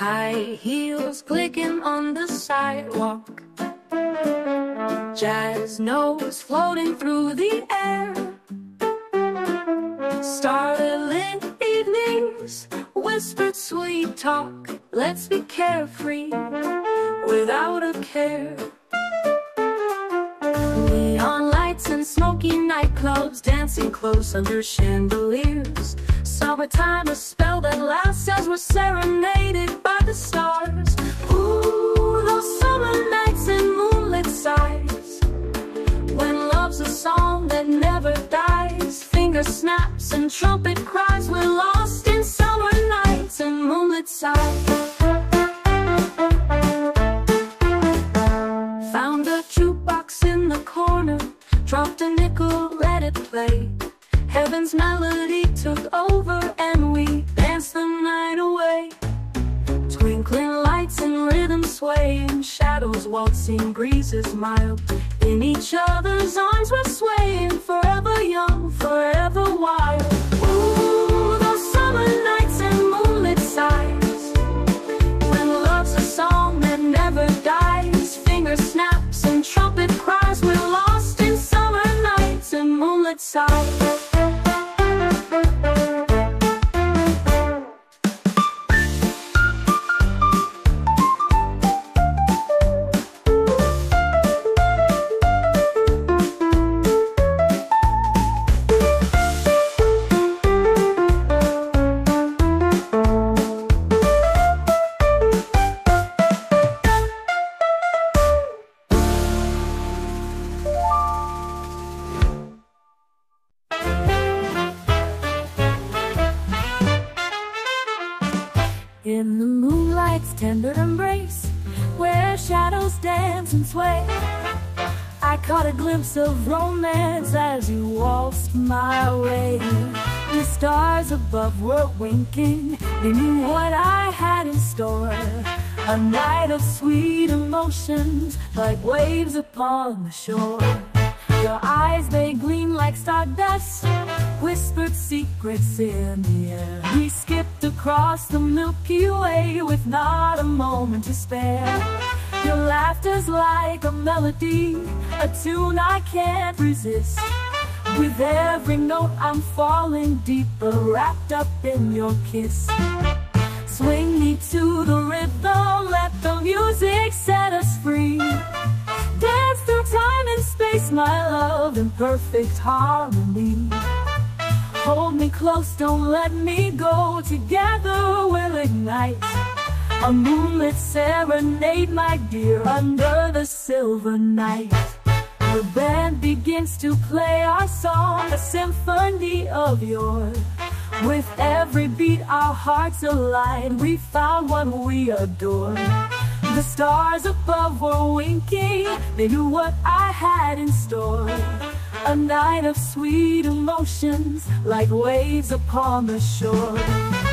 High heels clicking on the sidewalk. Jazz notes floating through the air. Starlit evenings, whispered sweet talk. Let's be carefree without a care. Neon lights and smoky nightclubs dancing close under chandeliers. Summertime, a spell that lasts as we're serenaded by the stars. Ooh, those summer nights and moonlit sighs. When love's a song that never dies, finger snaps and trumpet cries. We're lost in summer nights and moonlit sighs. Found a jukebox in the corner, dropped a nickel, let it play. Heaven's melody took over and we danced the night away. Twinkling lights and rhythm swaying, shadows waltzing, breezes mild. In each other's arms we're swaying, forever young, forever wild. Ooh, those summer nights and moonlit sighs. When love's a song that never dies, finger snaps and trumpet cries. We're lost in summer nights and moonlit sighs. Above were winking, they knew what I had in store. A night of sweet emotions, like waves upon the shore. Your eyes, they gleam like stardust, whispered secrets in the air. We skipped across the Milky Way with not a moment to spare. Your laughter's like a melody, a tune I can't resist. With every note, I'm falling deeper, wrapped up in your kiss. Swing me to the rhythm, let the music set us free. Dance through time and space, my love, in perfect harmony. Hold me close, don't let me go. Together we'll ignite a moonlit serenade, my dear, under the silver night. The band begins to play our song, a symphony of yours. With every beat, our hearts align. We found what we adore. The stars above were winking, they knew what I had in store. A night of sweet emotions, like waves upon the shore.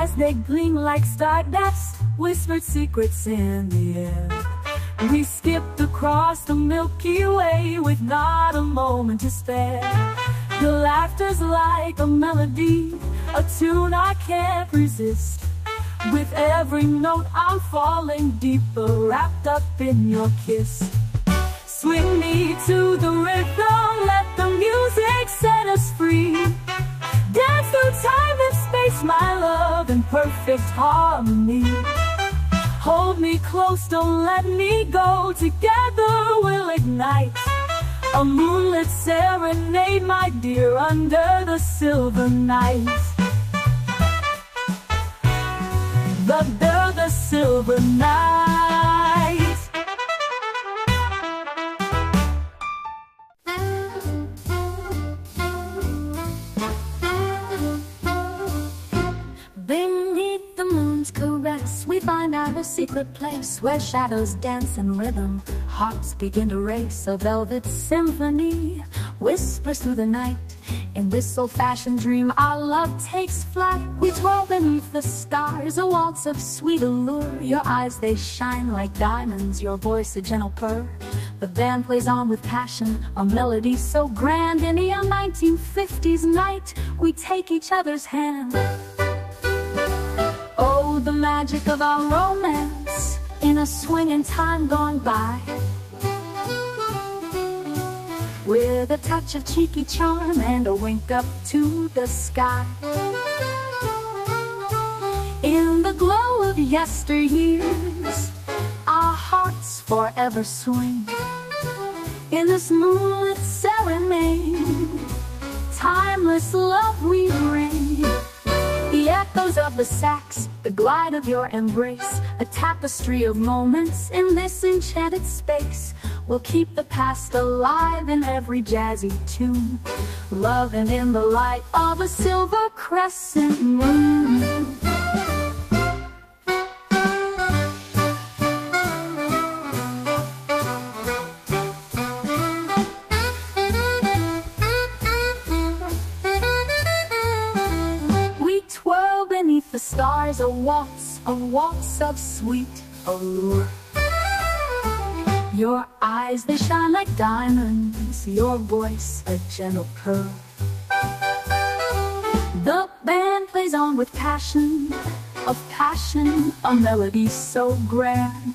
Eyes, they gleam like stardust, whispered secrets in the air. We skipped across the Milky Way with not a moment to spare. Your laughter's like a melody, a tune I can't resist. With every note, I'm falling deeper, wrapped up in your kiss. Swing me to the rhythm, let the music set us free. Dance through time and space, my love, in perfect harmony. Hold me close, don't let me go. Together we'll ignite a moonlit serenade, my dear, under the silver night. The, the silver night. Find out a secret place where shadows dance in rhythm. Hearts begin to race, a velvet symphony. whispers through the night. In this old-fashioned dream, our love takes flight. We twirl beneath the stars, a waltz of sweet allure. Your eyes, they shine like diamonds, your voice a gentle purr. The band plays on with passion, a melody so grand. In a 1950s night, we take each other's hand. The magic of our romance in a swinging time gone by. With a touch of cheeky charm and a wink up to the sky. In the glow of yesteryears, our hearts forever swing. In this moonlit serenade, timeless love we bring. The echoes of the sax, the glide of your embrace, a tapestry of moments in this enchanted space. We'll keep the past alive in every jazzy tune, loving in the light of a silver crescent moon. Waltz, a waltz of sweet allure. Your eyes, they shine like diamonds, your voice, a gentle purr. The band plays on with passion, of passion, a melody so grand.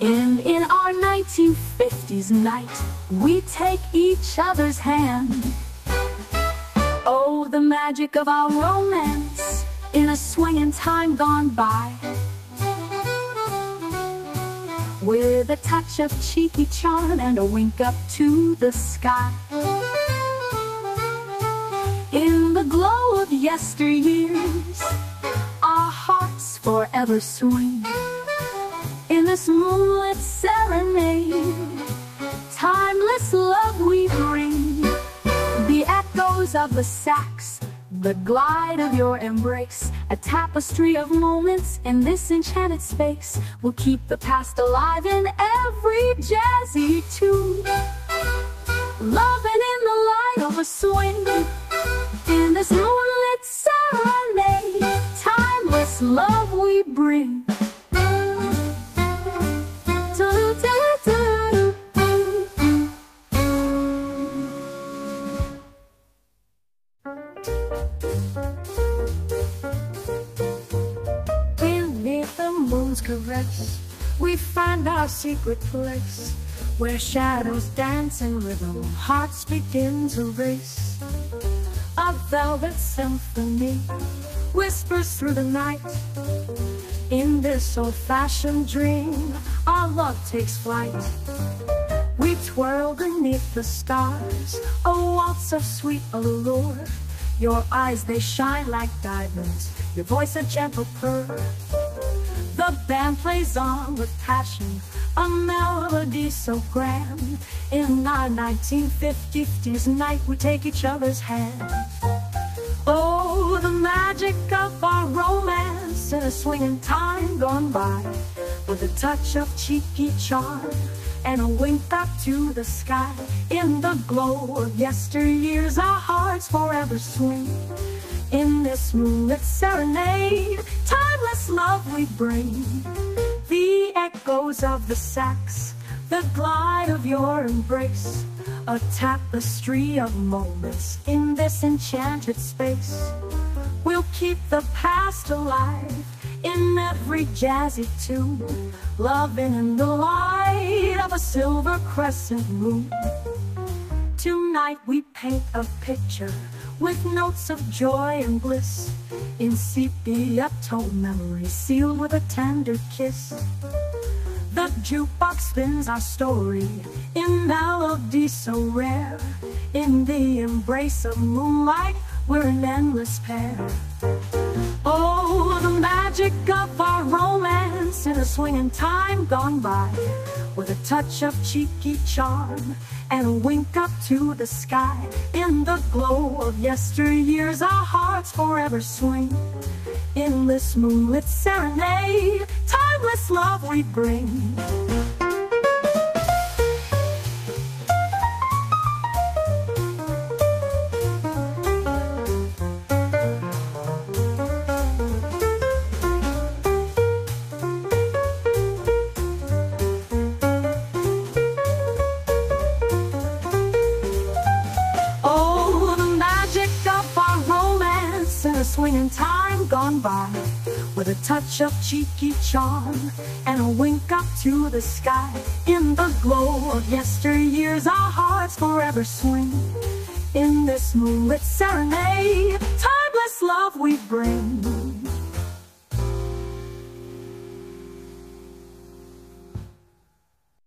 In, in our 1950s night, we take each other's hand. Oh, the magic of our romance in a swinging time gone by. With a touch of cheeky charm and a wink up to the sky. In the glow of yesteryears, our hearts forever swing. In this moonlit serenade, timeless love we bring. The echoes of the sax, the glide of your embrace, a tapestry of moments in this enchanted space will keep the past alive in every jazzy tune. Loving in the light of a swing, in this moonlit serenade, timeless love we bring. Caress, we find our secret place where shadows dance in rhythm, hearts begin to race. A velvet symphony whispers through the night. In this old-fashioned dream, our love takes flight. We twirl beneath the stars, a waltz of sweet allure. Your eyes, they shine like diamonds, your voice a gentle purr. The band plays on with passion, a melody so grand. In our 1950s night, we take each other's hand. Oh, the magic of our romance in a swinging time gone by, with a touch of cheeky charm and a wink up to the sky. In the glow of yesteryears, our hearts forever swing. In this moonlit serenade, timeless love we bring. The echoes of the sax, the glide of your embrace, a tapestry of moments in this enchanted space. We'll keep the past alive in every jazzy tune, loving in the light of a silver crescent moon. Tonight we paint a picture with notes of joy and bliss in sepia tone memory sealed with a tender kiss. The jukebox spins our story in melody so rare. In the embrace of moonlight, we're an endless pair. Oh, the magic of our romance in a swinging time gone by, with a touch of cheeky charm and a wink up to the sky. In the glow of yesteryears, our hearts forever swing. In this moonlit serenade, timeless love we bring. Swinging time gone by with a touch of cheeky charm and a wink up to the sky. In the glow of yesteryears, our hearts forever swing in this moonlit serenade. Timeless love we bring.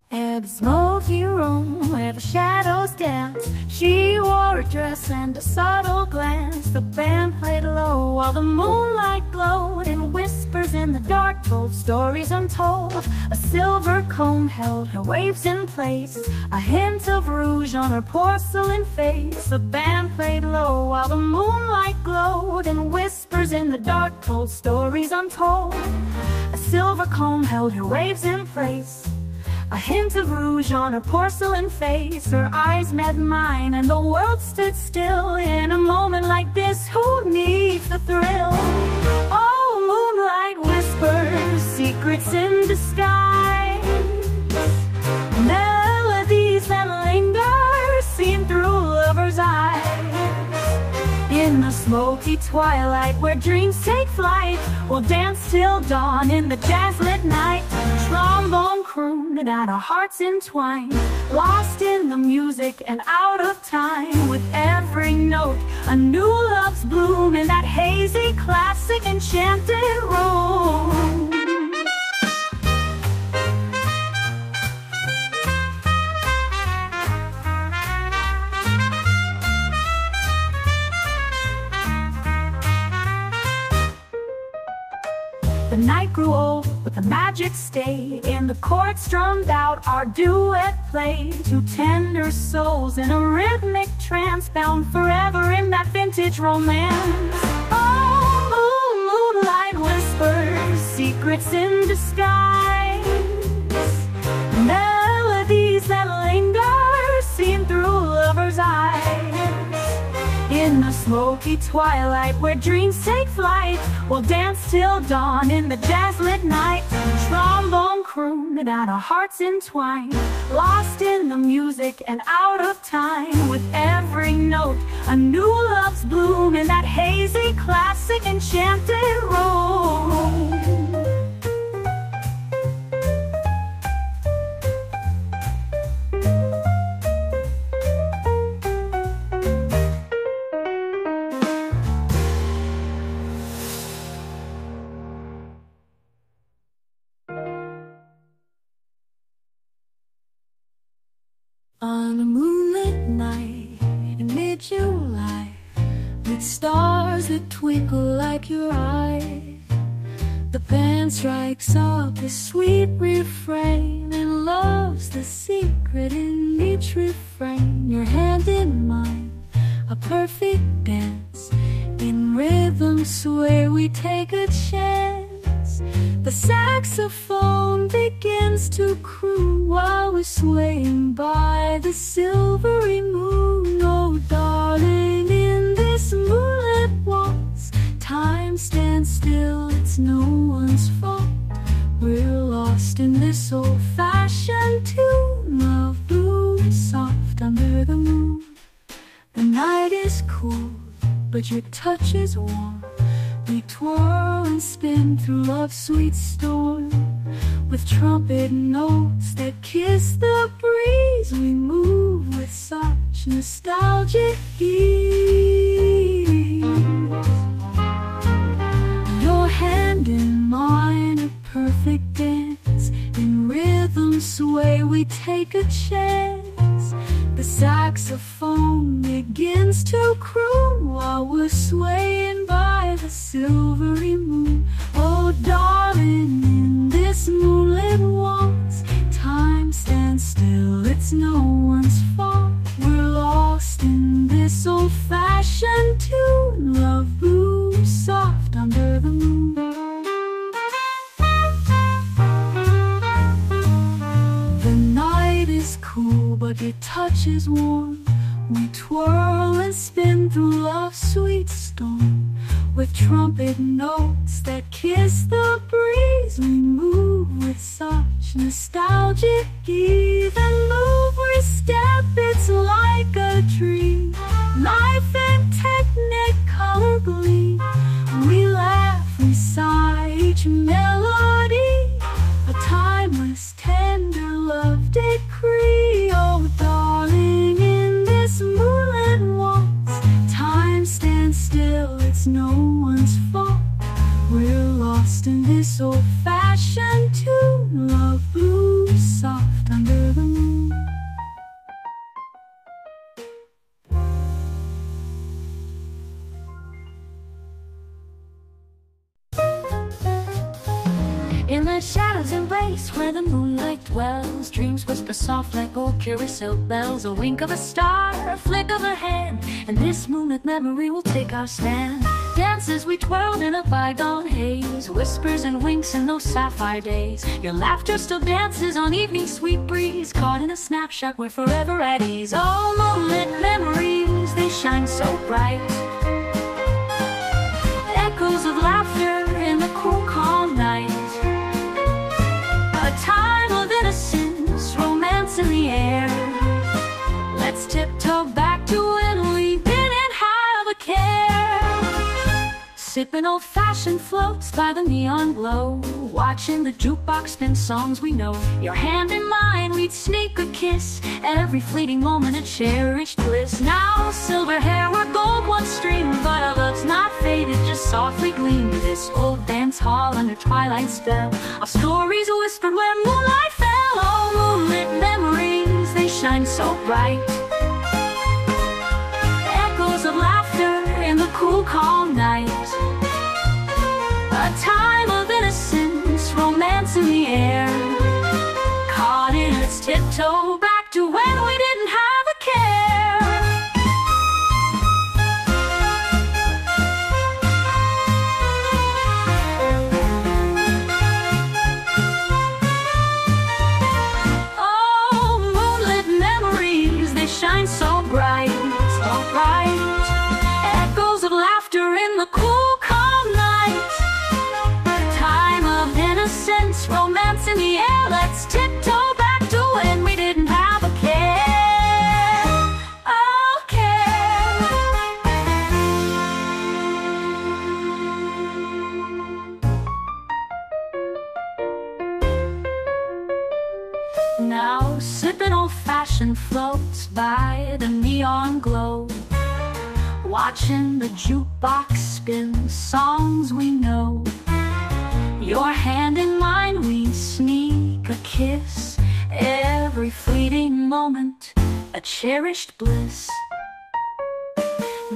In the smoky room where the shadows dance, she wore a dress and a subtle glance. The band played low while the moonlight glowed and whispers in the dark told stories untold. A silver comb held her waves in place, a hint of rouge on her porcelain face. The band played low while the moonlight glowed and whispers in the dark told stories untold. A silver comb held her waves in place. A hint of rouge on her porcelain face. Her eyes met mine and the world stood still In a moment like this, who needs the thrill? Oh, moonlight whispers, secrets in disguise. Melodies that linger, seen through lovers' eyes. In the smoky twilight where dreams take flight We'll dance till dawn in the jazz-lit night. Trombone crooned and our hearts entwined Lost in the music and out of time. With every note a new love's bloom In that hazy classic enchanted room the magic stayed. In the chords drummed out, our duet played. Two tender souls in a rhythmic trance, bound forever in that vintage romance. Oh, moon, moonlight whispers, secrets in disguise. Smoky twilight where dreams take flight We'll dance till dawn in the jazz-lit night. Trombone croon and our hearts entwined Lost in the music and out of time. With every note a new love's bloom In that hazy classic enchanted room in mid-July With stars that twinkle like your eyes The band strikes up this sweet refrain And love's the secret in each refrain. Your hand in mine, a perfect dance. In rhythm sway we take a chance the saxophone begins to croon while we're swaying by the silvery moon. Oh, darling, in this moonlit waltz, time stands still, it's no one's fault. We're lost in this old fashioned tune of blue, soft under the moon. The night is cool, but your touch is warm. We twirl and spin through love's sweet storm With trumpet notes that kiss the breeze. We move with such nostalgic ease. Your hand in mine, a perfect dance. In rhythm sway we take a chance The saxophone begins to croon While we're swaying by the silvery moon. Oh, darling, in this moonlit waltz, time stands still, it's no one's fault. We're lost in this old fashioned tune. Love booms soft under the moon. cool, but your touch is warm. We twirl and spin through love's sweet storm. With trumpet notes that kiss the breeze, we move with such nostalgic ease. And move we step, it's like a dream. Life in technicolor glee. We laugh, we sigh, each melody a timeless tender love decree. Oh, darling, in this moonlit waltz, time stands still, it's no one's fault. We're lost in this old fashioned tune, love blue, soft under the moon. Shadows embrace where the moonlight dwells. Dreams whisper soft like old carousel bells. A wink of a star, a flick of a hand, and this moonlit memory will take our stand. Dances we twirled in a bygone haze, whispers and winks in those sapphire days. Your laughter still dances on evening sweet breeze, caught in a snapshot we're forever at ease. Oh, moonlit memories, they shine so bright. Sipping old fashioned floats by the neon glow. Watching the jukebox spin songs we know. Your hand in mine, we'd sneak a kiss. Every fleeting moment a cherished bliss. Now silver hair, we're gold one stream. But our love's not faded, just softly gleam. This old dance hall under twilight spell. Our stories whispered where moonlight fell. Oh, moonlit memories, they shine so bright. Echoes of laughter in the cool, calm night. Air. Caught in its tiptoe back to when we didn't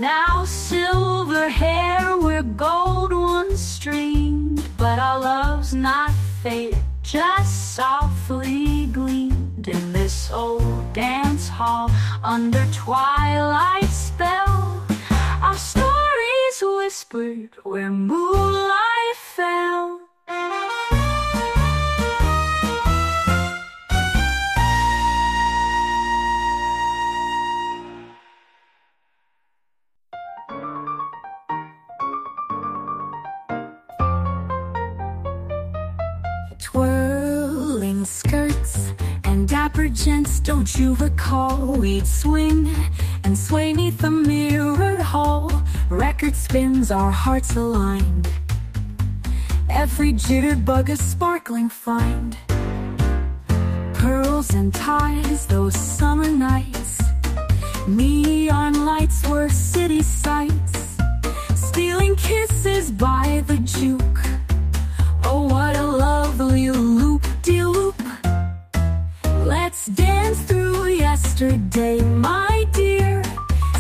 Now silver hair, we're gold one streamed, but our love's not faded, just softly gleamed in this old dance hall under twilight spell. Our stories whispered where moonlight fell. Gents, don't you recall? We'd swing and sway neath the mirrored hall. Record spins, our hearts aligned. Every jitterbug a sparkling find. Pearls and ties, those summer nights. Neon lights were city sights. Stealing kisses by the juke. Oh, what a lovely loop. Let's dance through yesterday, my dear.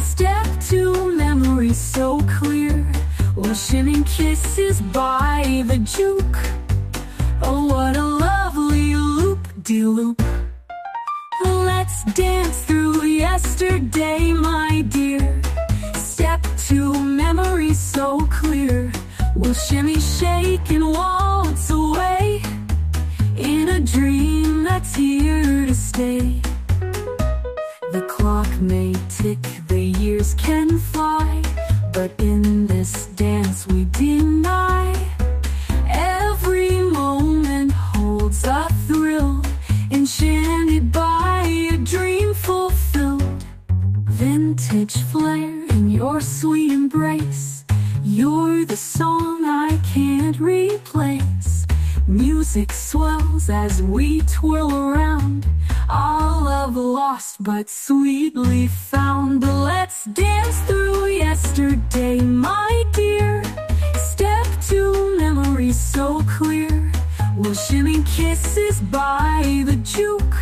Step to memory so clear. Wishing kisses by the juke. Oh, what a lovely loop de loop. Let's dance through yesterday, my dear. Step to memory so clear. We'll shimmy, shake, and waltz away in a dream that's here to stay. The clock may tick, the years can fly, but in this dance we deny. Every moment holds a thrill, enchanted by a dream fulfilled. Vintage flair in your sweet embrace. You're the song I can't replace. Music swells as we twirl around. Our love lost but sweetly found. Let's dance through yesterday, my dear. Step to memory so clear. We'll shimmy kisses by the juke.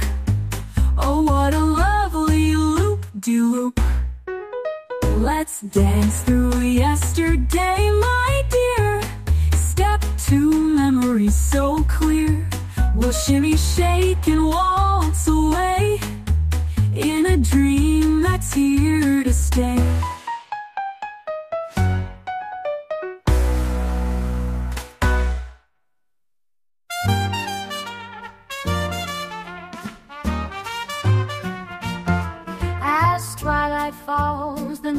Oh, what a lovely loop de loop. Let's dance through yesterday, my dear. Step memories so clear. We'll shimmy, shake, and waltz away in a dream that's here to stay.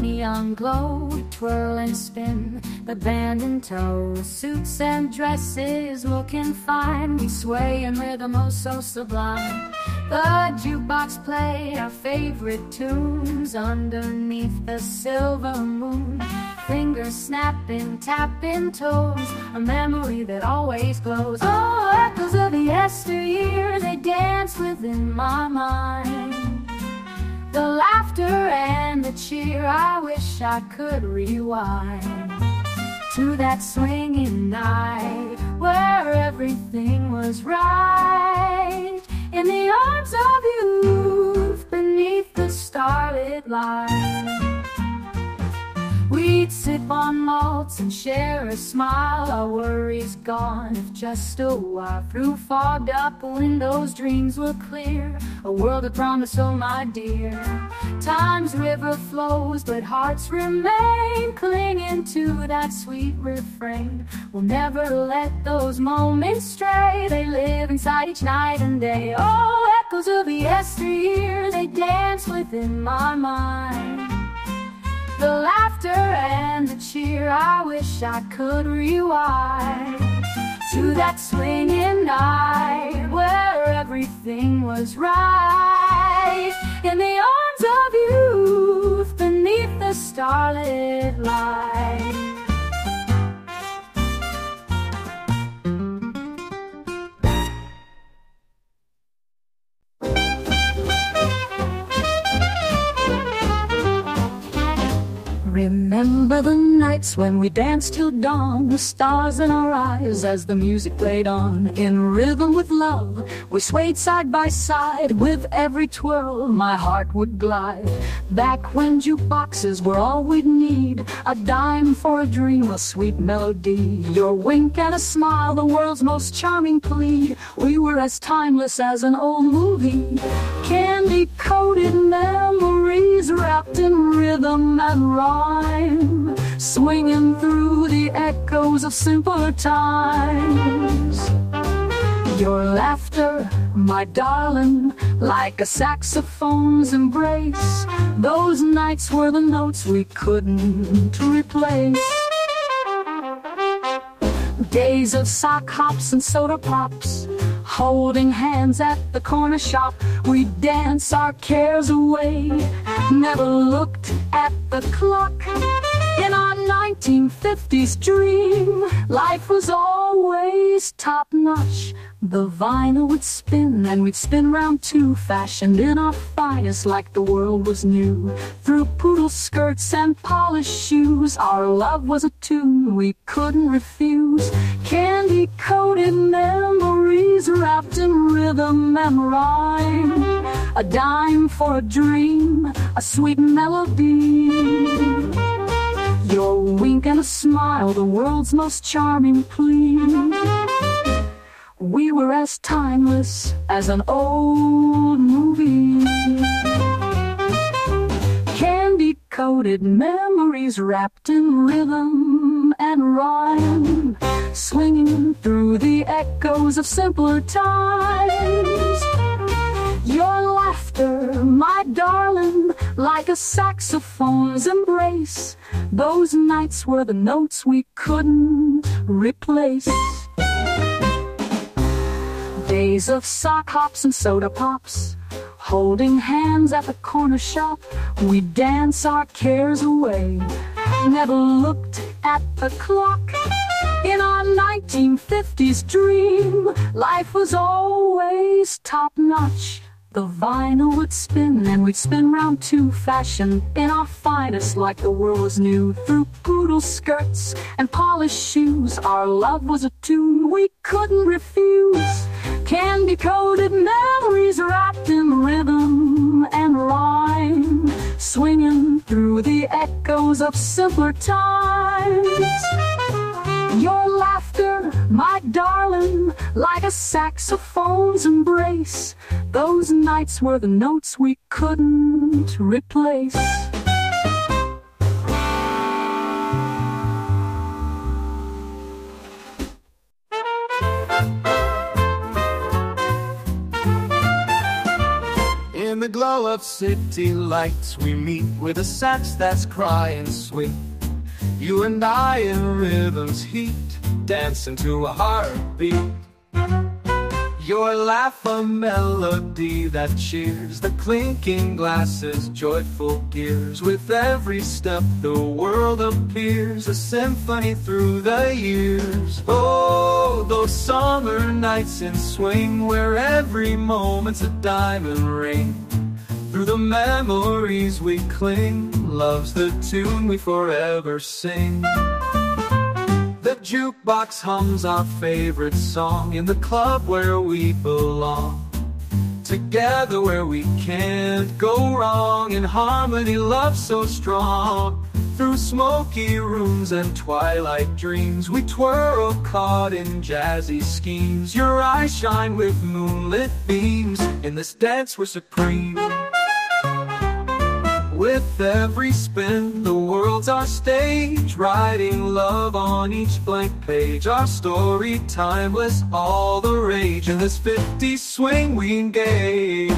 Neon glow twirl and spin. The band in tow, suits and dresses looking fine. We sway in rhythm, oh so sublime. The jukebox play our favorite tunes underneath the silver moon. Fingers snapping, tapping toes, a memory that always glows. Oh, echoes of the yesteryear, they dance within my mind. The laughter and the cheer, I wish I could rewind to that swinging night where everything was right. In the arms of youth, beneath the starlit light. We'd sip on malts and share a smile, our worries gone if just a while. Through fogged up windows, dreams were clear, a world of promise, oh my dear. Time's river flows, but hearts remain, clinging to that sweet refrain. We'll never let those moments stray, they live inside each night and day. Oh, echoes of the yesteryear, they dance within my mind. The laughter and the cheer, I wish I could rewind to that swinging night where everything was right. In the arms of youth, beneath the starlit light. Remember the nights when we danced till dawn, the stars in our eyes as the music played on. In rhythm with love, we swayed side by side. With every twirl, my heart would glide. Back when jukeboxes were all we'd need, a dime for a dream, a sweet melody. Your wink and a smile, the world's most charming plea. We were as timeless as an old movie. Candy coated memories wrapped in rhythm and rhyme, swinging through the echoes of simpler times. Your laughter, my darling, like a saxophone's embrace. Those nights were the notes we couldn't replace. Days of sock hops and soda pops, holding hands at the corner shop. We dance our cares away, never looked at the clock. In our 1950s dream, life was always top notch. The vinyl would spin and we'd spin round too, fashioned in our finest like the world was new. Through poodle skirts and polished shoes, our love was a tune we couldn't refuse. Candy coated memories wrapped in rhythm and rhyme. A dime for a dream, a sweet melody. Your wink and a smile, the world's most charming plea. We were as timeless as an old movie. Candy coated memories wrapped in rhythm and rhyme, swinging through the echoes of simpler times. Your laughter, my darling, like a saxophone's embrace. Those nights were the notes we couldn't replace. Days of sock hops and soda pops, holding hands at the corner shop. We dance our cares away, never looked at the clock. In our 1950s dream, life was always top notch. The vinyl would spin and we'd spin round to fashion in our finest like the world was new. Through poodle skirts and polished shoes, our love was a tune we couldn't refuse. Candy coated memories wrapped in rhythm and rhyme, swinging through the echoes of simpler times. Your laughter, my darling, like a saxophone's embrace. Those nights were the notes we couldn't replace. In the glow of city lights, we meet with a sax that's crying sweet. You and I in rhythm's heat, dancing to a heartbeat. Your laugh a melody that cheers the clinking glasses, joyful gears. With every step, the world appears a symphony through the years. Oh, those summer nights in swing, where every moment's a diamond ring. Through the memories we cling, love's the tune we forever sing. The jukebox hums our favorite song in the club where we belong. Together where we can't go wrong, in harmony, love so strong. Through smoky rooms and twilight dreams, we twirl caught in jazzy schemes. Your eyes shine with moonlit beams. In this dance, we're supreme. With every spin, the world's our stage, writing love on each blank page. Our story timeless, all the rage. In this 50 swing, we engage.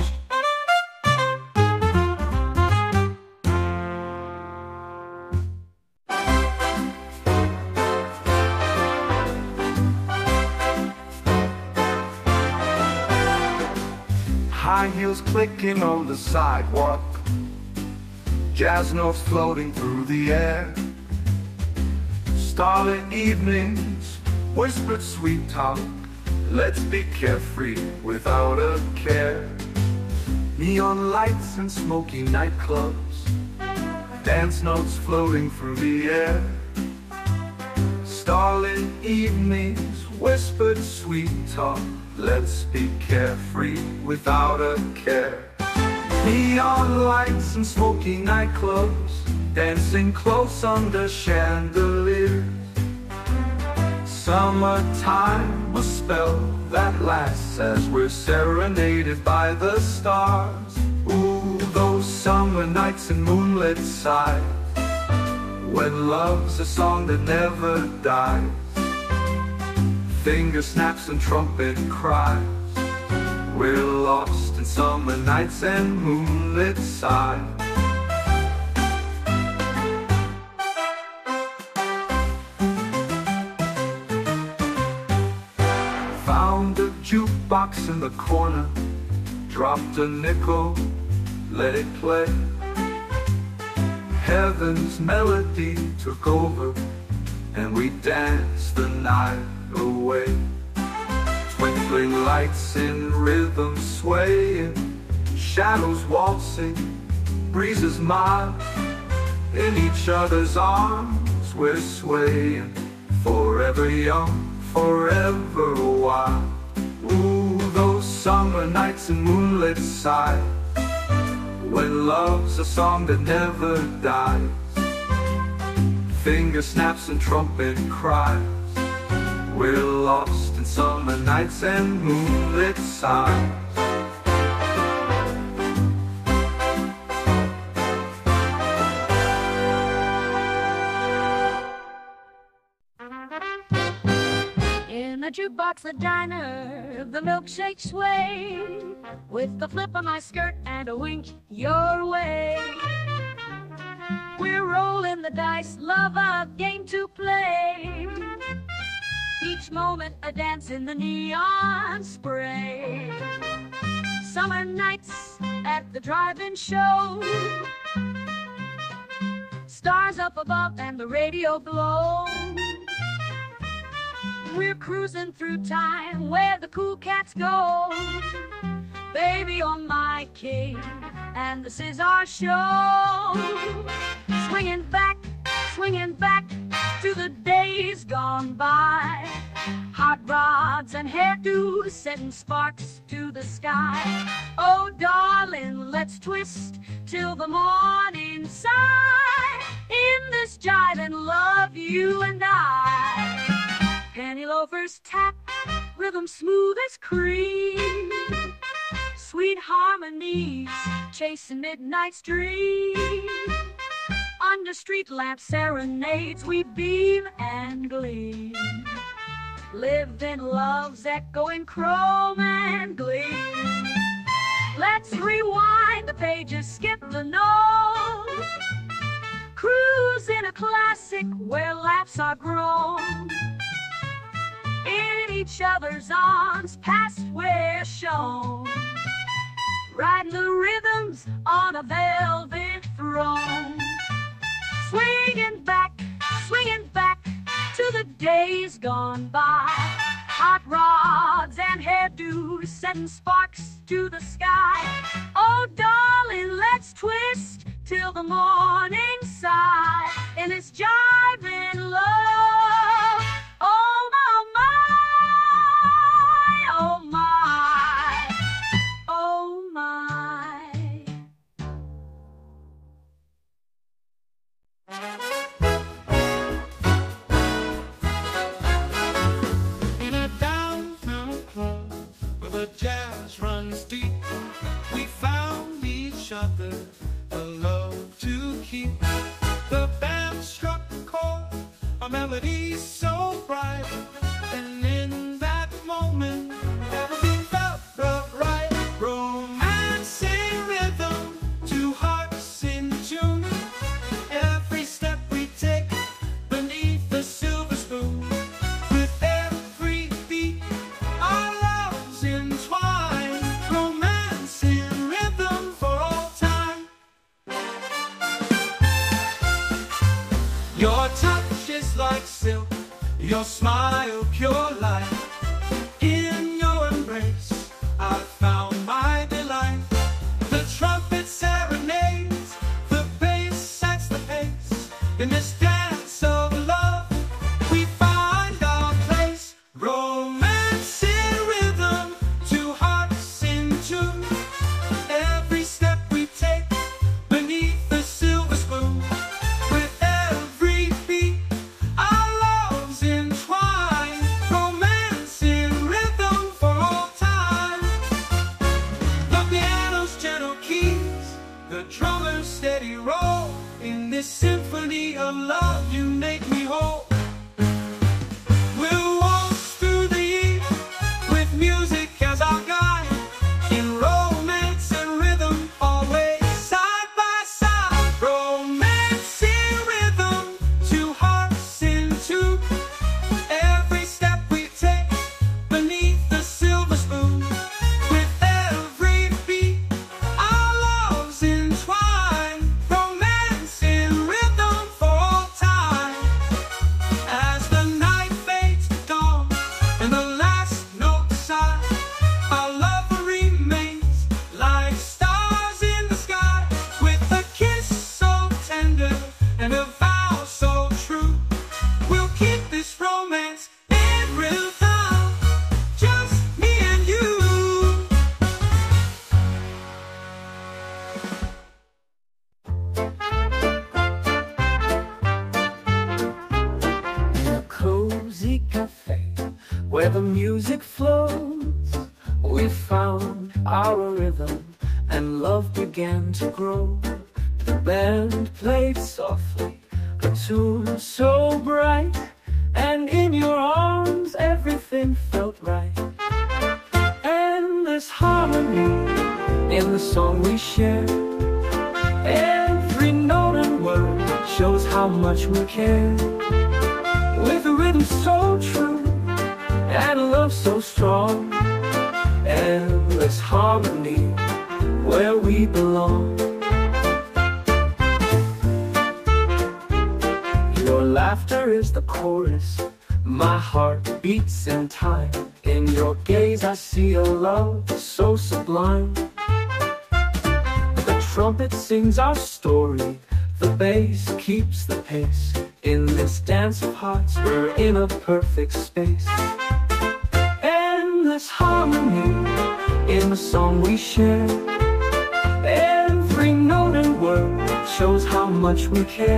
High heels clicking on the sidewalk Jazz notes floating through the air. Starlit evenings, whispered sweet talk. Let's be carefree without a care. Neon lights and smoky nightclubs. Dance notes floating through the air. Starlit evenings, whispered sweet talk. Let's be carefree without a care Neon lights and smoky nightclubs Dancing close under chandeliers. Summertime, a spell that lasts As we're serenaded by the stars. Ooh, those summer nights and moonlit sighs When love's a song that never dies. Finger snaps and trumpet cries We're lost in summer nights and moonlit sighs. Found a jukebox in the corner Dropped a nickel, let it play. Heaven's melody took over And we danced the night away Lights in rhythm swaying Shadows waltzing, breezes mild. In each other's arms we're swaying Forever young, forever wild. Ooh, those summer nights and moonlit sighs When love's a song that never dies. Finger snaps and trumpet cries. We're lost summer nights and moonlit sighs In the jukebox, the diner, the milkshake sway. With the flip of my skirt and a wink your way. We're rolling the dice, love a game to play. Each moment a dance in the neon spray. Summer nights at the drive-in show. Stars up above and the radio glows. We're cruising through time where the cool cats go. Baby, you're my king, and this is our show. Swinging back, swinging back to the days gone by. Hot rods and hairdos setting sparks to the sky. Oh, darling, let's twist till the morning sun. In this jiving love, you and I. Penny loafers tap, rhythm smooth as cream. Sweet harmonies chasing midnight's dream. Under street lamp serenades we beam and gleam. Lived in love's echoing chrome and gleam. Let's rewind the pages, skip the notes. Cruise in a classic where laughs are grown. In each other's arms, past where shown. Riding the rhythms on a velvet throne. Swinging back, swinging back to the days gone by. Hot rods and hairdos sending sparks to the sky. Oh, darling, let's twist till the morning sigh in this jiving love. The band struck a chord, a melody so bright, Your smile, pure light. In your embrace, I found my delight. The trumpet serenades, the bass sets the pace. In this and if which will carry.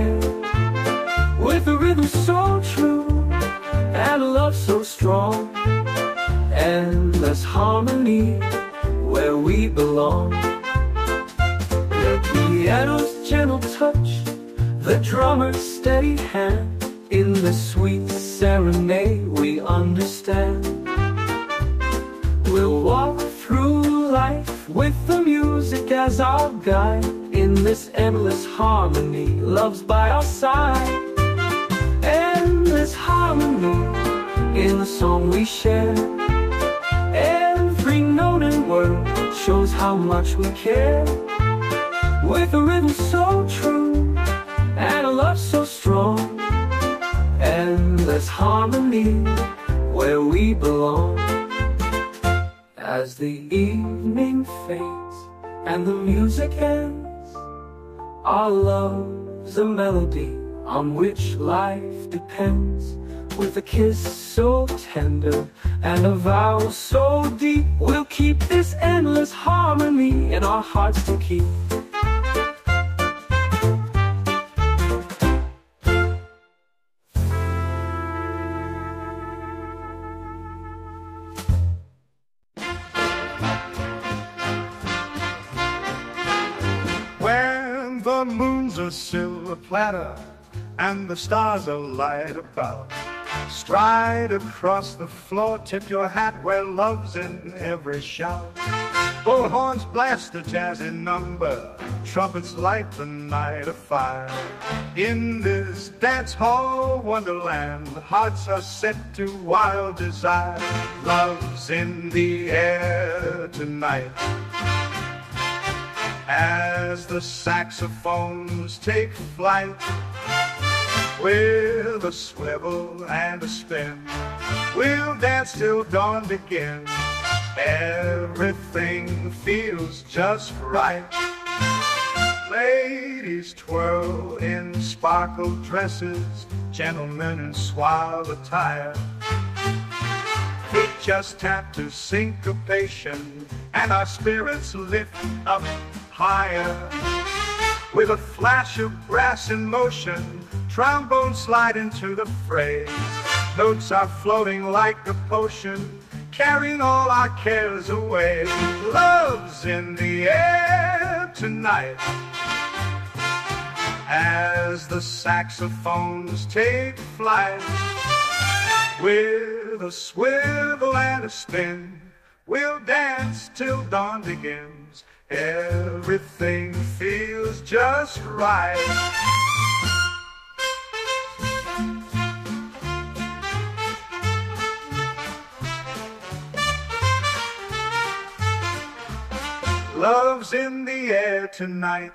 Kiss so tender and a vow so deep, we'll keep this endless harmony in our hearts to keep. When the moon's a silver platter and the stars are light about, stride across the floor, tip your hat where love's in every shout. Bullhorns blast a jazzy number, trumpets light the night afire. In this dance hall wonderland, hearts are set to wild desire. Love's in the air tonight. As the saxophones take flight with a swivel and a spin, we'll dance till dawn begins. Everything feels just right. Ladies twirl in sparkle dresses, gentlemen in suave attire. We just tap to syncopation, and our spirits lift up higher. With a flash of brass in motion, trombones slide into the fray. Notes are floating like a potion, carrying all our cares away. Love's in the air tonight. As the saxophones take flight, with a swivel and a spin, we'll dance till dawn begins. Everything feels just right. Love's in the air tonight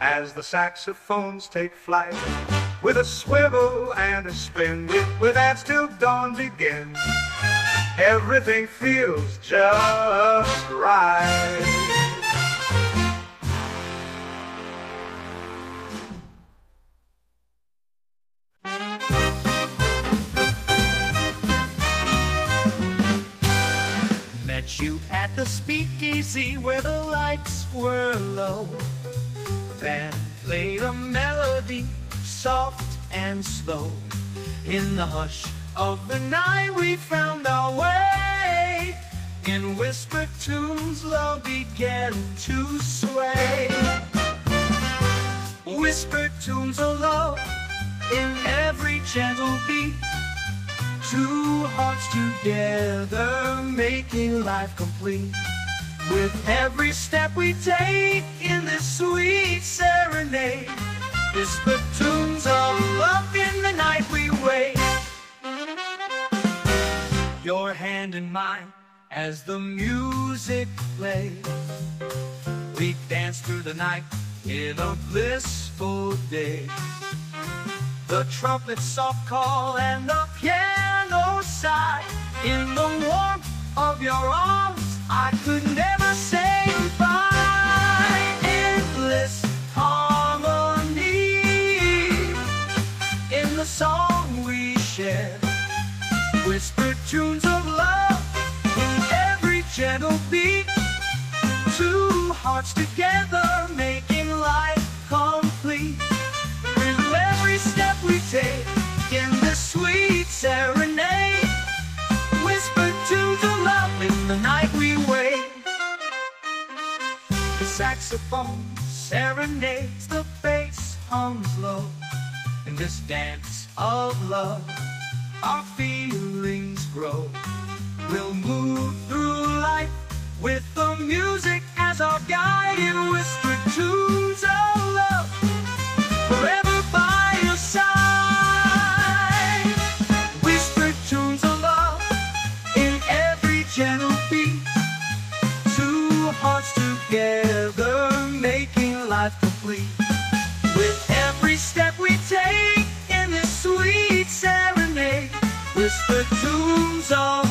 as the saxophones take flight. With a swivel and a spin, with that till dawn begins. Everything feels just right. You at the speakeasy where the lights were low. Then played a melody, soft and slow. In the hush of the night, we found our way. In whispered tunes, love began to sway. Whispered tunes of love in every gentle beat. Two hearts together, making life complete. With every step we take in this sweet serenade, whispered tunes of love in the night we wait. Your hand in mine as the music plays. We dance through the night in a blissful day. The trumpet's soft call and the piano sigh. In the warmth of your arms, I could never say goodbye. Endless harmony in the song we share. Whispered tunes of love in every gentle beat. Two hearts together making life complete. With every step we take sweet serenade. Whispered to the love in the night we wait. The saxophone serenades the bass hums low In this dance of love Our feelings grow. We'll move through life With the music as our guide It whispered tunes of love. Forever together making life complete. With every step we take in this sweet serenade whisper tunes of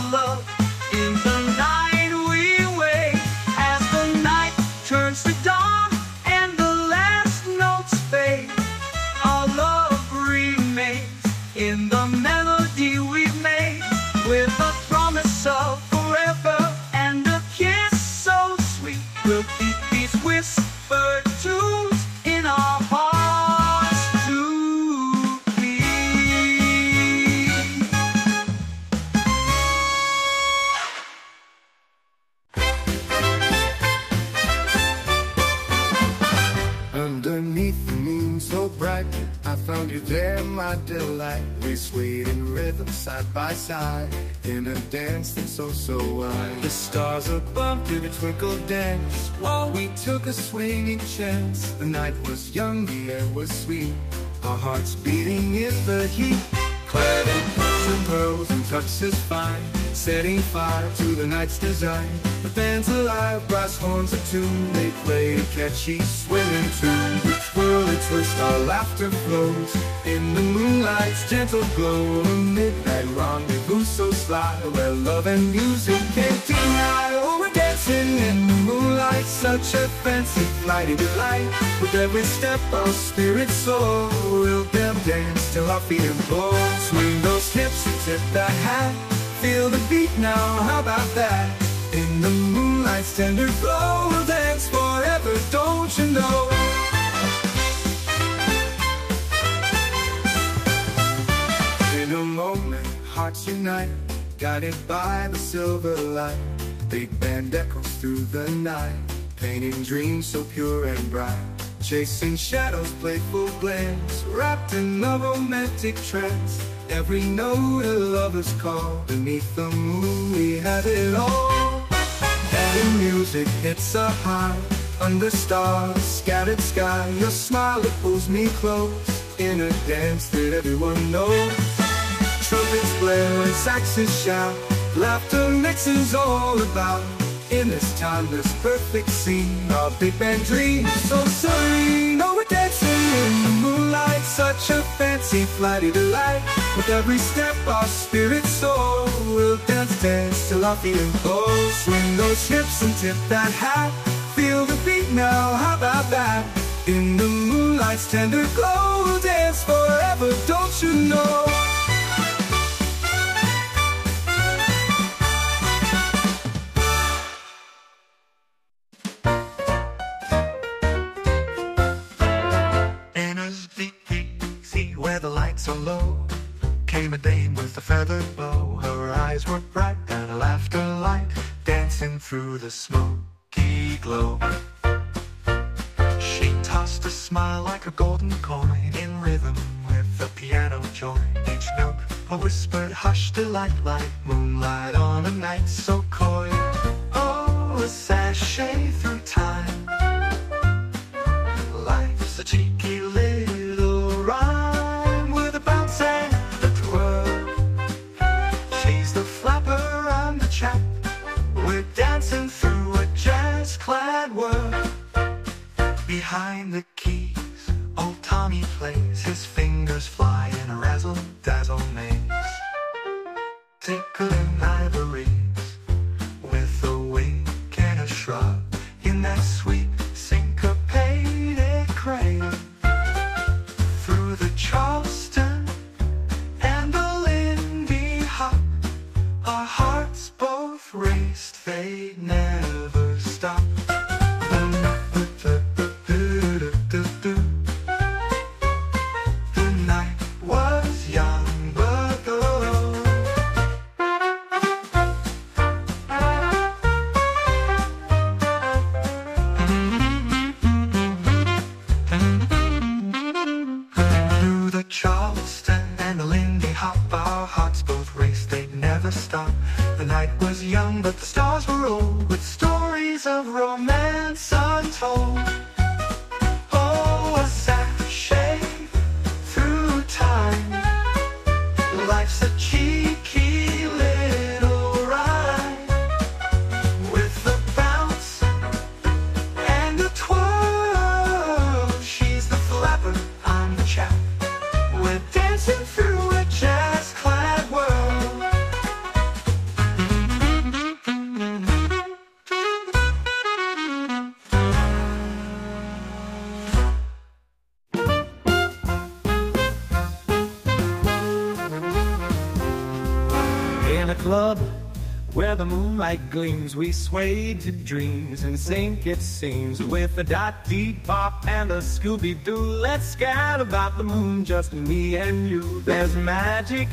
found you there, my delight. We swayed in rhythm side by side in a dance that's so so wild. The stars above did a twinkle dance while we took a swinging chance. The night was young, the air was sweet, our hearts beating in the heat. Clad and pearls and touches fine, setting fire to the night's design. The band's alive, brass horns are tuned, they play a catchy swinging tune. We twirl and twist, our laughter flows in the moonlight's gentle glow. A midnight rendezvous so sly, where love and music can't deny. Oh, we're dancing in the moonlight, such a fancy flighty delight. With every step, our spirits soar. We'll them dance till our feet implore. Swing hips and tip that hat. Feel the beat now, how about that? In the moonlight's tender glow, we'll dance forever, don't you know? In a moment, hearts unite, guided by the silver light. Big band echoes through the night, painting dreams so pure and bright. Chasing shadows, playful glance, wrapped in a romantic trance. Every note a lover's call, beneath the moon we had it all. And music hits a high, under stars, scattered sky. Your smile that pulls me close, in a dance that everyone knows. Trumpets blare and saxes shout Laughter mixes all about In this timeless perfect scene of big band dreams so serene Oh, we're dancing in the moonlight. Such a fancy flighty delight. With every step our spirits soar. We'll dance, dance till our feet implode Swing those hips and tip that hat. Feel the beat now, how about that? In the moonlight's tender glow We'll dance forever, don't you know? Lights are low. Came a dame with a feathered bow. Her eyes were bright and her laughter light Dancing through the smoky glow. She tossed a smile like a golden coin In rhythm with the piano joint Each note a whispered hush delight Like moonlight on a night so coy. Oh, a sachet through time. Life's a cheeky Behind the keys, old Tommy plays. His fingers fly in a razzle-dazzle maze. Tickling ivories with a wink and a shrug in that sweet syncopated crane through the Charleston and the Lindy Hop. Our hearts both raced, they never gleams, we sway to dreams and sink, it seems, with a dot dee pop and a Scooby Doo. Let's scat about the moon, just me and you. There's magic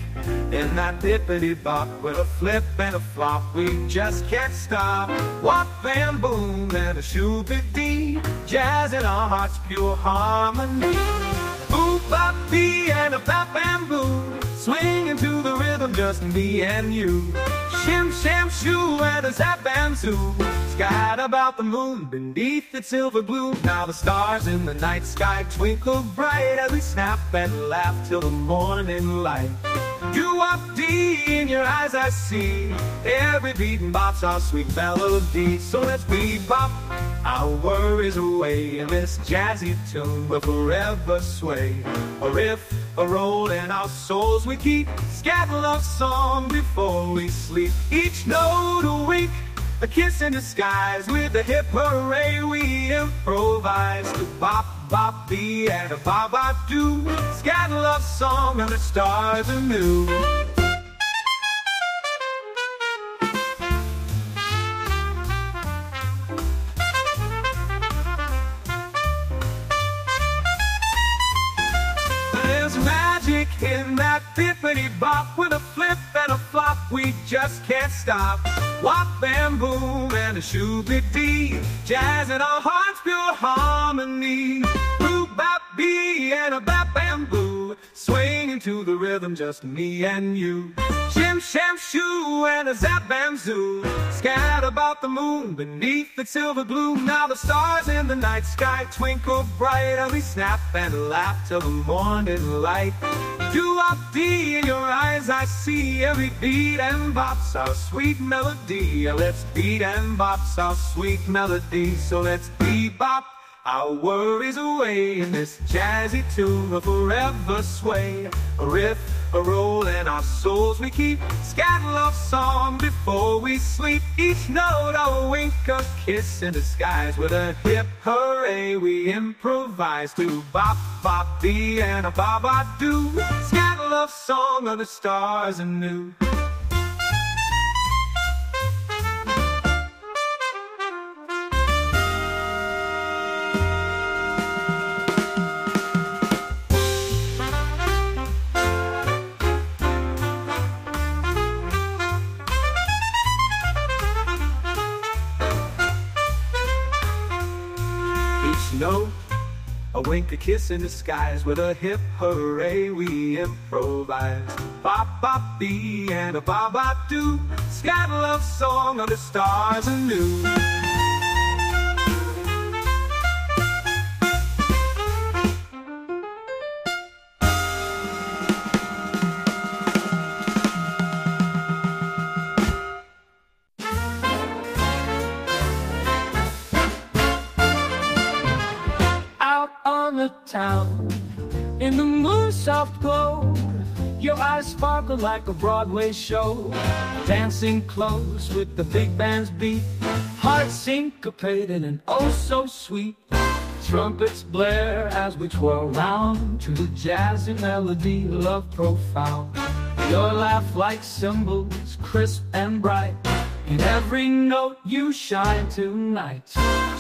in that dippity bop with a flip and a flop. We just can't stop. Wop and boom and a shooby dee, jazz in our hearts, pure harmony. Boop bop bee and a bap and boom, swinging to the rhythm, just me and you. Shim sham shoo and a zap and zoo. Skied about the moon beneath its silver blue. Now the stars in the night sky twinkle bright as we snap and laugh till the morning light. You up D in your eyes I see Every beat and bop's our sweet melody So let's bebop our worries away In this jazzy tune we'll forever sway A riff, a roll in our souls. We keep Scat love song before we sleep. Each note a week, a kiss in the disguise. With a hip hooray we improvise. To bop bop be and a bop bop do. Scat love song and the stars are bippity bop with a flip and a flop we just can't stop. Wop bam, boom and a shooby dee, jazz in our hearts pure harmony. Boo bop bee and a bap and boo, swinging to the rhythm just me and you. Shim sham shoo and a zap and zoo, scat about the moon beneath the silver gloom. Now the stars in the night sky twinkle bright and we snap and laugh till the morning light. You up D in your eyes I see every beat and bop's our sweet melody. Let's beat and bop's our sweet melody. So let's bebop our worries away in this jazzy tune of forever sway. A riff, a roll, and our souls we keep. Scat love song before we sleep. Each note a wink, a kiss in disguise. With a hip hooray we improvise to bop bop dee and a ba ba do. Scat love song of the stars anew. Wink, a kiss in disguise with a hip hooray we improvise. Bop bop bee and a ba ba do, scat love song the stars anew. Soft glow. Your eyes sparkle like a Broadway show. Dancing close with the big band's beat. Heart syncopated and oh so sweet. Trumpets blare as we twirl round to the jazzy melody, love profound. Your laugh like cymbals, crisp and bright. In every note you shine tonight.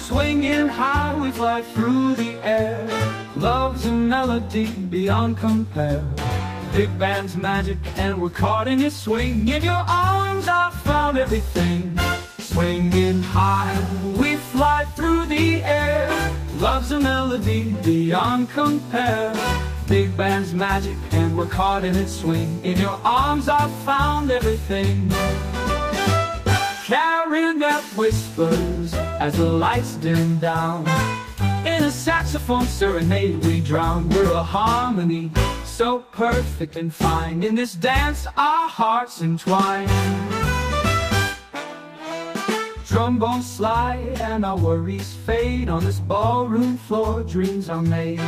Swinging high, we fly through the air. Love's a melody beyond compare. Big band's magic, and we're caught in its swing. In your arms, I found everything. Swinging high, we fly through the air. Love's a melody beyond compare. Big band's magic, and we're caught in its swing. In your arms, I found everything. Carrying that whispers as the lights dim down. In a saxophone serenade we drown. We're a harmony so perfect and fine. In this dance our hearts entwine. Trombones slide and our worries fade. On this ballroom floor dreams are made.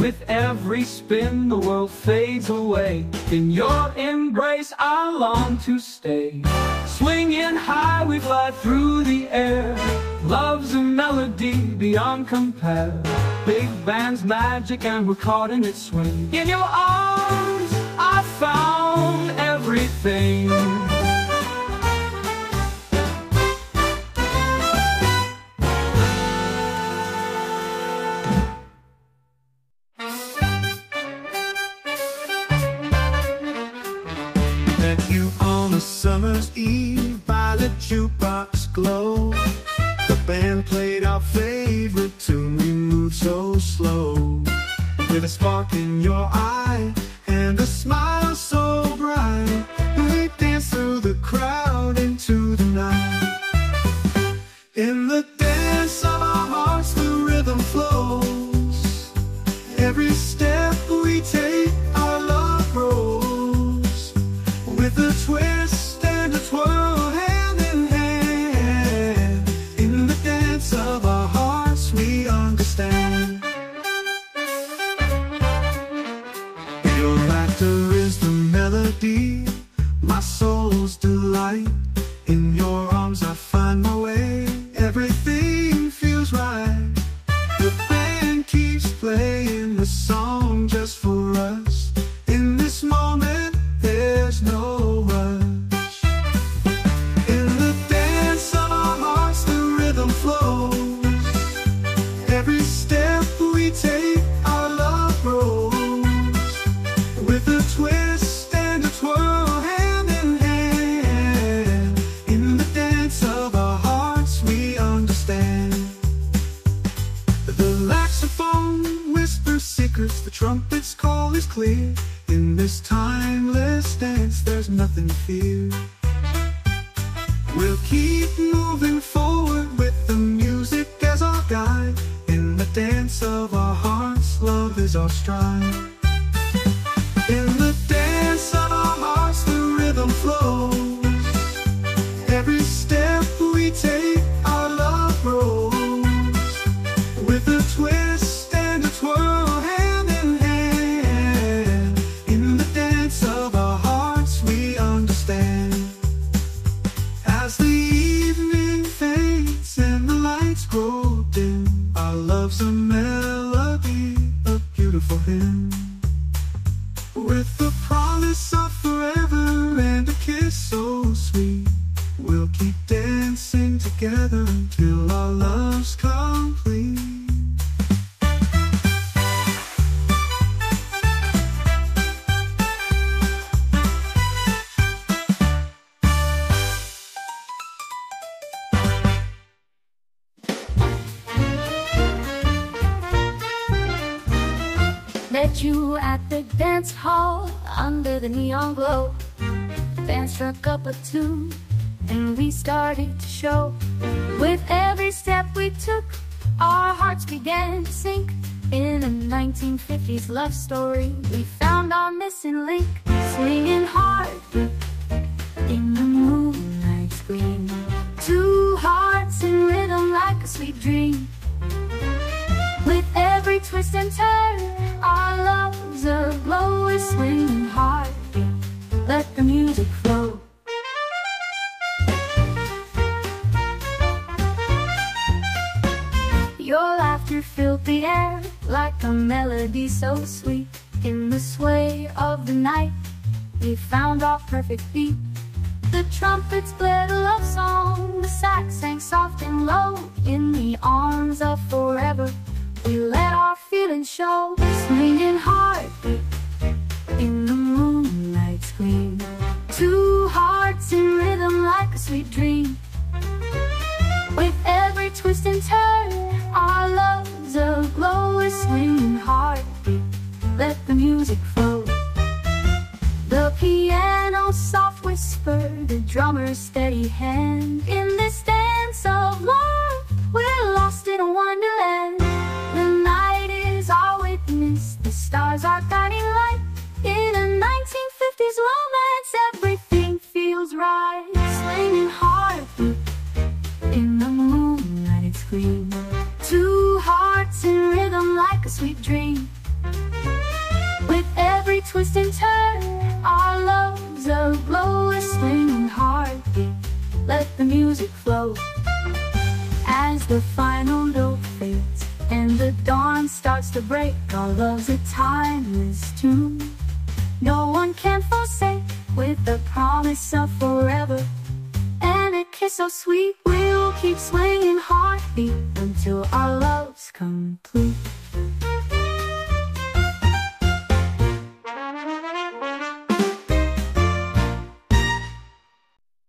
With every spin the world fades away. In your embrace I long to stay. Swinging high we fly through the air. Love's a melody beyond compare. Big band's magic and we're caught in its swing. In your arms I found everything. eve by the jukebox glow. The band played our favorite tune, we moved so slow. With a spark in your eye and a smile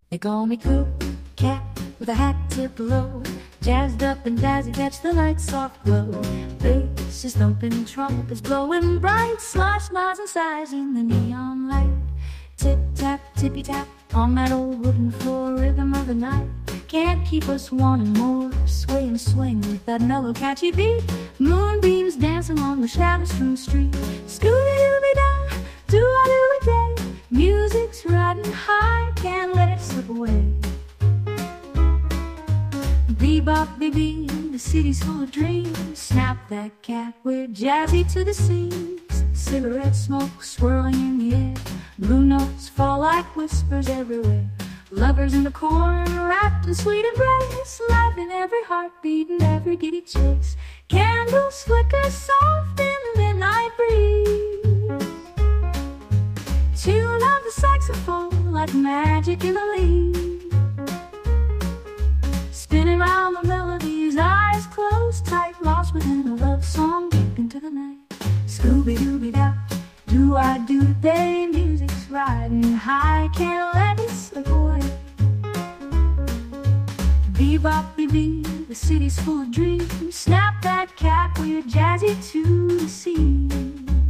They call me Coop Cat with a hat tip low, jazzed up and jazzy, catch the light soft glow. Bass is thumping, trumpets blowing bright, slosh lines and sighs in the neon light. Tip tap, tippy tap on that old wooden floor, rhythm of the night can't keep us wanting more. Sway and swing with that mellow catchy beat. Moonbeams dance along the shadow-strewn street. Scooby Dooby da, do I do a day? Music's riding high, can't let it slip away. Bebop, baby, the city's full of dreams. Snap that cat, we're jazzy to the seams. Cigarette smoke swirling in the air. Blue notes fall like whispers everywhere. Lovers in the corner, wrapped in sweet embrace. Laughing every heartbeat and every giddy chase. Candles flicker soft in the midnight breeze. Tune of the saxophone like magic in the leaves. Spinning round the melodies, eyes closed tight, lost within a love song deep into the night. Scooby Dooby da, do I do today? Music's riding high, can't let it slip away. Bebop, bee, the city's full of dreams. Snap that cap we're jazzy to the seas.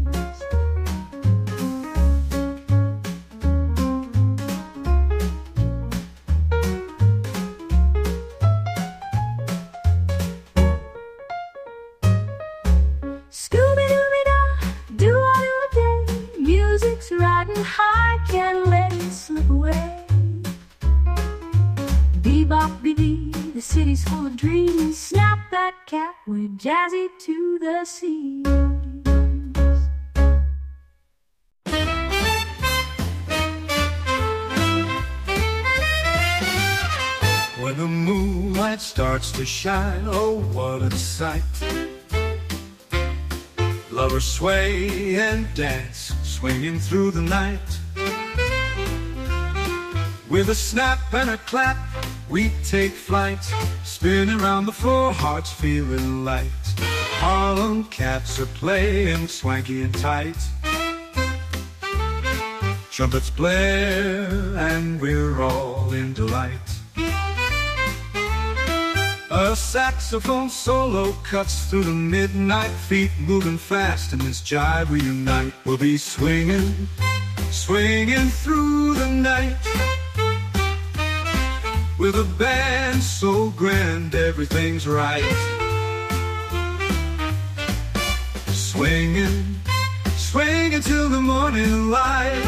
City's full of dreams. Snap that cat, we're jazzy to the sea. When the moonlight starts to shine, oh what a sight. Lovers sway and dance, swinging through the night. With a snap and a clap, we take flight, spinning around the floor, hearts feeling light. Harlem cats are playing swanky and tight. Trumpets blare and we're all in delight. A saxophone solo cuts through the midnight, feet moving fast in this jive we unite. We'll be swinging, swinging through the night. With a band so grand, everything's right. Swinging, swinging till the morning light.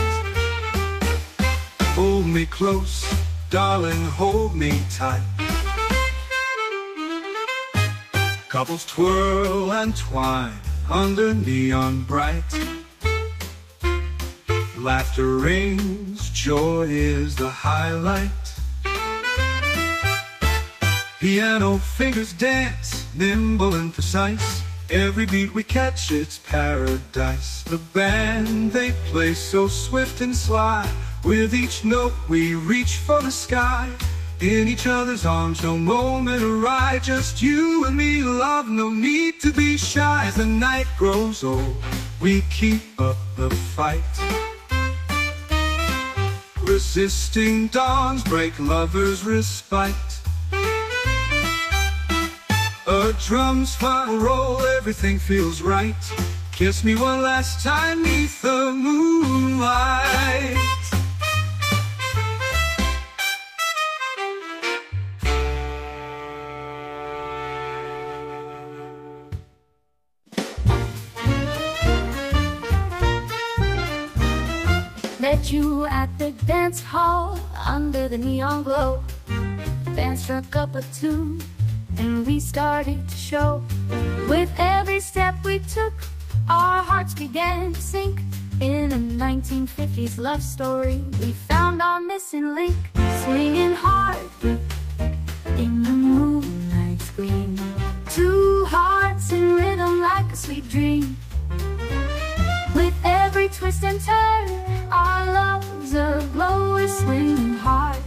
Hold me close, darling, hold me tight. Couples twirl and twine under neon bright. Laughter rings, joy is the highlight. Piano fingers dance, nimble and precise. Every beat we catch, it's paradise. The band they play so swift and sly. With each note we reach for the sky. In each other's arms, no moment awry. Just you and me, love, no need to be shy. As the night grows old, we keep up the fight. Resisting dawns break lovers' respite. A drum's final roll, everything feels right. Kiss me one last time neath the moonlight. Met you at the dance hall under the neon glow. Band struck up a tune and we started to show. With every step we took, our hearts began to sink. In a 1950s love story, we found our missing link. Swinging hard in the moonlight's gleam. Two hearts in rhythm like a sweet dream. With every twist and turn, our love's aglow. We're swinging hard.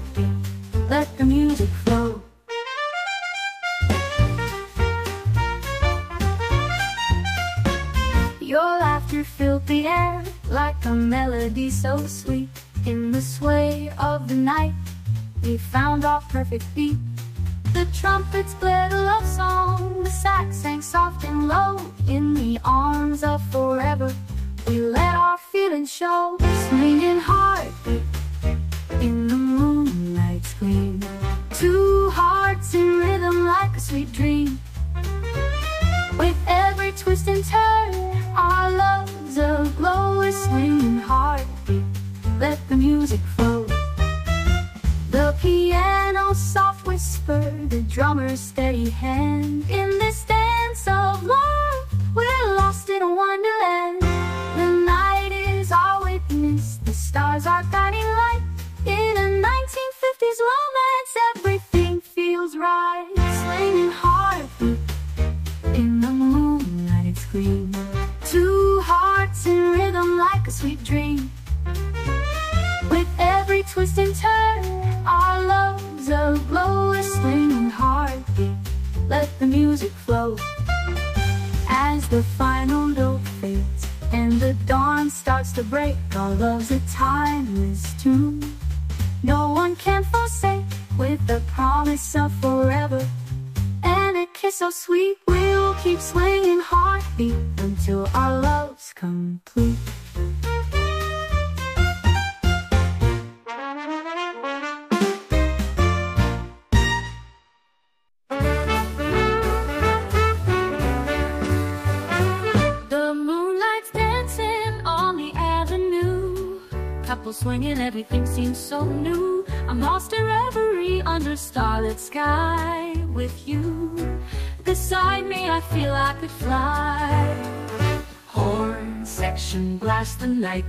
Let the music flow. Laughter filled the air like a melody so sweet. In the sway of the night, we found our perfect beat. The trumpets played a love song, the sax sang soft and low. In the arms of forever, we let our feelings show, swinging heartbeat in the moonlight's gleam. Two hearts in rhythm like a sweet dream. With every twist and turn, our love's a swinging heartbeat. Let the music flow. The piano soft whisper, the drummer's steady hand. In this to break, our love's a timeless tune. No one can forsake with the promise of forever. And a kiss so sweet,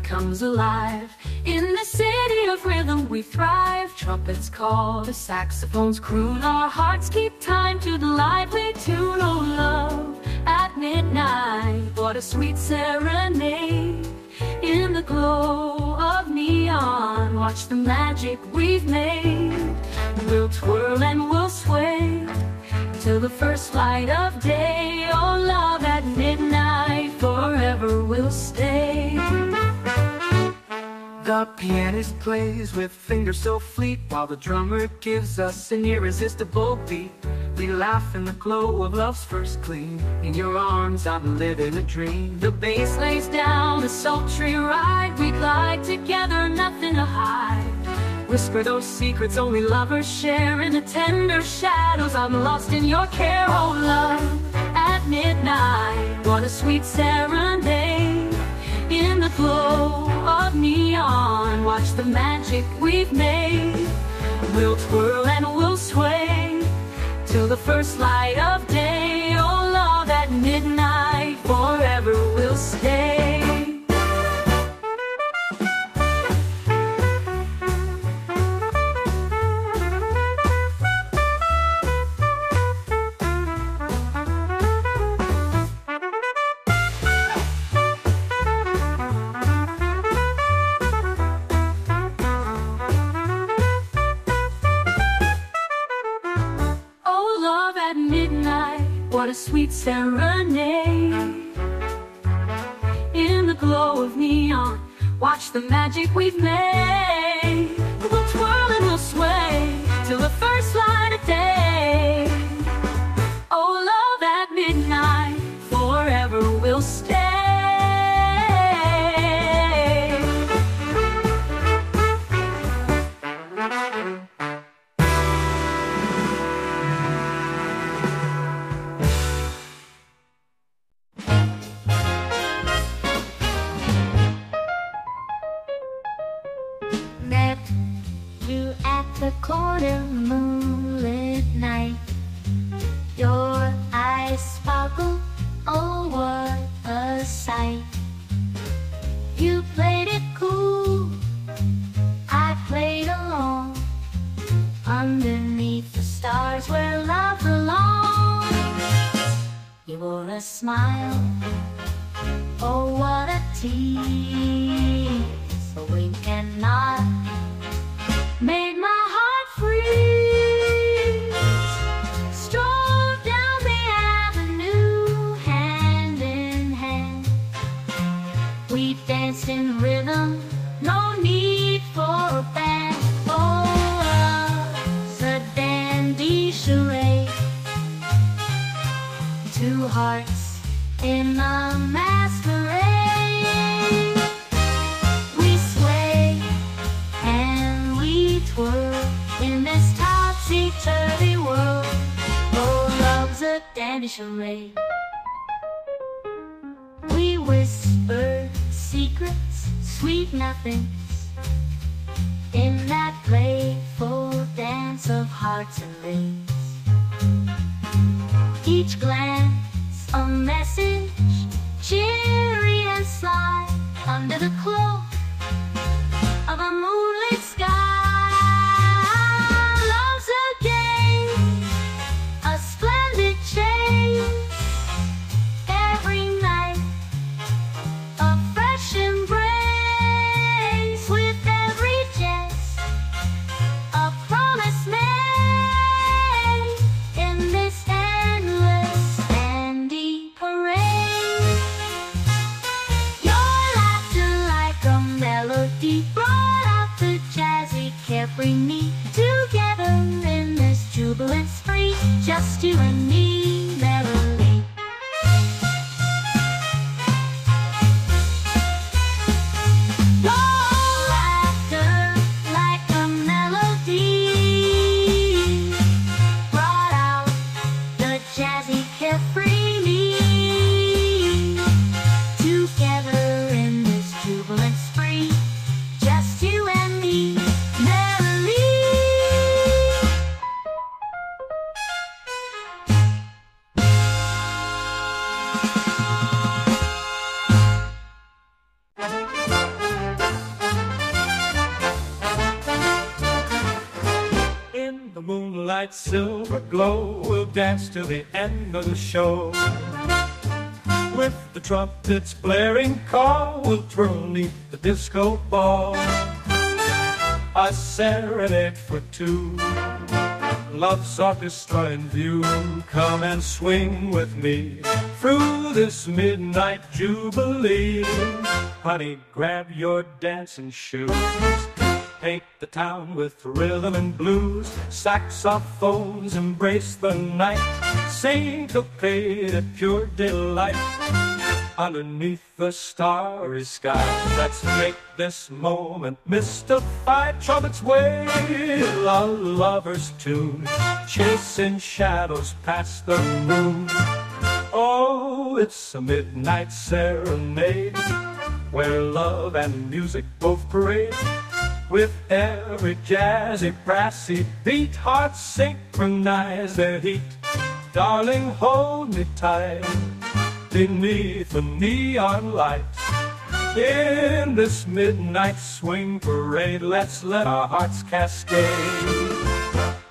comes alive. In the city of rhythm, we thrive. Trumpets call, the saxophones croon. Our hearts keep time to the lively tune. Oh, love at midnight. What a sweet serenade. In the glow of neon, watch the magic we've made. We'll twirl and we'll sway till the first light of day. Oh, love at midnight, forever we'll stay. The pianist plays with fingers so fleet While the drummer gives us an irresistible beat We laugh in the glow of love's first gleam In your arms I'm living a dream The bass lays down a sultry ride. We glide together, nothing to hide. Whisper those secrets only lovers share In the tender shadows I'm lost in your care Oh, love at midnight. What a sweet serenade. In the glow of neon, watch the magic we've made. We'll twirl and we'll sway Till the first light of day. Oh, love at midnight, what a sweet serenade. In the glow of neon, watch the magic we've made. A smile, oh what a tease. A wink and nod made my a. We whisper secrets, sweet nothings, in that playful dance of hearts and rings. Each glance a message, cheery and sly, under the cloak of a moonlit carefree me together in this jubilant spree, just you and me, the show. With the trumpets blaring call, we'll twirl neath the disco ball. A serenade for two. Love's orchestra in view. Come and swing with me through this midnight jubilee. Honey, grab your dancing shoes. Paint the town with rhythm and blues. Saxophones embrace the night. Syncopated pure delight. Underneath the starry sky, let's make this moment mystified. Trumpets wail a lover's tune, chasing shadows past the moon. Oh, it's a midnight serenade where love and music both parade. With every jazzy, brassy beat, hearts synchronize their heat. Darling, hold me tight beneath the neon light. In this midnight swing parade, let's let our hearts cascade.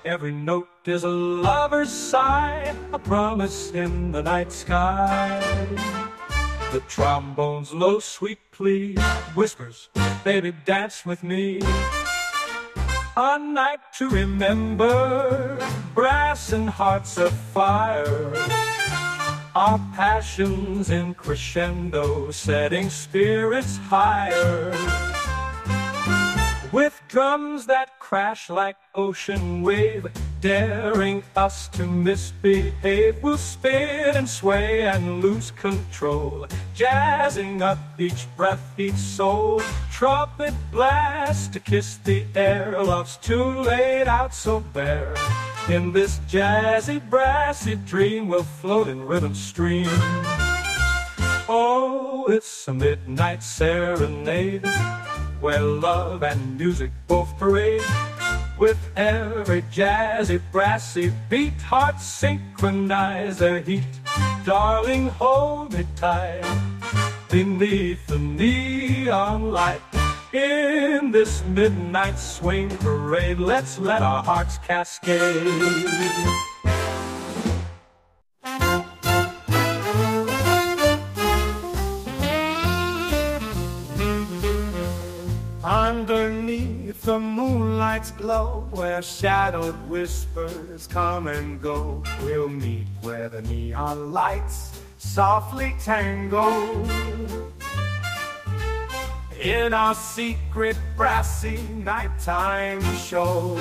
Every note is a lover's sigh, a promise in the night sky. The trombone's low, sweet plea whispers, baby, dance with me. A night to remember, brass and hearts afire. Our passions in crescendo, setting spirits higher. With drums that crash like ocean wave, daring us to misbehave, we'll spin and sway and lose control, jazzing up each breath, each soul. Trumpet blast to kiss the air, love's too late out so bare. In this jazzy, brassy dream, we'll float in rhythm stream. Oh, it's a midnight serenade where love and music both parade. With every jazzy, brassy beat, hearts synchronize their heat. Darling, hold me tight beneath the neon light. In this midnight swing parade, let's let our hearts cascade. The moonlight's glow, where shadowed whispers come and go, we'll meet where the neon lights softly tango. In our secret brassy nighttime show,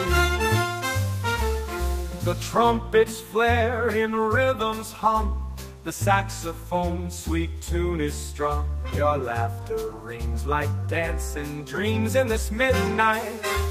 the trumpets flare in rhythms hum, The saxophone sweet tune is strung. Your laughter rings like dancing dreams in this midnight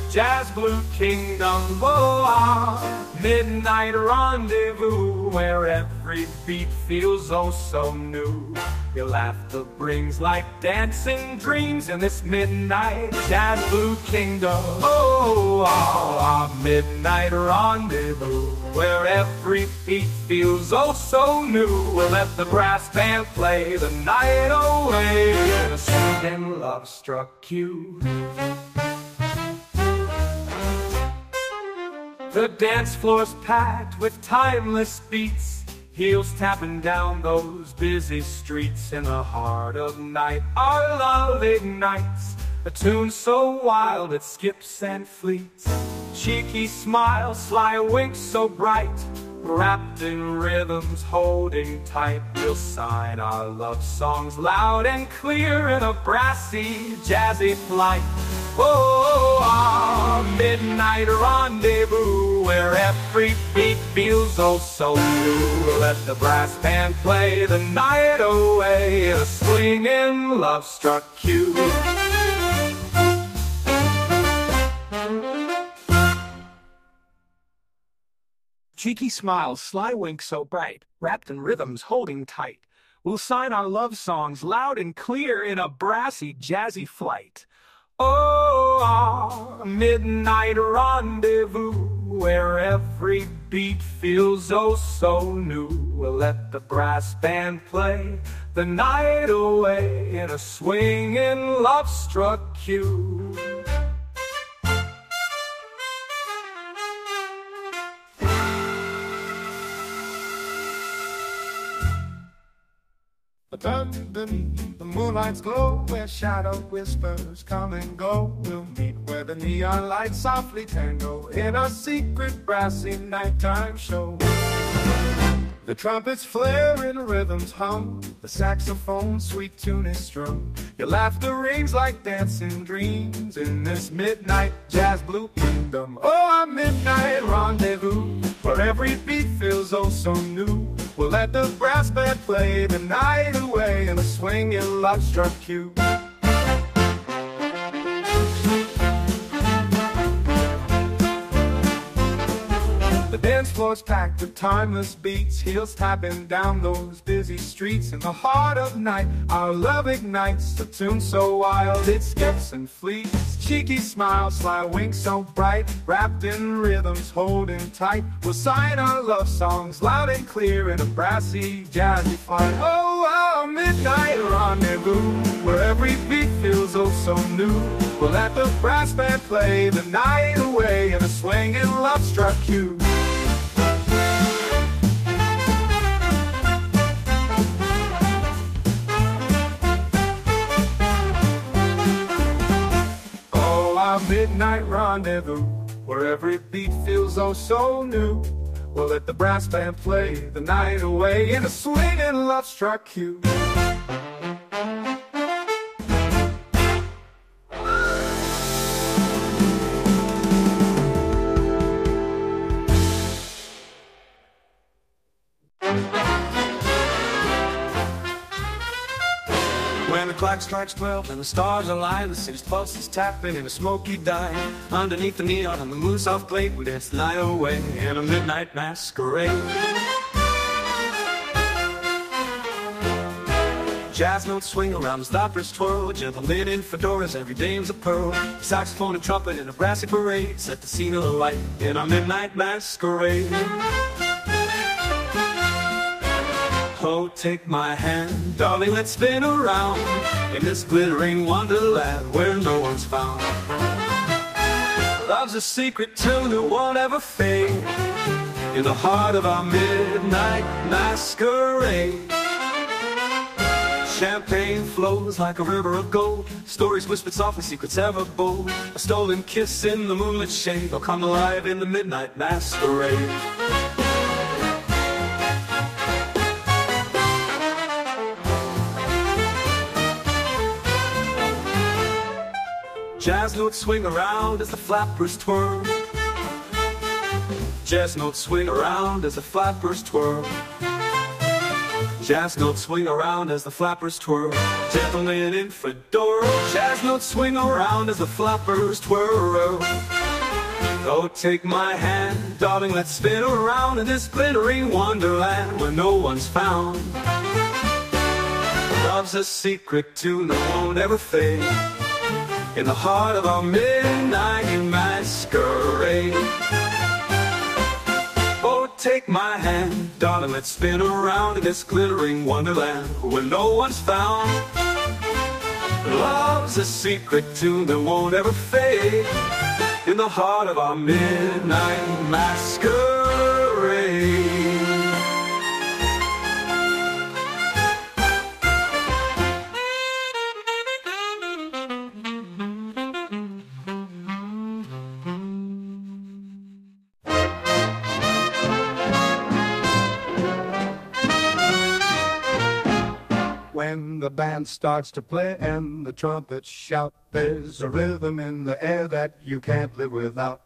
jazz blue kingdom. Oh, ah, midnight rendezvous where every beat feels oh so new. Your laughter brings like dancing dreams in this midnight jazz blue kingdom. Oh, ah, ah, midnight rendezvous where every beat feels oh so new. We'll let the brass band play the night away in a sweet and love-struck cue. The dance floor's packed with timeless beats. Heels tapping down those busy streets in the heart of night. Our love ignites a tune so wild it skips and fleets. Cheeky smile, sly wink so bright. Wrapped in rhythms, holding tight, we'll sign our love songs loud and clear in a brassy, jazzy flight. Oh, our midnight rendezvous, where every beat feels oh so new. Let the brass band play the night away, a swinging love-struck cue. Cheeky smiles, sly winks so bright, wrapped in rhythms holding tight. We'll sign our love songs loud and clear in a brassy, jazzy flight. Oh, our midnight rendezvous, where every beat feels oh so new. We'll let the brass band play the night away in a swinging, love-struck cue. Underneath the moonlight's glow, where shadow whispers come and go, we'll meet where the neon lights softly tango in a secret brassy nighttime show. The trumpets flare and rhythms hum, the saxophone sweet tune is strung. Your laughter rings like dancing dreams in this midnight jazz blue kingdom. Oh, a midnight rendezvous where every beat feels oh so new. We'll let the brass band play the night away in a swinging love-struck cue. The dance floor's packed with timeless beats, heels tapping down those busy streets. In the heart of night, our love ignites a tune so wild it skips and fleets. Cheeky smiles, sly winks so bright, wrapped in rhythms holding tight. We'll sign our love songs loud and clear in a brassy, jazzy fight. Oh, our midnight rendezvous, where every beat feels oh so new. We'll let the brass band play the night away in a swinging love-struck cue. Midnight rendezvous, where every beat feels oh so new. We'll let the brass band play the night away in a swinging love-struck cue. When clock strikes twelve and the stars align, the city's pulse is tapping in a smoky dive. Underneath the neon on the moon's soft plate, we dance the night away in a midnight masquerade. Jazz notes swing around the stoppers twirl, gentlemen in fedoras, every dame's a pearl. Saxophone and trumpet in a brassy parade, set the scene alight in a midnight masquerade. Oh, take my hand, darling, let's spin around in this glittering wonderland where no one's found. Love's a secret tune that won't ever fade in the heart of our midnight masquerade. Champagne flows like a river of gold. Stories whispered softly, secrets ever bold. A stolen kiss in the moonlit shade will come alive in the midnight masquerade. Jazz notes swing around as the flappers twirl. Jazz notes swing around as the flappers twirl. Jazz notes swing around as the flappers twirl. Gentlemen in fedora. Jazz notes swing around as the flappers twirl. Oh, take my hand, darling, let's spin around in this glittering wonderland where no one's found. Love's a secret tune that won't ever fade. In the heart of our midnight masquerade. Oh, take my hand, darling, let's spin around in this glittering wonderland where no one's found. Love's a secret tune that won't ever fade in the heart of our midnight masquerade. The band starts to play and the trumpets shout, there's a rhythm in the air that you can't live without.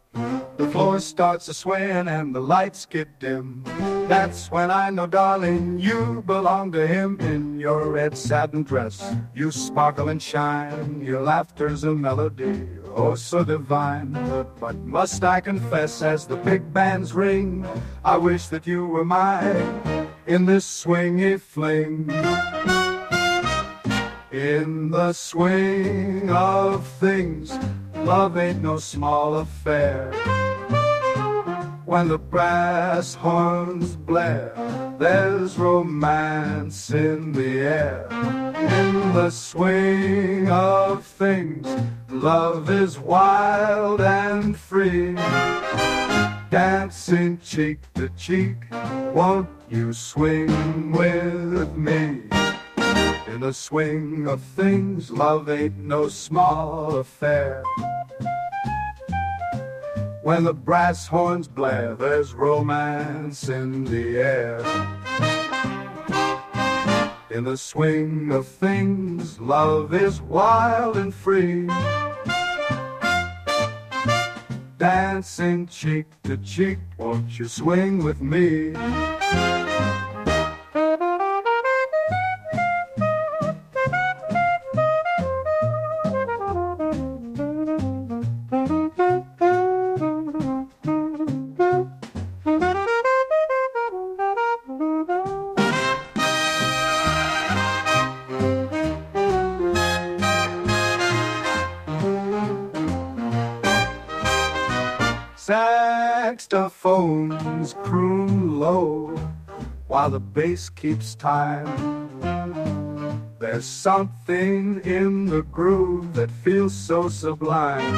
The floor starts to swaying and the lights get dim. That's when I know, darling, you belong to him in your red satin dress. You sparkle and shine, your laughter's a melody, oh so divine. But must I confess, as the big bands ring, I wish that you were mine in this swingy fling. In the swing of things, love ain't no small affair. When the brass horns blare, there's romance in the air. In the swing of things, love is wild and free. Dancing cheek to cheek, won't you swing with me? In the swing of things, love ain't no small affair. When the brass horns blare, there's romance in the air. In the swing of things, love is wild and free. Dancing cheek to cheek, won't you swing with me? The bass keeps time. There's something in the groove that feels so sublime.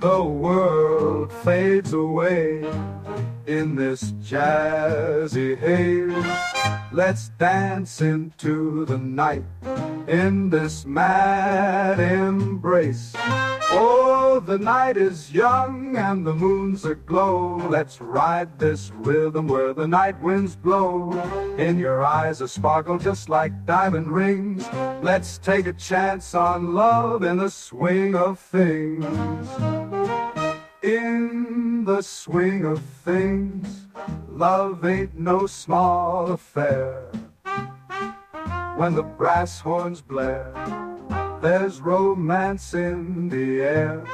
The world fades away in this jazzy haze. Let's dance into the night in this mad embrace. Oh, the night is young and the moon's aglow. Let's ride this rhythm where the night winds blow. In your eyes a sparkle just like diamond rings. Let's take a chance on love in the swing of things. In the swing of things, love ain't no small affair. When the brass horns blare, there's romance in the air.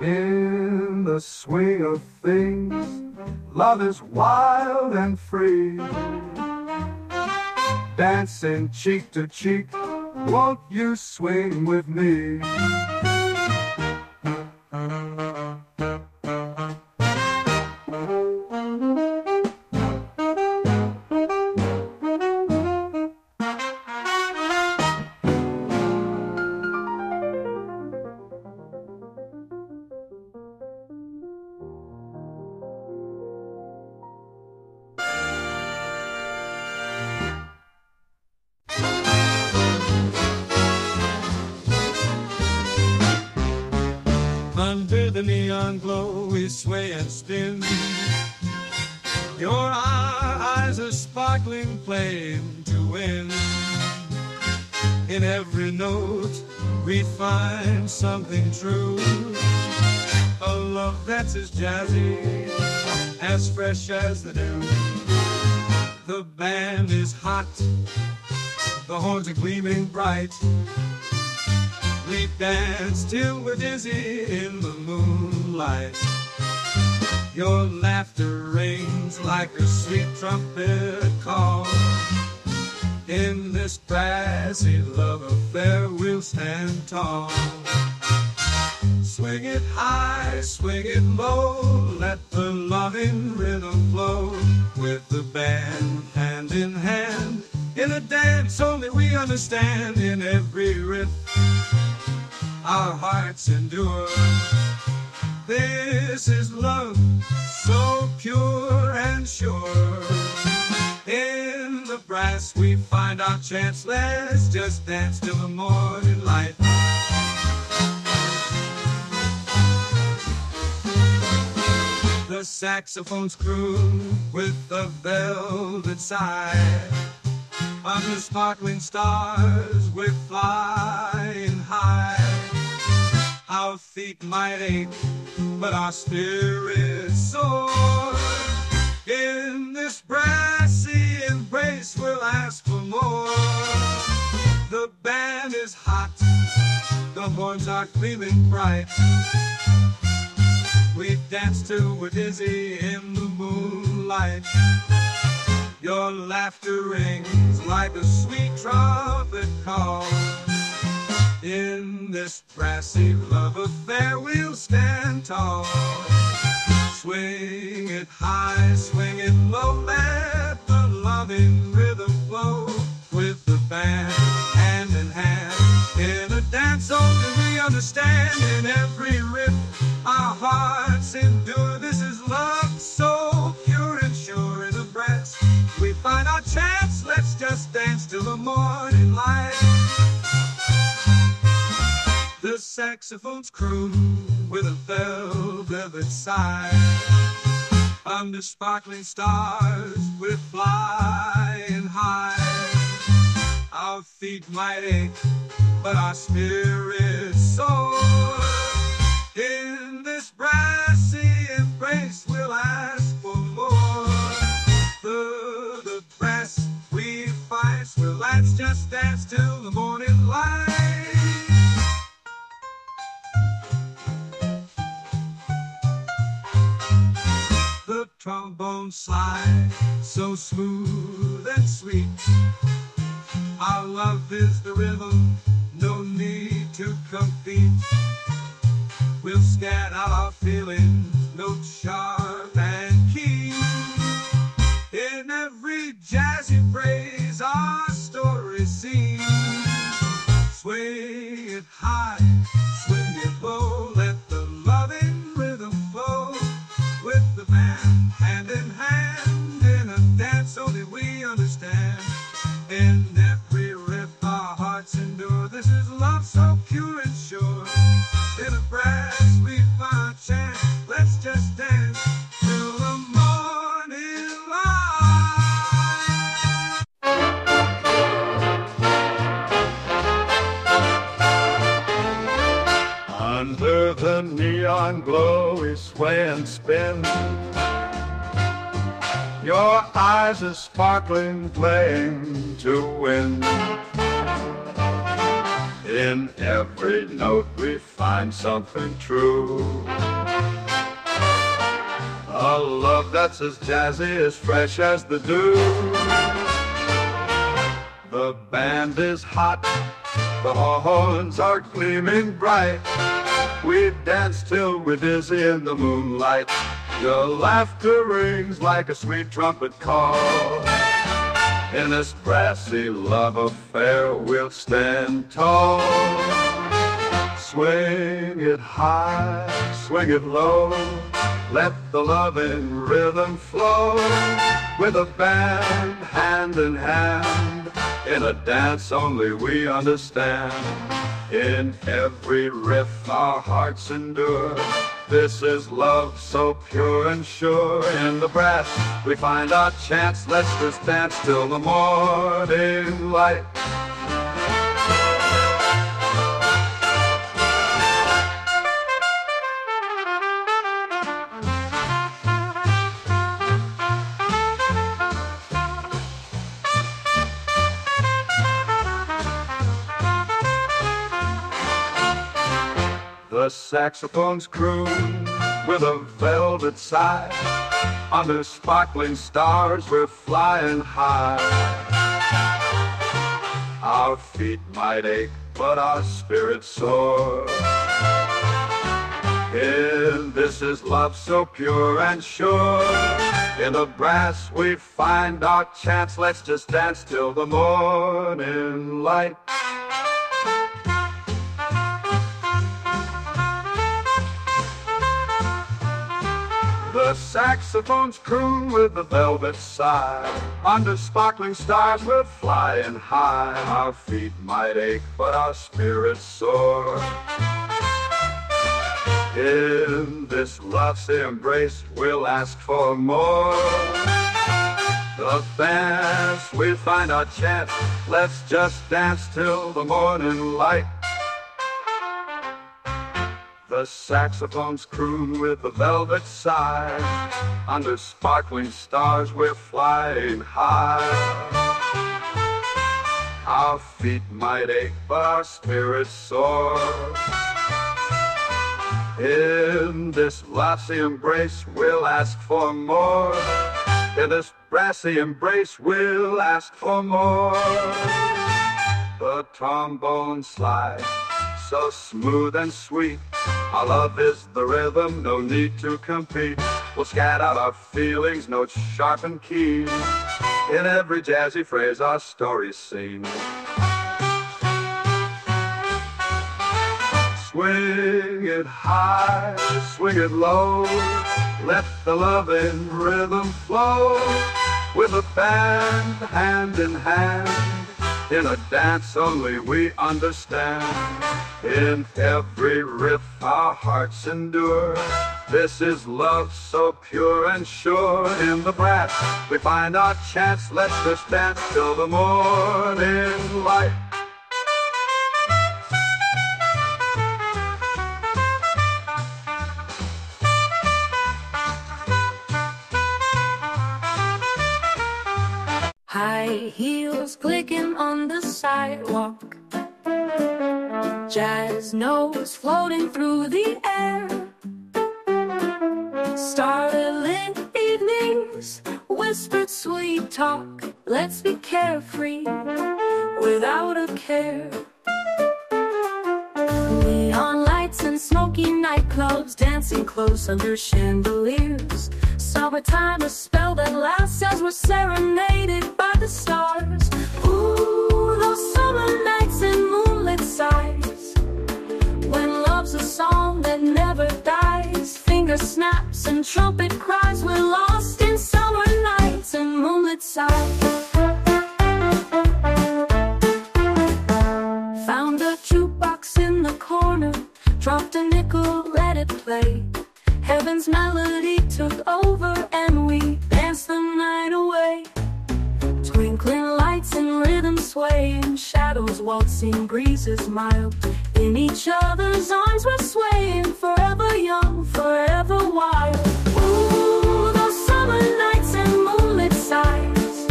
In the swing of things, love is wild and free. Dancing cheek to cheek, won't you swing with me? That's as jazzy, as fresh as the dew. The band is hot, the horns are gleaming bright. We dance till we're dizzy in the moonlight. Your laughter rings like a sweet trumpet call. In this brassy love affair, we'll stand tall. Swing it high, swing it low, let the loving rhythm flow with the band hand in hand. In a dance only we understand in every rhythm our hearts endure. This is love, so pure and sure. In the brass we find our chance. Let's just dance till the morning light. The saxophones croon with the velvet sigh. Under sparkling stars we're flying high. Our feet might ache, but our spirits soar. In this brassy embrace, we'll ask for more. The band is hot, the horns are gleaming bright. We dance till we're dizzy in the moonlight. Your laughter rings like a sweet trumpet call. In this brassy love affair, we'll stand tall. Swing it high, swing it low, let the loving rhythm flow with the band, hand in hand. In a dance only we understand, in every riff, our hearts endure. This is love so pure and sure in the breast. We find our chance, let's just dance till the morning light. The saxophones croon with a velvet sigh. Under sparkling stars, we're flying high. Our feet might ache, but our spirits soar. In this brassy embrace, we'll ask for more. The, the brass we fight, well, let's just dance till the morning light. The trombone slide so smooth and sweet. Our love is the rhythm, no need to compete. We'll scan our feelings, note sharp and keen. In every jazzy phrase, our story seen. Swing it high, Your a sparkling, playing to win. In every note we find something true. A love that's as jazzy, as fresh as the dew. The band is hot, the horns are gleaming bright. We dance till we're dizzy in the moonlight. Your laughter rings like a sweet trumpet call. In this brassy love affair, we'll stand tall. Swing it high, swing it low. Let the loving rhythm flow. With a band, hand in hand. In a dance only we understand. In every riff our hearts endure. This is love so pure and sure. In the brass we find our chance. Let's just dance till the morning light. The saxophones croon with a velvet sigh. Under sparkling stars, we're flying high. Our feet might ache, but our spirits soar. In this is love so pure and sure. In the brass we find our chance. Let's just dance till the morning light. The saxophones croon with the velvet sigh. Under sparkling stars we're flying high. Our feet might ache, but our spirits soar. In this love's embrace, we'll ask for more. The dance, we find our chance. Let's just dance till the morning light. The saxophones croon with a velvet sigh. Under sparkling stars, we're flying high. Our feet might ache, but our spirits soar. In this lassie embrace, we'll ask for more. In this brassy embrace, we'll ask for more. The trombone slide, so smooth and sweet. Our love is the rhythm, no need to compete. We'll scat out our feelings, notes sharp and keen. In every jazzy phrase, our story's seen. Swing it high, swing it low. Let the loving rhythm flow. With a band, hand in hand. In a dance only we understand. In every riff our hearts endure. This is love so pure and sure. In the brass we find our chance. Let's just dance till the morning light. High heels clicking on the sidewalk. Jazz notes floating through the air. Starlit evenings, whispered sweet talk. Let's be carefree without a care. Neon lights and smoky nightclubs dancing close under chandeliers. Summertime, a spell that lasts as we're serenaded by the stars. Ooh, those summer nights and moonlit sighs. When love's a song that never dies, finger snaps and trumpet cries. We're lost in summer nights and moonlit sighs. Found a jukebox in the corner, dropped a nickel, let it play. Heaven's melody took over and we danced the night away. Twinkling lights and rhythm swaying, shadows waltzing, breezes mild. In each other's arms we're swaying, forever young, forever wild. Ooh, those summer nights and moonlit sighs.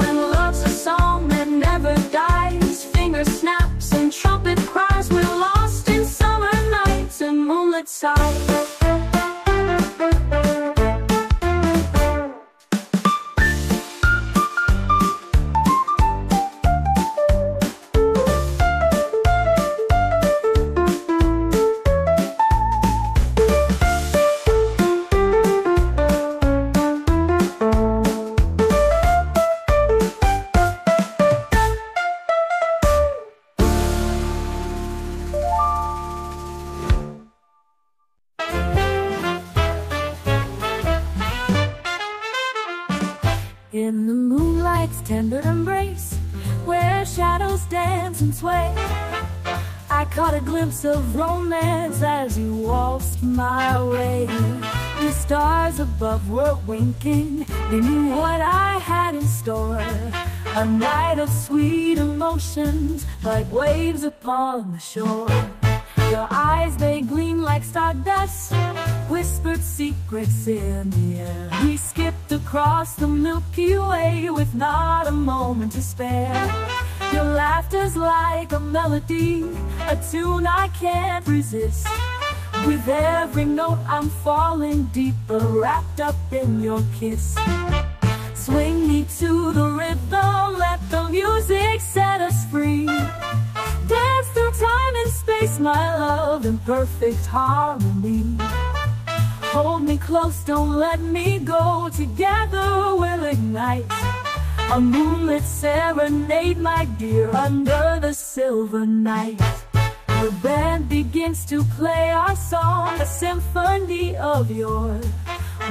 When love's a song that never dies, finger snaps and trumpet cries. We're lost in summer nights and moonlit sighs. Like waves upon the shore. Your eyes, they gleam like stardust, whispered secrets in the air. We skipped across the Milky Way with not a moment to spare. Your laughter's like a melody, a tune I can't resist. With every note I'm falling deeper, wrapped up in your kiss. Swing me to the rhythm, let the music set us free. Dance through time and space, my love, in perfect harmony. Hold me close, don't let me go. Together we'll ignite. A moonlit serenade, my dear, under the silver night. The band begins to play our song, a symphony of yours.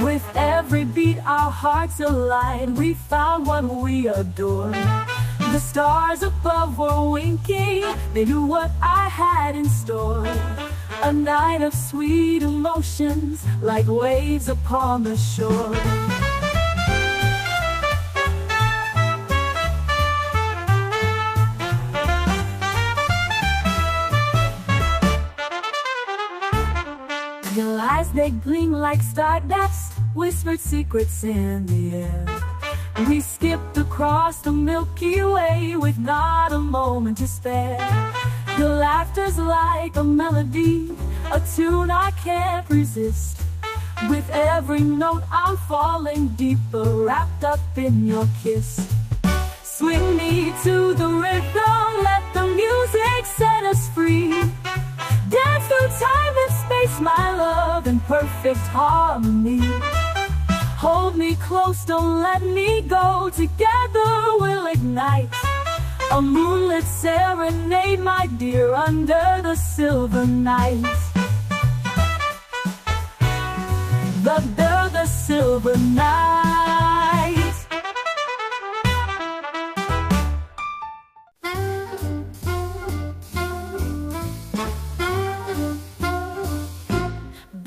With every beat, our hearts align. We found what we adore. The stars above were winking, they knew what I had in store. A night of sweet emotions, like waves upon the shore. Eyes, they gleam like stardust, whispered secrets in the air. We skipped across the Milky Way with not a moment to spare. Your laughter's like a melody, a tune I can't resist. With every note I'm falling deeper, wrapped up in your kiss. Swing me to the rhythm, let the music set us free. Dance through time and space, my love, in perfect harmony. Hold me close, don't let me go. Together we'll ignite. A moonlit serenade, my dear, under the silver night. The, the silver night.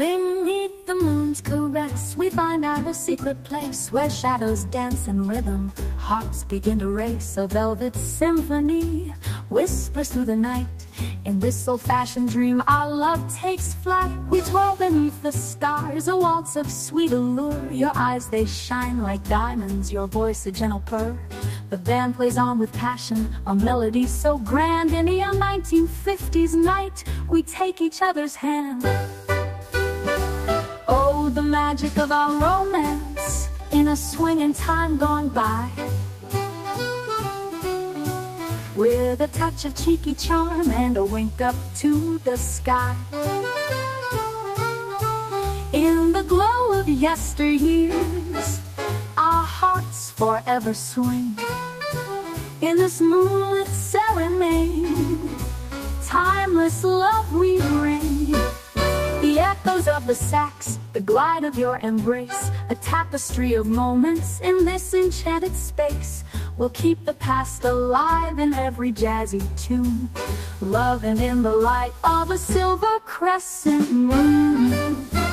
Beneath the moon's caress, we find out a secret place where shadows dance in rhythm. Hearts begin to race, a velvet symphony whispers through the night. In this old fashioned dream, our love takes flight. We twirl beneath the stars, a waltz of sweet allure. Your eyes, they shine like diamonds, your voice, a gentle purr. The band plays on with passion, a melody so grand. In a 1950s night, we take each other's hand. The magic of our romance in a swinging time gone by. With a touch of cheeky charm and a wink up to the sky. In the glow of yesteryears, our hearts forever swing. In this moonlit serenade, timeless love we bring. The echoes of the sax, the glide of your embrace, a tapestry of moments in this enchanted space will keep the past alive in every jazzy tune. Loving in the light of a silver crescent moon.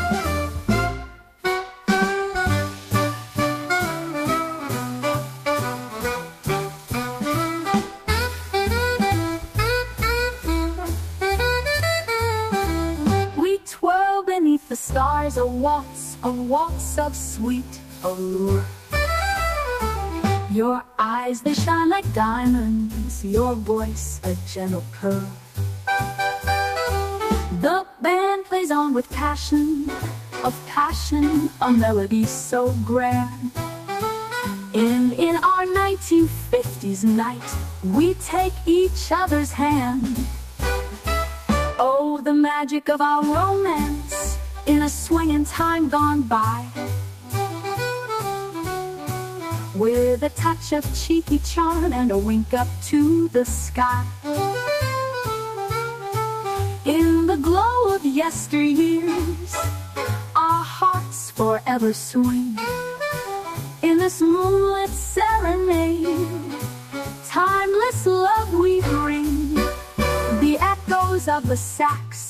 A waltz, a waltz of sweet allure. Your eyes, they shine like diamonds, your voice, a gentle purr. The band plays on with passion, of passion, a melody so grand. In, in our 1950s night, we take each other's hand. Oh, the magic of our romance in a swinging time gone by. With a touch of cheeky charm and a wink up to the sky. In the glow of yesteryears, our hearts forever swing. In this moonlit serenade, timeless love we bring. The echoes of the sax,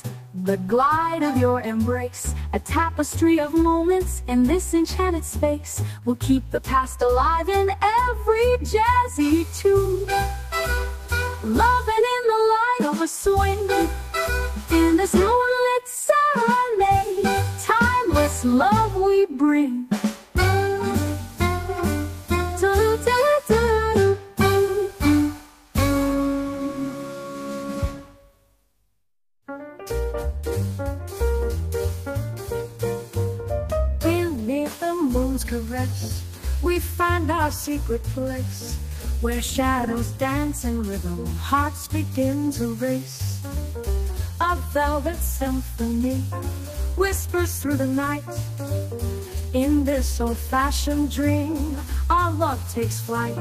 the glide of your embrace, a tapestry of moments in this enchanted space will keep the past alive in every jazzy tune. Loving in the light of a swing, in this moonlit serenade, timeless love we bring. We find our secret place where shadows dance in rhythm, hearts begin to race. A velvet symphony whispers through the night. In this old-fashioned dream, our love takes flight.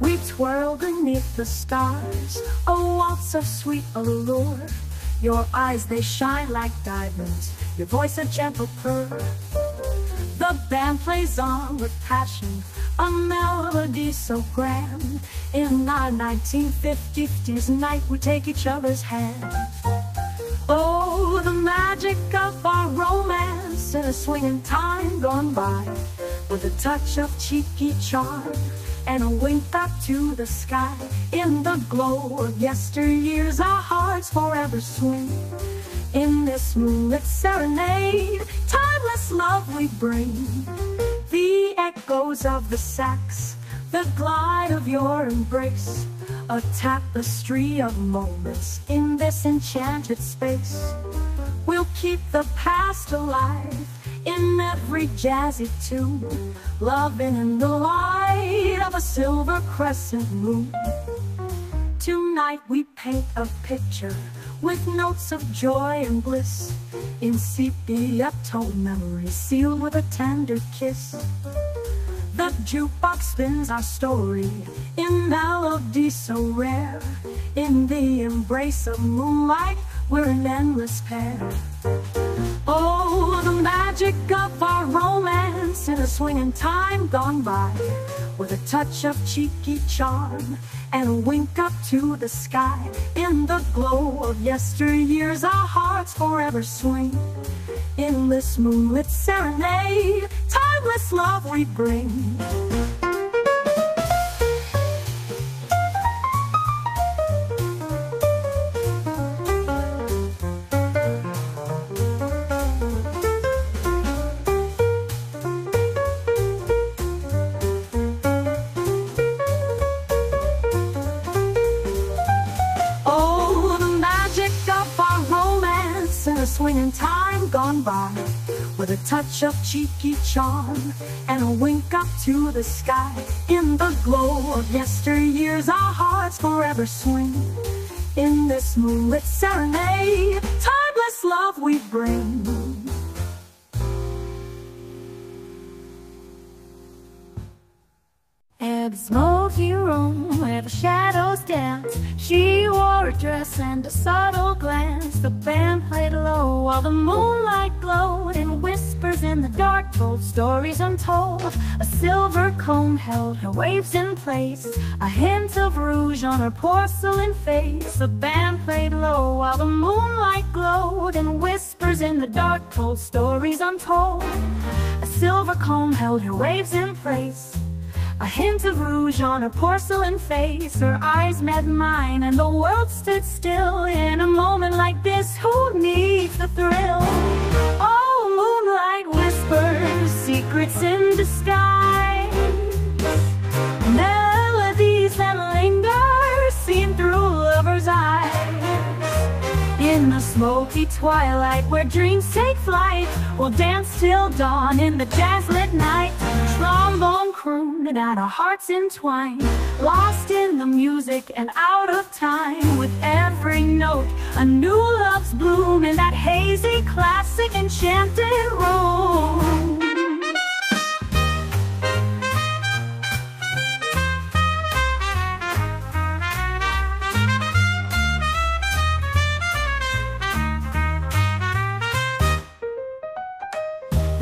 We twirl beneath the stars, a waltz of sweet allure. Your eyes, they shine like diamonds, your voice a gentle purr. The band plays on with passion, a melody so grand. In our 1950s night, we take each other's hand. Oh, the magic of our romance in a swinging time gone by, with a touch of cheeky charm and a wink up to the sky. In the glow of yesteryears, our hearts forever swing. In this moonlit serenade, timeless love we bring. The echoes of the sax, the glide of your embrace, a tapestry of moments in this enchanted space. We'll keep the past alive in every jazzy tune, loving in the light of a silver crescent moon. Tonight we paint a picture with notes of joy and bliss in sepia tone memories sealed with a tender kiss. The jukebox spins our story in melody so rare. In the embrace of moonlight, we're an endless pair. Oh, the magic of our romance in a swinging time gone by, with a touch of cheeky charm and a wink up to the sky. In the glow of yesteryears, our hearts forever swing. In this moonlit serenade, timeless love we bring. Swinging time gone by, with a touch of cheeky charm and a wink up to the sky. In the glow of yesteryears, our hearts forever swing. In this moonlit serenade, timeless love we bring. In the smoky room where the shadows dance, she wore a dress and a subtle glance. The band played low while the moonlight glowed and whispers in the dark told stories untold. A silver comb held her waves in place, a hint of rouge on her porcelain face. The band played low while the moonlight glowed and whispers in the dark told stories untold. A silver comb held her waves in place. A hint of rouge on her porcelain face. Her eyes met mine and the world stood still In a moment like this, who needs the thrill? Oh, moonlight whispers, secrets in disguise. Melodies that linger, seen through lovers' eyes in the smoky twilight where dreams take flight. We'll dance till dawn in the jazzlit night. Trombone croon and our hearts entwined. Lost in the music and out of time. With every note a new love's bloom In that hazy classic enchanted room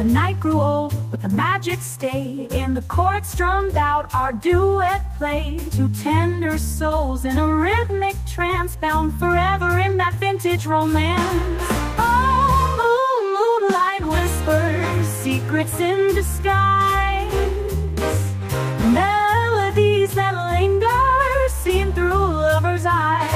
The night grew old, but the magic stayed. In the chords drummed out, our duet played. Two tender souls in a rhythmic trance, bound forever in that vintage romance. Oh, moon, moonlight whispers, secrets in disguise. Melodies that linger, seen through lovers' eyes.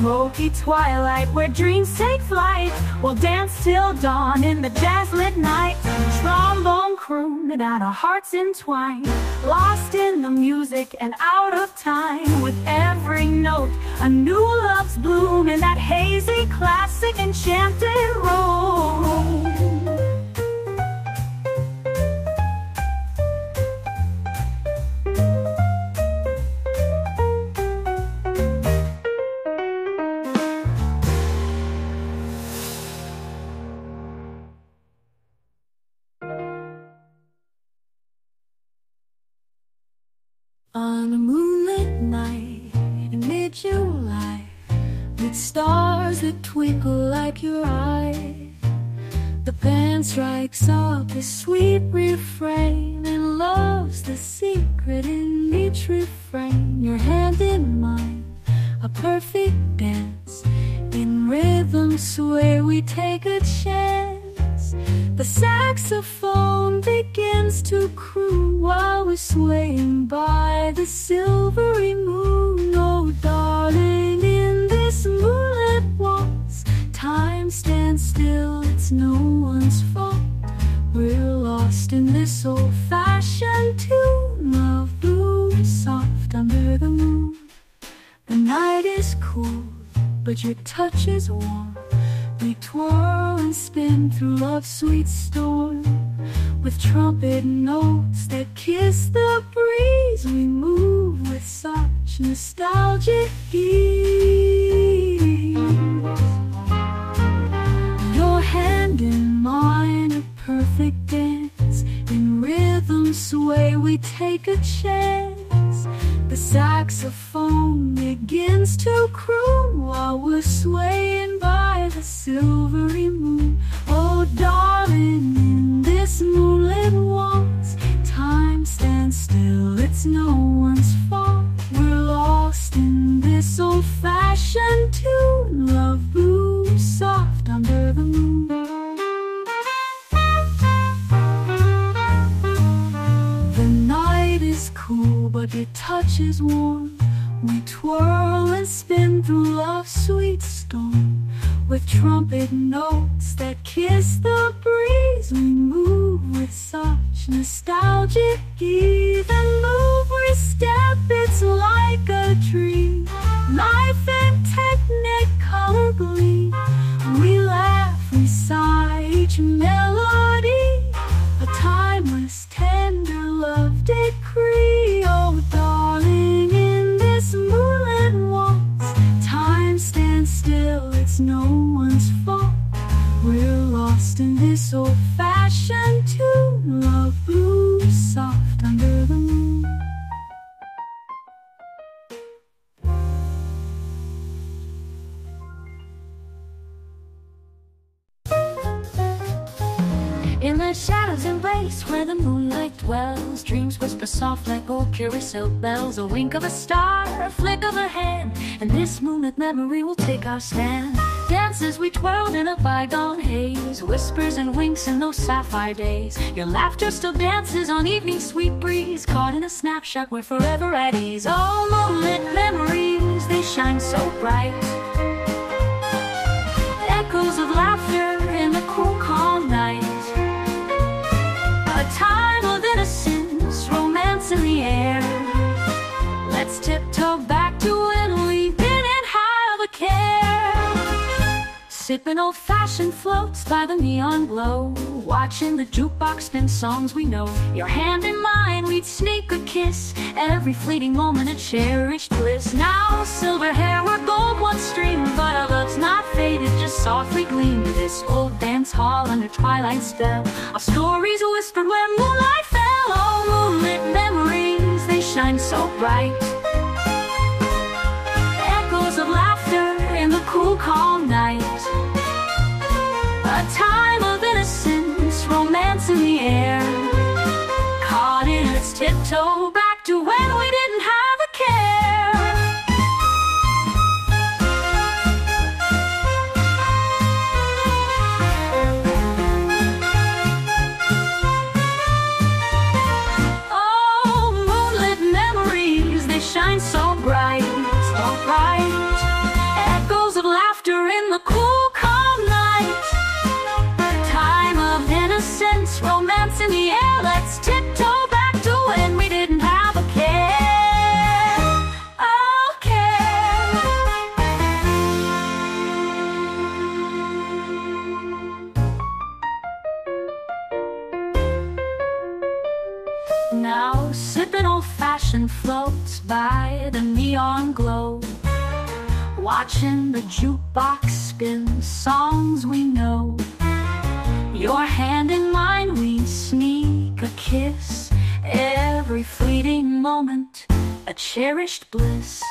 Smoky twilight where dreams take flight We'll dance till dawn in the jazzlit night. Trombone croon and our hearts entwined Lost in the music and out of time. With every note a new love's bloom In that hazy classic enchanted room twinkle like your eyes The band strikes up a sweet refrain And love's the secret in each refrain. Your hand in mine, a perfect dance. In rhythm sway we take a chance. The saxophone begins to croon While we're swaying by the silvery moon. Oh darling, lost in this old-fashioned tune Love blue, soft under the moon. The night is cool, but your touch is warm. We twirl and spin through love's sweet storm. With trumpet notes that kiss the breeze We move with such nostalgic ease. Your hand in mine, a perfect dance rhythm sway we take a chance. The saxophone begins to croon While we're swaying by the silvery moon. Oh darling, in this moonlit waltz Time stands still, it's no one's fault. We're lost in this old-fashioned tune. Love blue, soft under the moon cool, but your touch is warm. We twirl and spin through love's sweet storm. With trumpet notes that kiss the breeze, we move with such nostalgic ease. And move we step, it's like a dream. Life and technicolor glee. We laugh, we sigh, each melody. A timeless, tender love decree. Oh, darling, in this moonlit waltz, time stands still, it's no one's fault. We're lost in this old fashioned tune. Love blue, soft under the moon. The shadows embrace where the moonlight dwells. Dreams whisper soft like old carousel bells. A wink of a star, a flick of a hand. And this moonlit memory will take our stand. Dances we twirled in a bygone haze. Whispers and winks in those sapphire days. Your laughter still dances on evening sweet breeze. Caught in a snapshot, we're forever at ease. Oh, moonlit memories, they shine so bright tiptoe back to when we didn't have a care. Sipping old fashioned floats by the neon glow. Watching the jukebox spin songs we know. Your hand in mine, we'd sneak a kiss. Every fleeting moment a cherished bliss. Now silver hair, we're gold one stream. But our love's not faded, just softly gleam. This old dance hall under twilight spell. Our stories whispered where moonlight fell. Oh, moonlit memories, they shine so bright. Cool, calm night. A time of innocence, romance in the air. Caught in its tiptoe back to when we didn't floats by the neon glow. Watching the jukebox spin songs we know. Your hand in mine, we sneak a kiss. Every fleeting moment, a cherished bliss.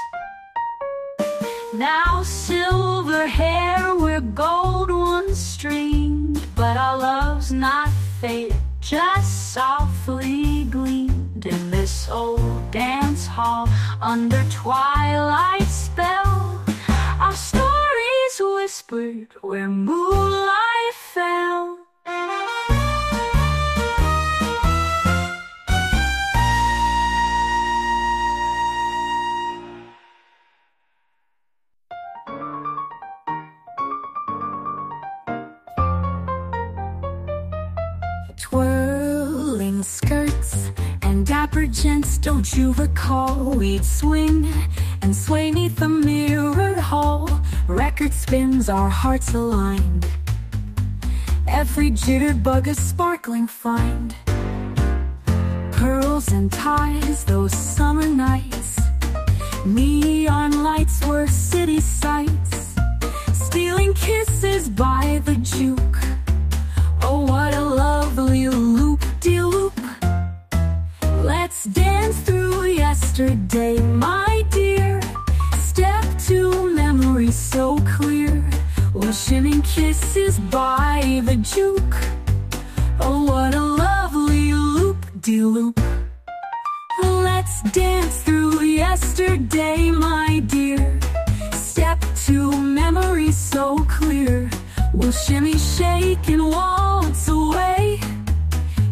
Now silver hair, we're gold one stringed, but our love's not faded, just softly gleamed this old dance hall under twilight spell. Our stories whispered where moonlight gents, don't you recall? We'd swing and sway neath the mirrored hall. Record spins, our hearts aligned. Every jitterbug a sparkling find. Pearls and ties, those summer nights. Neon lights were city sights. Stealing kisses by the juke. Oh, what a lovely loop de loop. Dance through yesterday, my dear. Step to memory so clear. Wishing kisses by the juke. Oh, what a lovely loop de loop. Let's dance through yesterday, my dear. Step to memory so clear. Oh, we'll shimmy, shake, and waltz away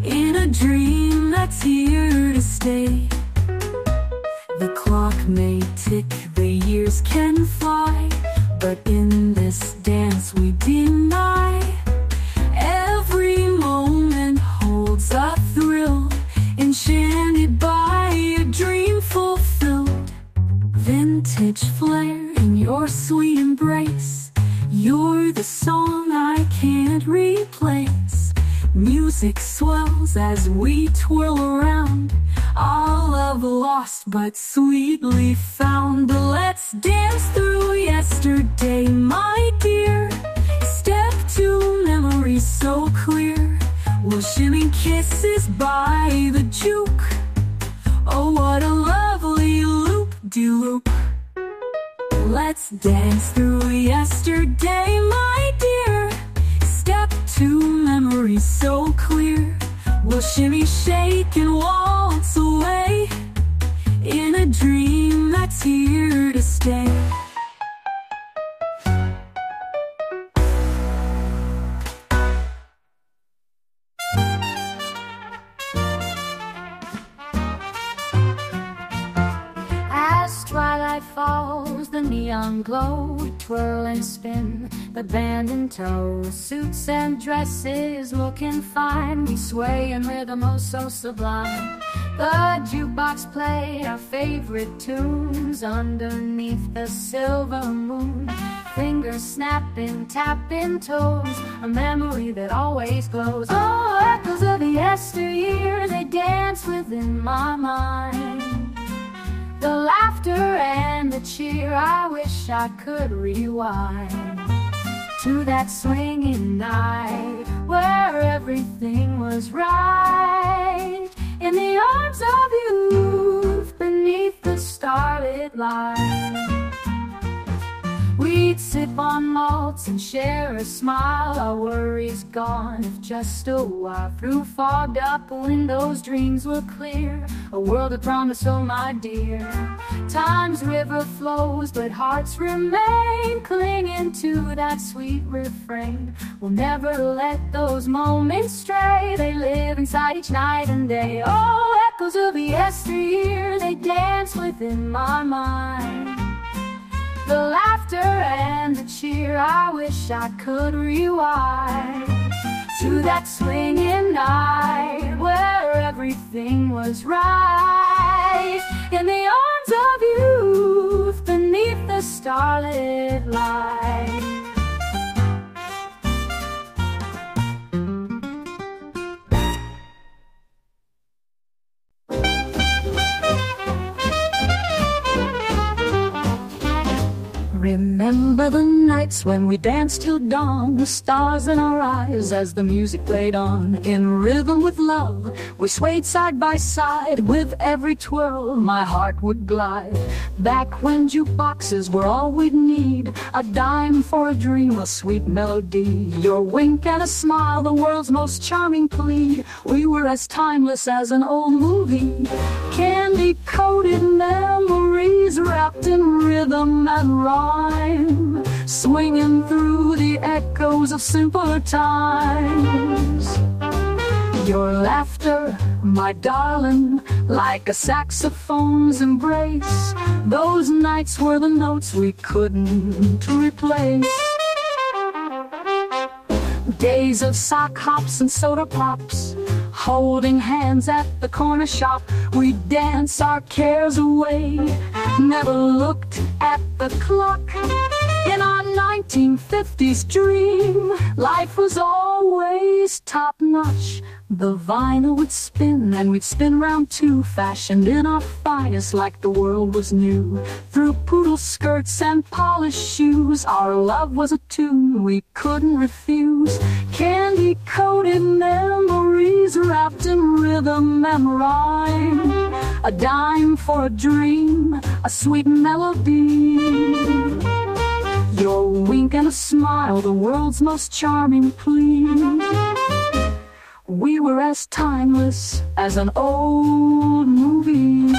in a dream that's here to stay. The clock may tick, the years can fly, but in this dance we deny. Every moment holds a thrill, enchanted by a dream fulfilled. Vintage flair in your sweet embrace. You're the song I can't replace. Music swells as we twirl around. Our love lost but sweetly found. Let's dance through yesterday, my dear. Step to memory so clear. We'll shimmy kisses by the juke. Oh, what a lovely loop de loop. Let's dance through yesterday, my dear. Step to memory so clear. We'll shimmy, shake, and waltz away in a dream that's here to stay. As twilight falls, the neon glow twirl and spin, the band in tow, suits and dresses looking fine. We sway in rhythm oh so sublime. The jukebox play our favorite tunes underneath the silver moon. Fingers snapping, tapping toes, a memory that always glows. Oh, echoes of the yesteryear, they dance within my mind. The laughter and the cheer, I wish I could rewind to that swinging night where everything was right. In the arms of youth, beneath the starlit light. We'd sip on malts and share a smile. Our worries gone if just a while. Through fogged up windows, dreams were clear. A world of promise, oh my dear. Time's river flows, but hearts remain clinging to that sweet refrain. We'll never let those moments stray. They live inside each night and day. Oh, echoes of yesteryear, they dance within my mind. The laughter and the cheer, I wish I could rewind to that swinging night where everything was right. In the arms of youth, beneath the starlit light. Remember the nights when we danced till dawn, the stars in our eyes as the music played on. In rhythm with love, we swayed side by side. With every twirl, my heart would glide. Back when jukeboxes were all we'd need, a dime for a dream, a sweet melody. Your wink and a smile, the world's most charming plea. We were as timeless as an old movie. Candy coated memories wrapped in rhythm and rhyme, swinging through the echoes of simpler times. Your laughter, my darling, like a saxophone's embrace. Those nights were the notes we couldn't replace. Days of sock hops and soda pops, holding hands at the corner shop. We dance our cares away, never looked at the clock. In 1950s dream, life was always top notch. The vinyl would spin and we'd spin round too, fashioned in our finest like the world was new. Through poodle skirts and polished shoes, our love was a tune we couldn't refuse. Candy coated memories wrapped in rhythm and rhyme. A dime for a dream, a sweet melody. Your wink and a smile, the world's most charming plea. We were as timeless as an old movie.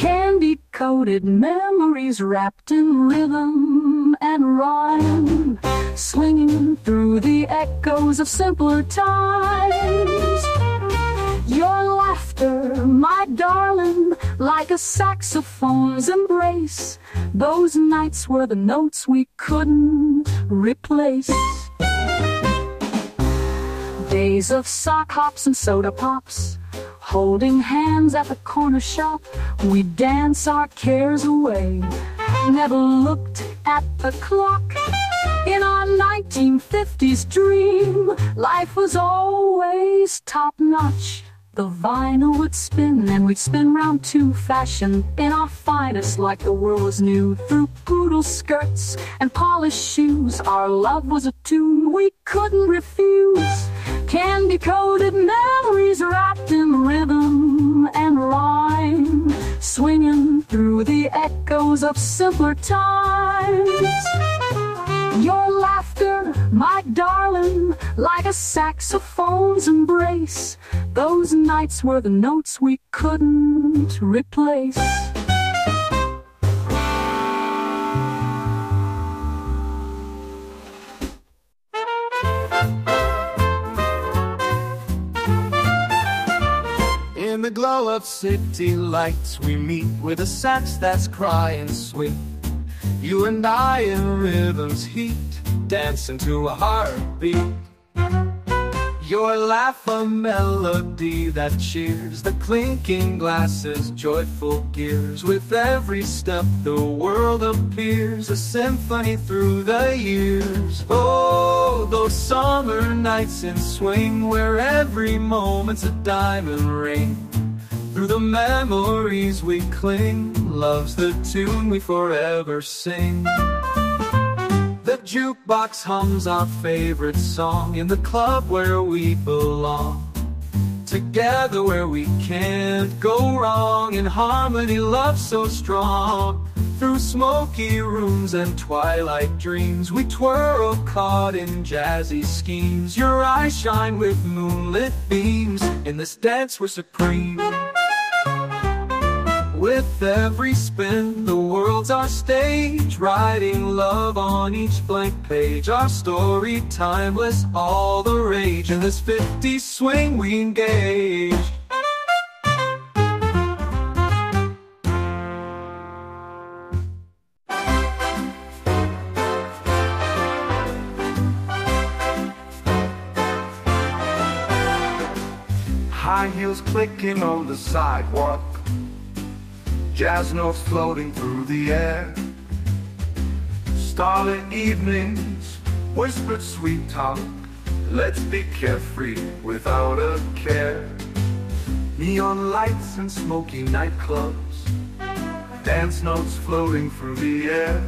Candy coated memories wrapped in rhythm and rhyme, swinging through the echoes of simpler times. Your laughter, my darling, like a saxophone's embrace. Those nights were the notes we couldn't replace. Days of sock hops and soda pops, holding hands at the corner shop. We dance our cares away, never looked at the clock. In our 1950s dream, life was always top notch. The vinyl would spin and we'd spin round to fashion in our finest like the world was new. Through poodle skirts and polished shoes, our love was a tune we couldn't refuse. Candy coated memories wrapped in rhythm and rhyme, swinging through the echoes of simpler times. Your laughter, my darling, like a saxophone's embrace. Those nights were the notes we couldn't replace. In the glow of city lights, we meet with a sax that's crying sweet. You and I in rhythm's heat, dancing to a heartbeat. Your laugh a melody that cheers the clinking glasses, joyful gears. With every step, the world appears a symphony through the years. Oh, those summer nights in swing, where every moment's a diamond ring. Through the memories we cling, love's the tune we forever sing. The jukebox hums our favorite song in the club where we belong. Together where we can't go wrong, in harmony, love so strong. Through smoky rooms and twilight dreams, we twirl caught in jazzy schemes. Your eyes shine with moonlit beams. In this dance, we're supreme. With every spin, the world's our stage, writing love on each blank page. Our story timeless, all the rage. In this 50 swing, we engage. High heels clicking on the sidewalk. Jazz notes floating through the air. Starlit evenings, whispered sweet talk. Let's be carefree without a care. Neon lights and smoky nightclubs. dance notes floating through the air.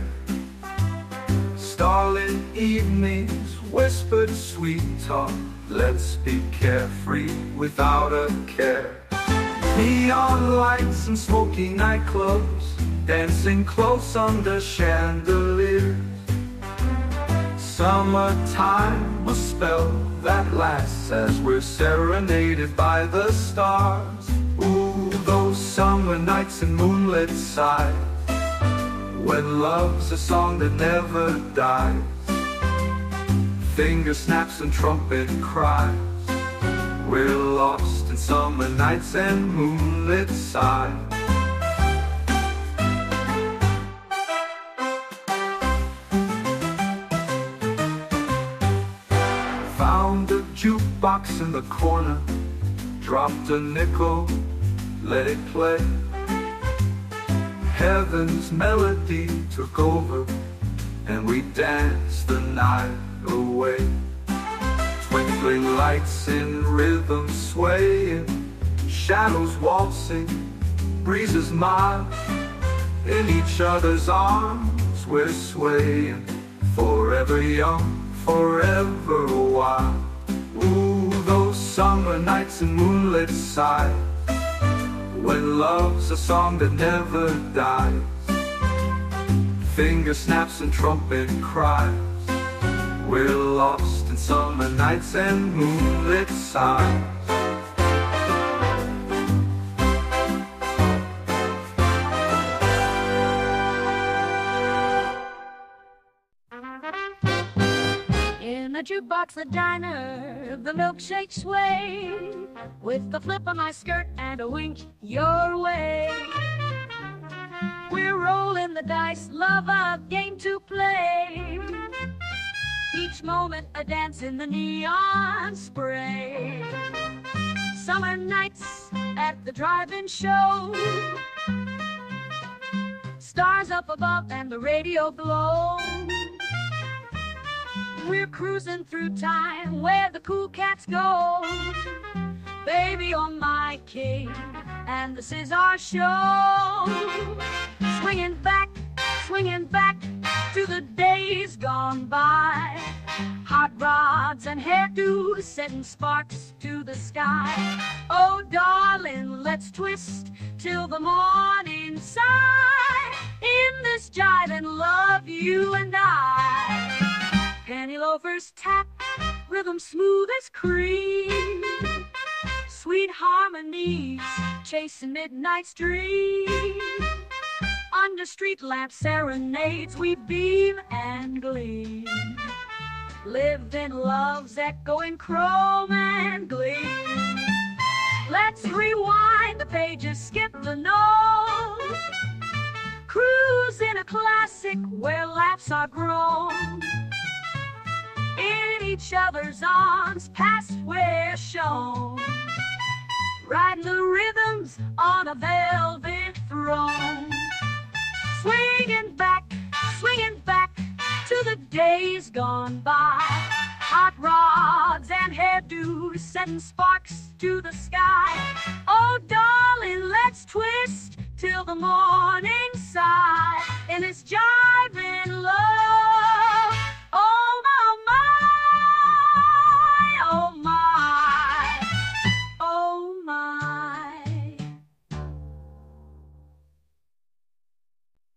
Starlit evenings, whispered sweet talk. Let's be carefree without a care. Neon lights and smoky nightclubs, dancing close under chandeliers. Summertime, a spell that lasts as we're serenaded by the stars. Ooh, those summer nights and moonlit sighs. When love's a song that never dies. Finger snaps and trumpet cries. We're lost in summer nights and moonlit sighs. Found a jukebox in the corner, dropped a nickel, let it play. Heaven's melody took over, and we danced the night away. Twinkling lights in rhythm swaying, shadows waltzing, breezes mild. In each other's arms we're swaying, forever young, forever wild. Ooh, those summer nights and moonlit sighs. When love's a song that never dies Finger snaps and trumpet cries We're lost summer nights and moonlit sighs In the jukebox, the diner, the milkshake sway, with the flip of my skirt and a wink your way. We're rolling the dice, love a game to play. Each moment a dance in the neon spray. Summer nights at the drive-in show. Stars up above and the radio glows. We're cruising through time where the cool cats go. Baby, you're my king, and this is our show. Swinging back, swinging back to the days gone by. Hot rods and hairdos setting sparks to the sky. Oh, darling, let's twist till the morning sigh. In this jiving love, you and I. Penny loafers tap, rhythm smooth as cream. Sweet harmonies, chasing midnight's dream. Under street lamp serenades, we beam and gleam. Lived in love's echoing chrome and gleam. Let's rewind the pages, skip the note. Cruise in a classic where laughs are grown in each other's arms, past where shown. Riding the rhythms on a velvet throne. Swinging back, swinging back to the days gone by. Hot rods and hairdos setting sparks to the sky. Oh, darling, let's twist till the morning sigh in this jiving love. Oh, my, my, oh, my, oh, my.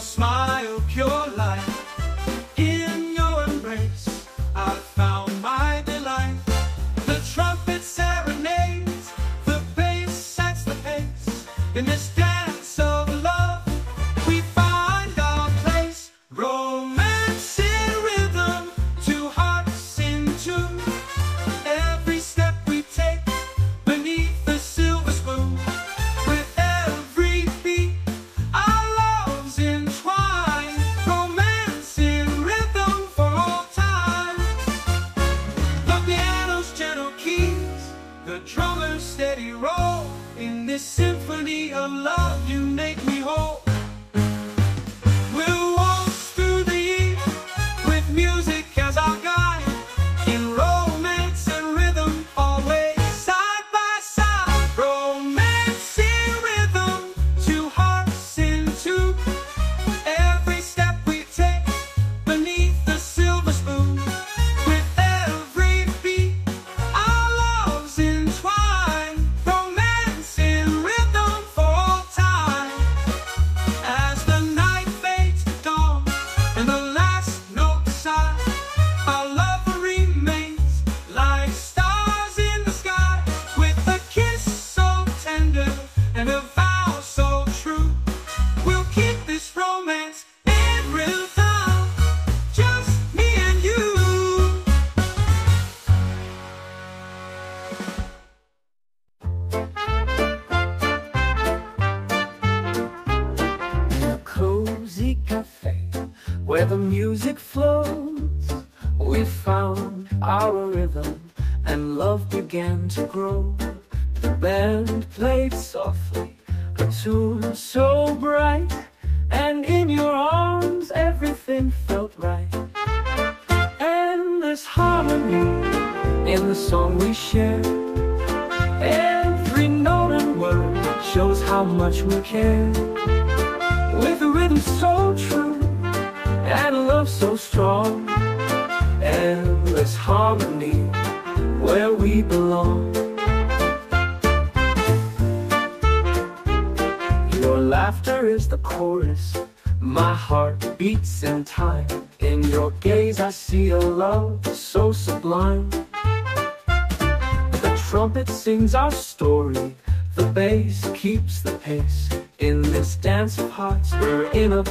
smile pure light.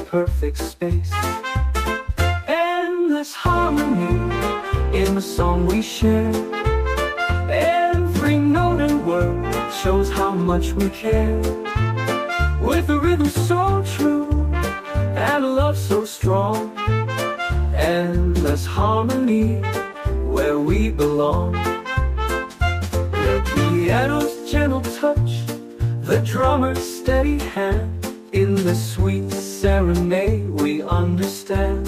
Perfect space. Endless harmony in the song we share. Every note and word shows how much we care. With a rhythm so true and a love so strong. Endless harmony where we belong. The piano's gentle touch, the drummer's steady hand. In the sweet serenade we understand.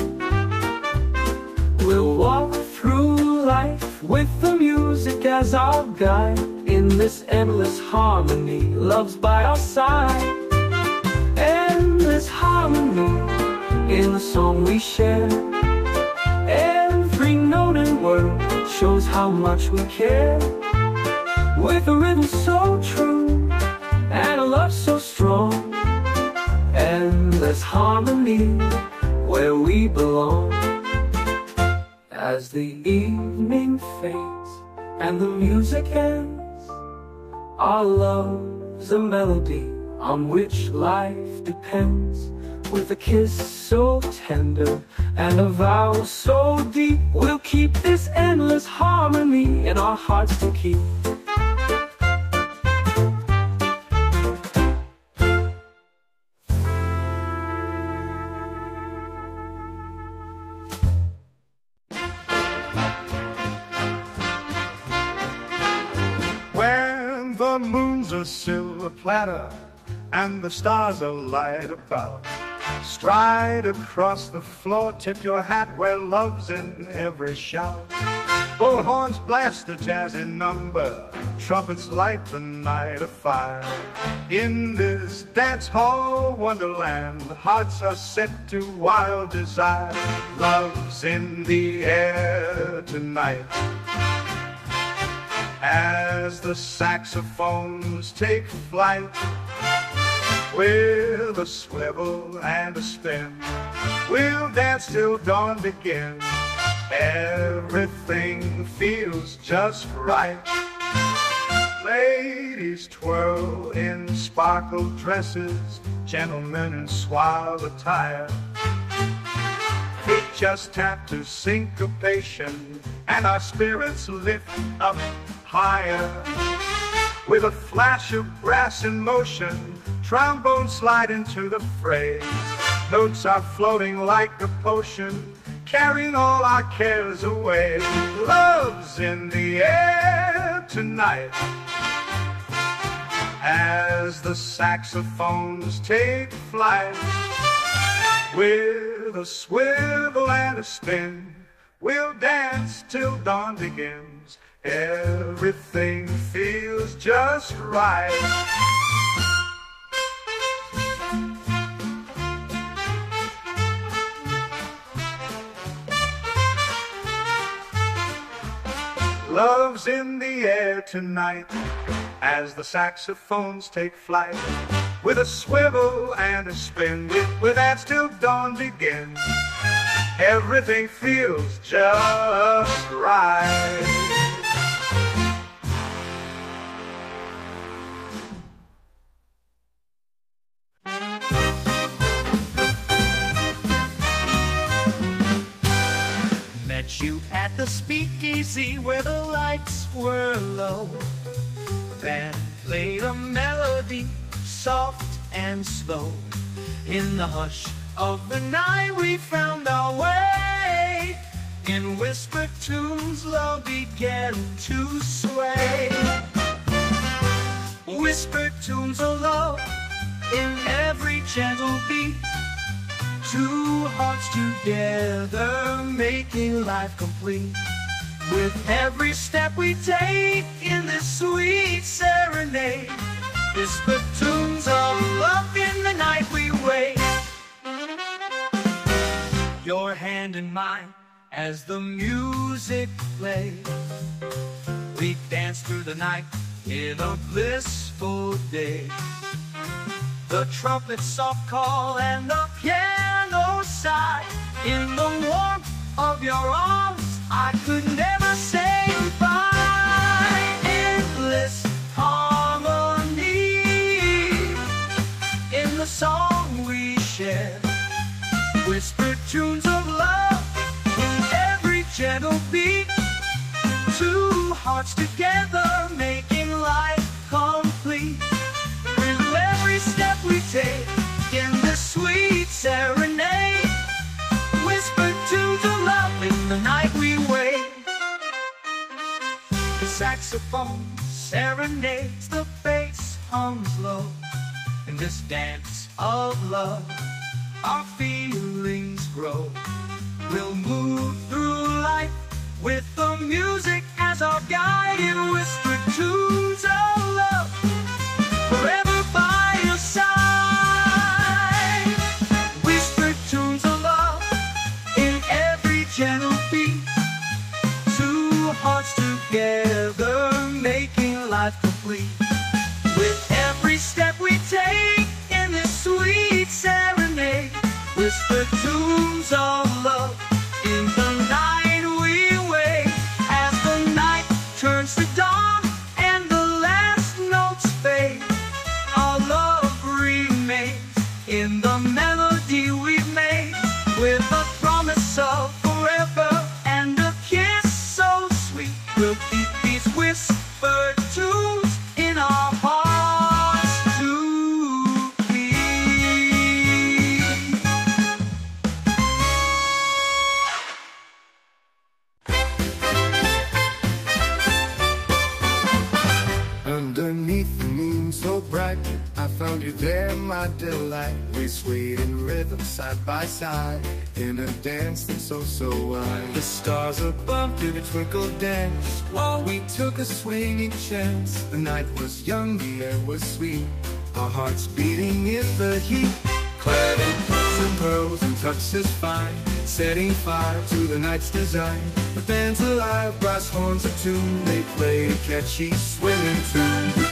We'll walk through life with the music as our guide. In this endless harmony, love's by our side. Endless harmony in the song we share. Every note and word shows how much we care. With a rhythm so true Harmony where we belong. As the evening fades and the music ends, our love's a melody on which life depends. With a kiss so tender and a vow so deep, we'll keep this endless harmony in our hearts to keep. Platter and the stars are about, stride across the floor, tip your hat where love's in every shout. Bullhorns blast a jazzy number, trumpets light the night afire. In this dance hall wonderland, hearts are set to wild desire. Love's in the air tonight. As the saxophones take flight with a swivel and a spin, we'll dance till dawn begins. Everything feels just right. Ladies twirl in sparkle dresses, gentlemen in suave attire. We just tap to syncopation, and our spirits lift up higher. With a flash of brass in motion, trombones slide into the fray. Notes are floating like a potion, carrying all our cares away. Love's in the air tonight as the saxophones take flight. With a swivel and a spin, we'll dance till dawn begins. Everything feels just right. Love's in the air tonight as the saxophones take flight. With a swivel and a spin, with that till dawn begins. Everything feels just right. You at the speakeasy where the lights were low. Band played a melody, soft and slow. In the hush of the night, we found our way. In whispered tunes, love began to sway. Whispered tunes of love in every gentle beat. Two hearts together making life complete. With every step we take in this sweet serenade, it's the tunes of love in the night we wait. Your hand in mine as the music plays. We dance through the night in a blissful day. The trumpet's soft call and the piano sigh. in the warmth of your arms. I could never say goodbye. Endless harmony in the song we share. Whispered tunes of love in every gentle beat. Two hearts together making life complete. We take in this sweet serenade. Whispered to the the night we The saxophone serenades, the bass hums low. In this dance of love, our feelings grow. We'll move through life with the music as our guide in whispered tunes of love. Whisper a twinkle dance while we took a swinging chance. The night was young, the air was sweet, our hearts beating in the heat. Clad in pearls and pearls and touches fine, setting fire to the night's design. The band's alive, brass horns are tuned, they play a catchy swinging tune.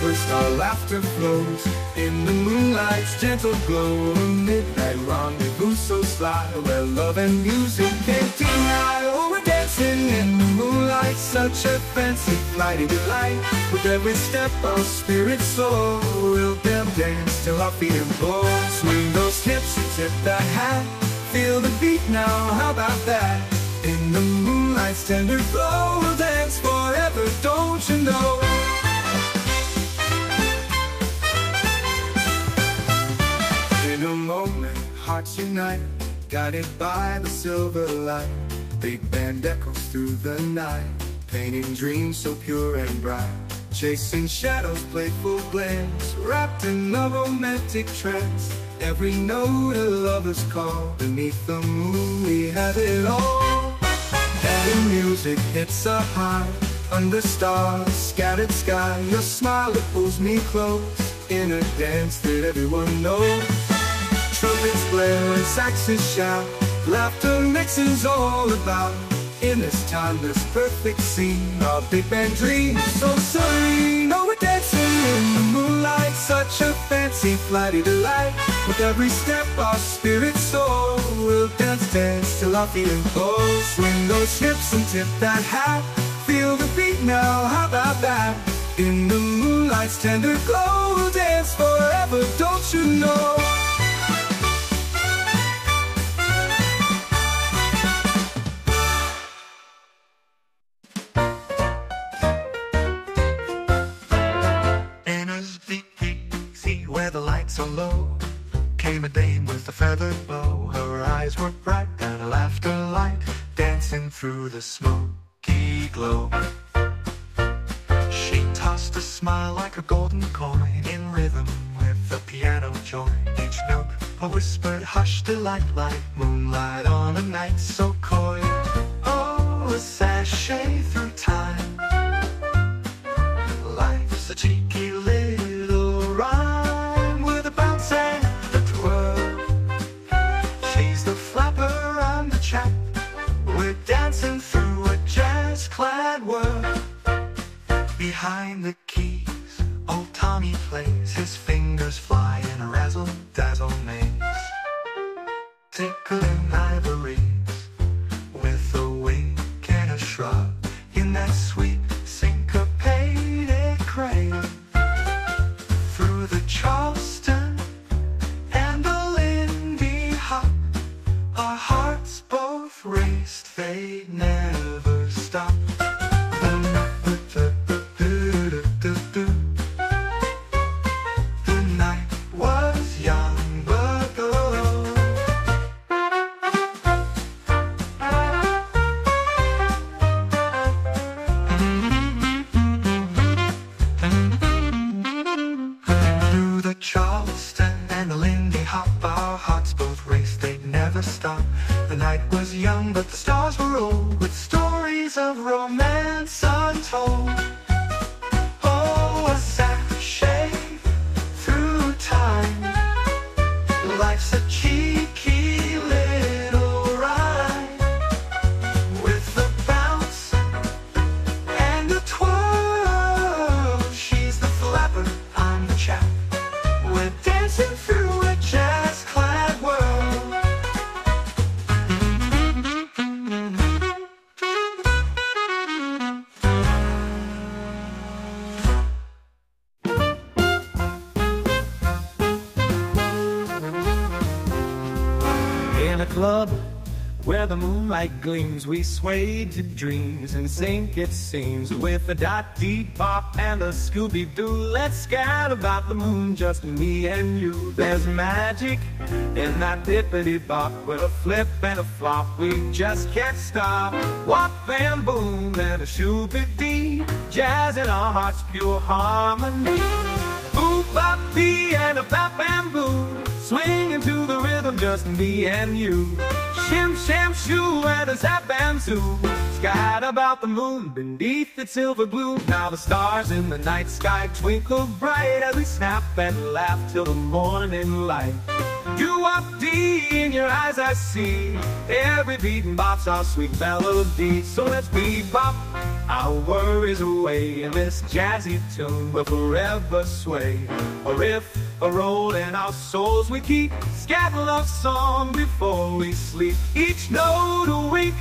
Twist, our laughter flows. In the moonlight's gentle glow A midnight rendezvous so sly Where love and music can't deny Oh, we're dancing in the moonlight Such a fancy flighty delight. With every step our spirits soar. We'll them dance till our feet implore. Swing those hips and tip that hat. Feel the beat now, how about that? In the moonlight's tender glow We'll dance forever, don't you know? In a moment, hearts unite Guided by the silver light. Big band echoes through the night Painting dreams so pure and bright. Chasing shadows, playful glance Wrapped in a romantic trance. Every note a lover's call Beneath the moon we have it all. And music hits our heart Under stars, scattered sky. Your smile that pulls me close In a dance that everyone knows Trumpets blare and saxes shout. Laughter mixes all about. In this timeless perfect scene of big band dreams so serene Oh, we're dancing in the moonlight. Such a fancy flighty delight. With every step our spirits soar. We'll dance, dance till our feet cold Swing those hips and tip that hat. Feel the beat now, how about that? In the moonlight's tender glow We'll dance forever, don't you know? Lights are low. Came a dame with a feathered bow. Her eyes were bright and her laughter light Dancing through the smoky glow. She tossed a smile like a golden coin In rhythm with the piano joy Each note a whispered hush delight Like moonlight on a night so coy. Oh, a sachet through time Behind the keys, old Tommy plays. His fingers fly in a razzle-dazzle maze. Tickling ivories gleams, we sway to dreams and sink, it seems, with a dot dee pop and a Scooby Doo. Let's scat about the moon, just me and you. There's magic in that dippity bop with a flip and a flop. We just can't stop. Whop bam boom and a shooby dee, jazz in our hearts, pure harmony. Boop bop bee and a bap and boo, swinging to the rhythm, just me and you. Shim sham shoo and a zap bam zoo Skied about the moon beneath its silver blue Now the stars in the night sky twinkle bright As we snap and laugh till the morning light. You up D in your eyes I see. Every beat and bop's our sweet melody. So let's bebop our worries away In this jazzy tune. We'll forever sway. A riff, a roll in our souls we keep Scatter love song before we sleep. Each note a wink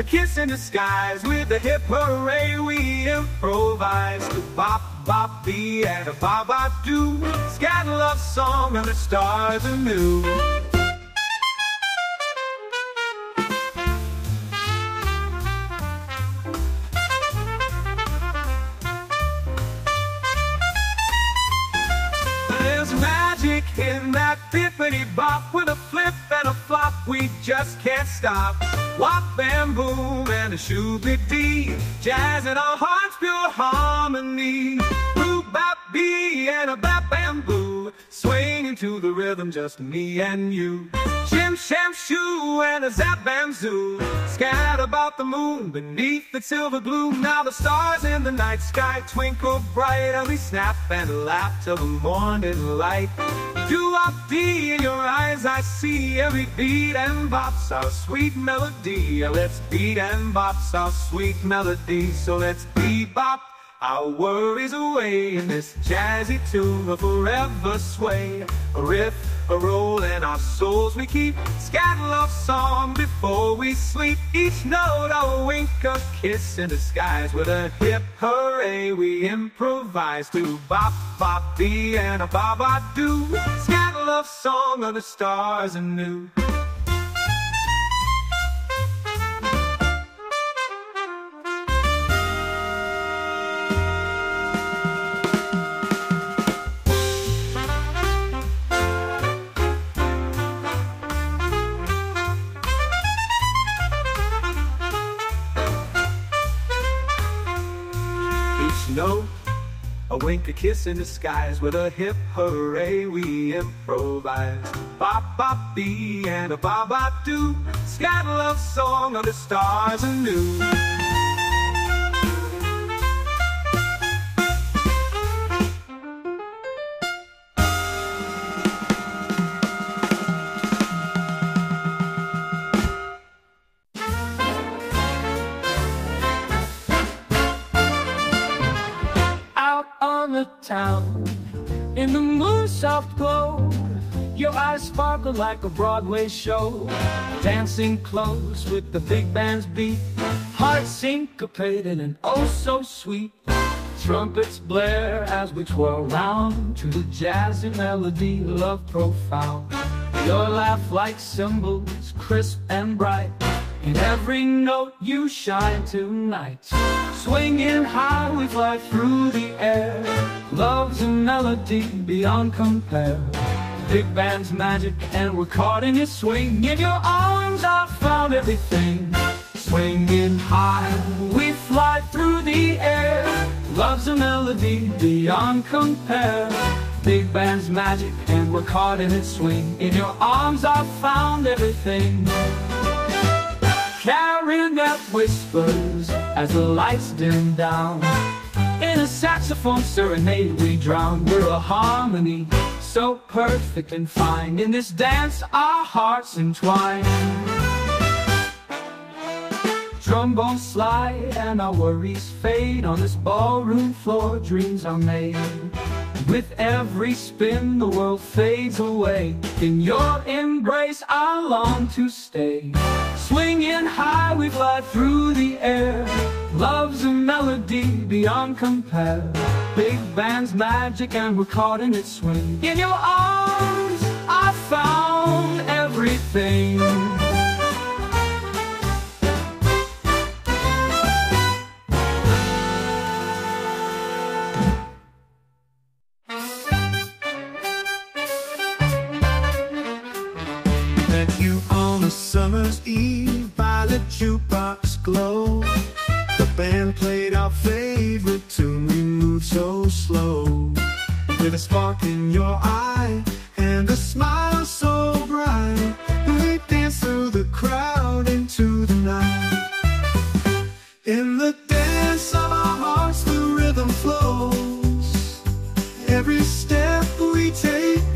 a kiss in disguise with a hip hooray. We improvise. Bop bop be and a bop bop do. Scat love song and the stars anew. There's magic in that bippity bop with a flip and a flop we just can't stop. Wop and boom and a shooby dee, jazz in our hearts pure harmony. Boo bop bee and a bap bamboo, swinging to the rhythm just me and you. Shim sham shoo and a zap bam zoo, scat about the moon beneath the silver gloom. Now the stars in the night sky twinkle bright, and we snap and laugh till the morning light. Do up D in your eyes, I see every beat and bop's our sweet melody. Let's beat and bop's our sweet melody. So let's bebop our worries away in this jazzy tune will forever sway. A riff, a roll, and our souls we keep. Scat love song before we sleep. Each note a wink, a kiss in disguise. With a hip hooray we improvise to bop bop dee and a ba ba do. Scat love song of the stars anew. A wink, a kiss in disguise with a hip hooray we improvise. Bop bop bee and a ba ba do, scat love song the stars anew. Soft glow, your eyes sparkle like a Broadway show. Dancing close with the big band's beat, hearts syncopated and oh so sweet. Trumpets blare as we twirl round to the jazzy melody, love profound. Your laugh like cymbals, crisp and bright. In every note you shine tonight. Swinging high, we fly through the air. Love's a melody beyond compare. Big band's magic, and we're caught in its swing. In your arms, I found everything. Swinging high, we fly through the air. Love's a melody beyond compare. Big band's magic, and we're caught in its swing. In your arms, I found everything. Carrying that whispers as the lights dim down. In a saxophone serenade we drown. We're a harmony so perfect and fine. In this dance our hearts entwine. Trombones slide and our worries fade. On this ballroom floor dreams are made. With every spin the world fades away. In your embrace I long to stay. Swinging high we fly through the air. Love's a melody beyond compare. Big band's magic and we're caught in its swing. In your arms I found everything. summer's eve by the jukebox glow. The band played our favorite tune, we moved so slow. With a spark in your eye and a smile so bright, we danced through the crowd into the night. In the dance of our hearts, the rhythm flows. Every step we take.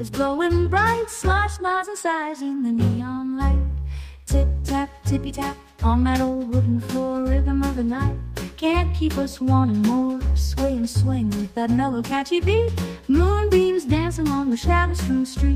is glowing bright. Slosh lies and sighs in the neon light. Tip tap, tippy tap on that old wooden floor. Rhythm of the night can't keep us wanting more. Sway and swing with that mellow, catchy beat. Moonbeams dance along the shadow-strewn street.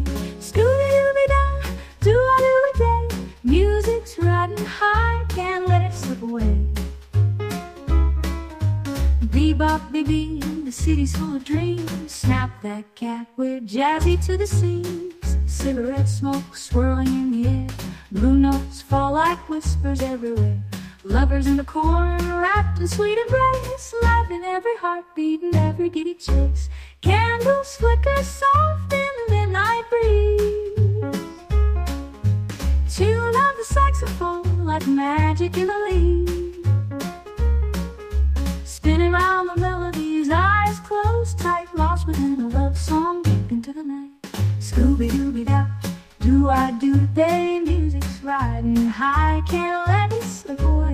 I? Music's riding high, can't let it slip away.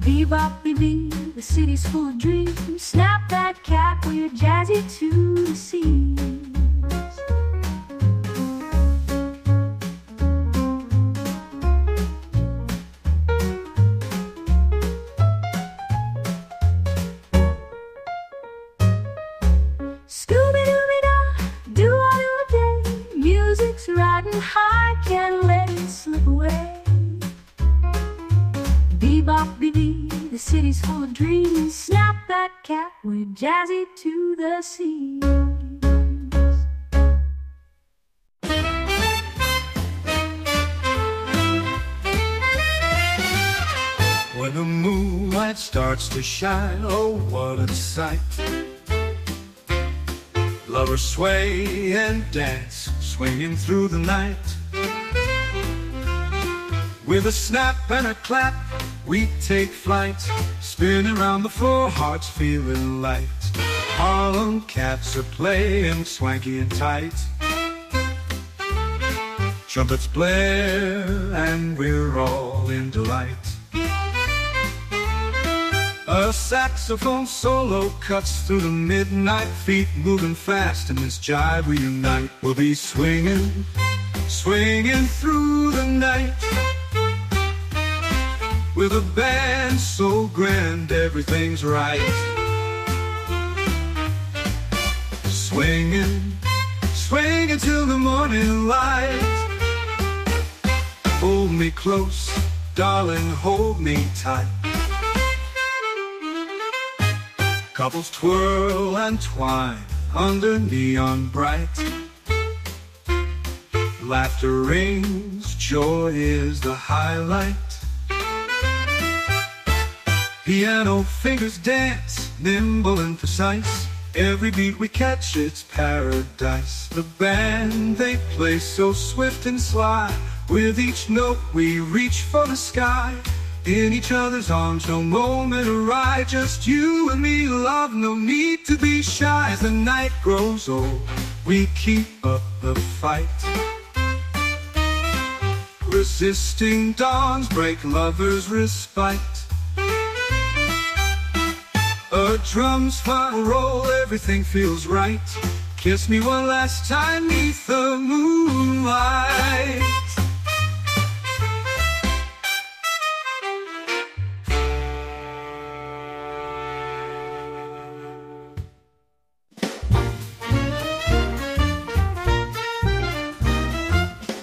Bebop, bee, the city's full of dreams. Snap that cat, we're jazzy to the seas. Jazzy to the sea. When the moonlight starts to shine, oh what a sight. Lovers sway and dance, swinging through the night. With a snap and a clap, we take flight, spinning around the floor, hearts feeling light. Harlem cats are playing swanky and tight. Trumpets blare and we're all in delight. A saxophone solo cuts through the midnight, feet moving fast in this jive we unite. We'll be swinging, swinging through the night. With a band so grand, everything's right. Swinging, swinging till the morning light. Hold me close, darling, hold me tight. Couples twirl and twine under neon bright. Laughter rings, joy is the highlight. Piano fingers dance, nimble and precise. Every beat we catch, it's paradise. The band they play so swift and sly. With each note we reach for the sky. In each other's arms, no moment awry. Just you and me, love, no need to be shy. As the night grows old, we keep up the fight. Resisting dawns break lovers' respite. A drum's final roll, everything feels right. Kiss me one last time neath the moonlight.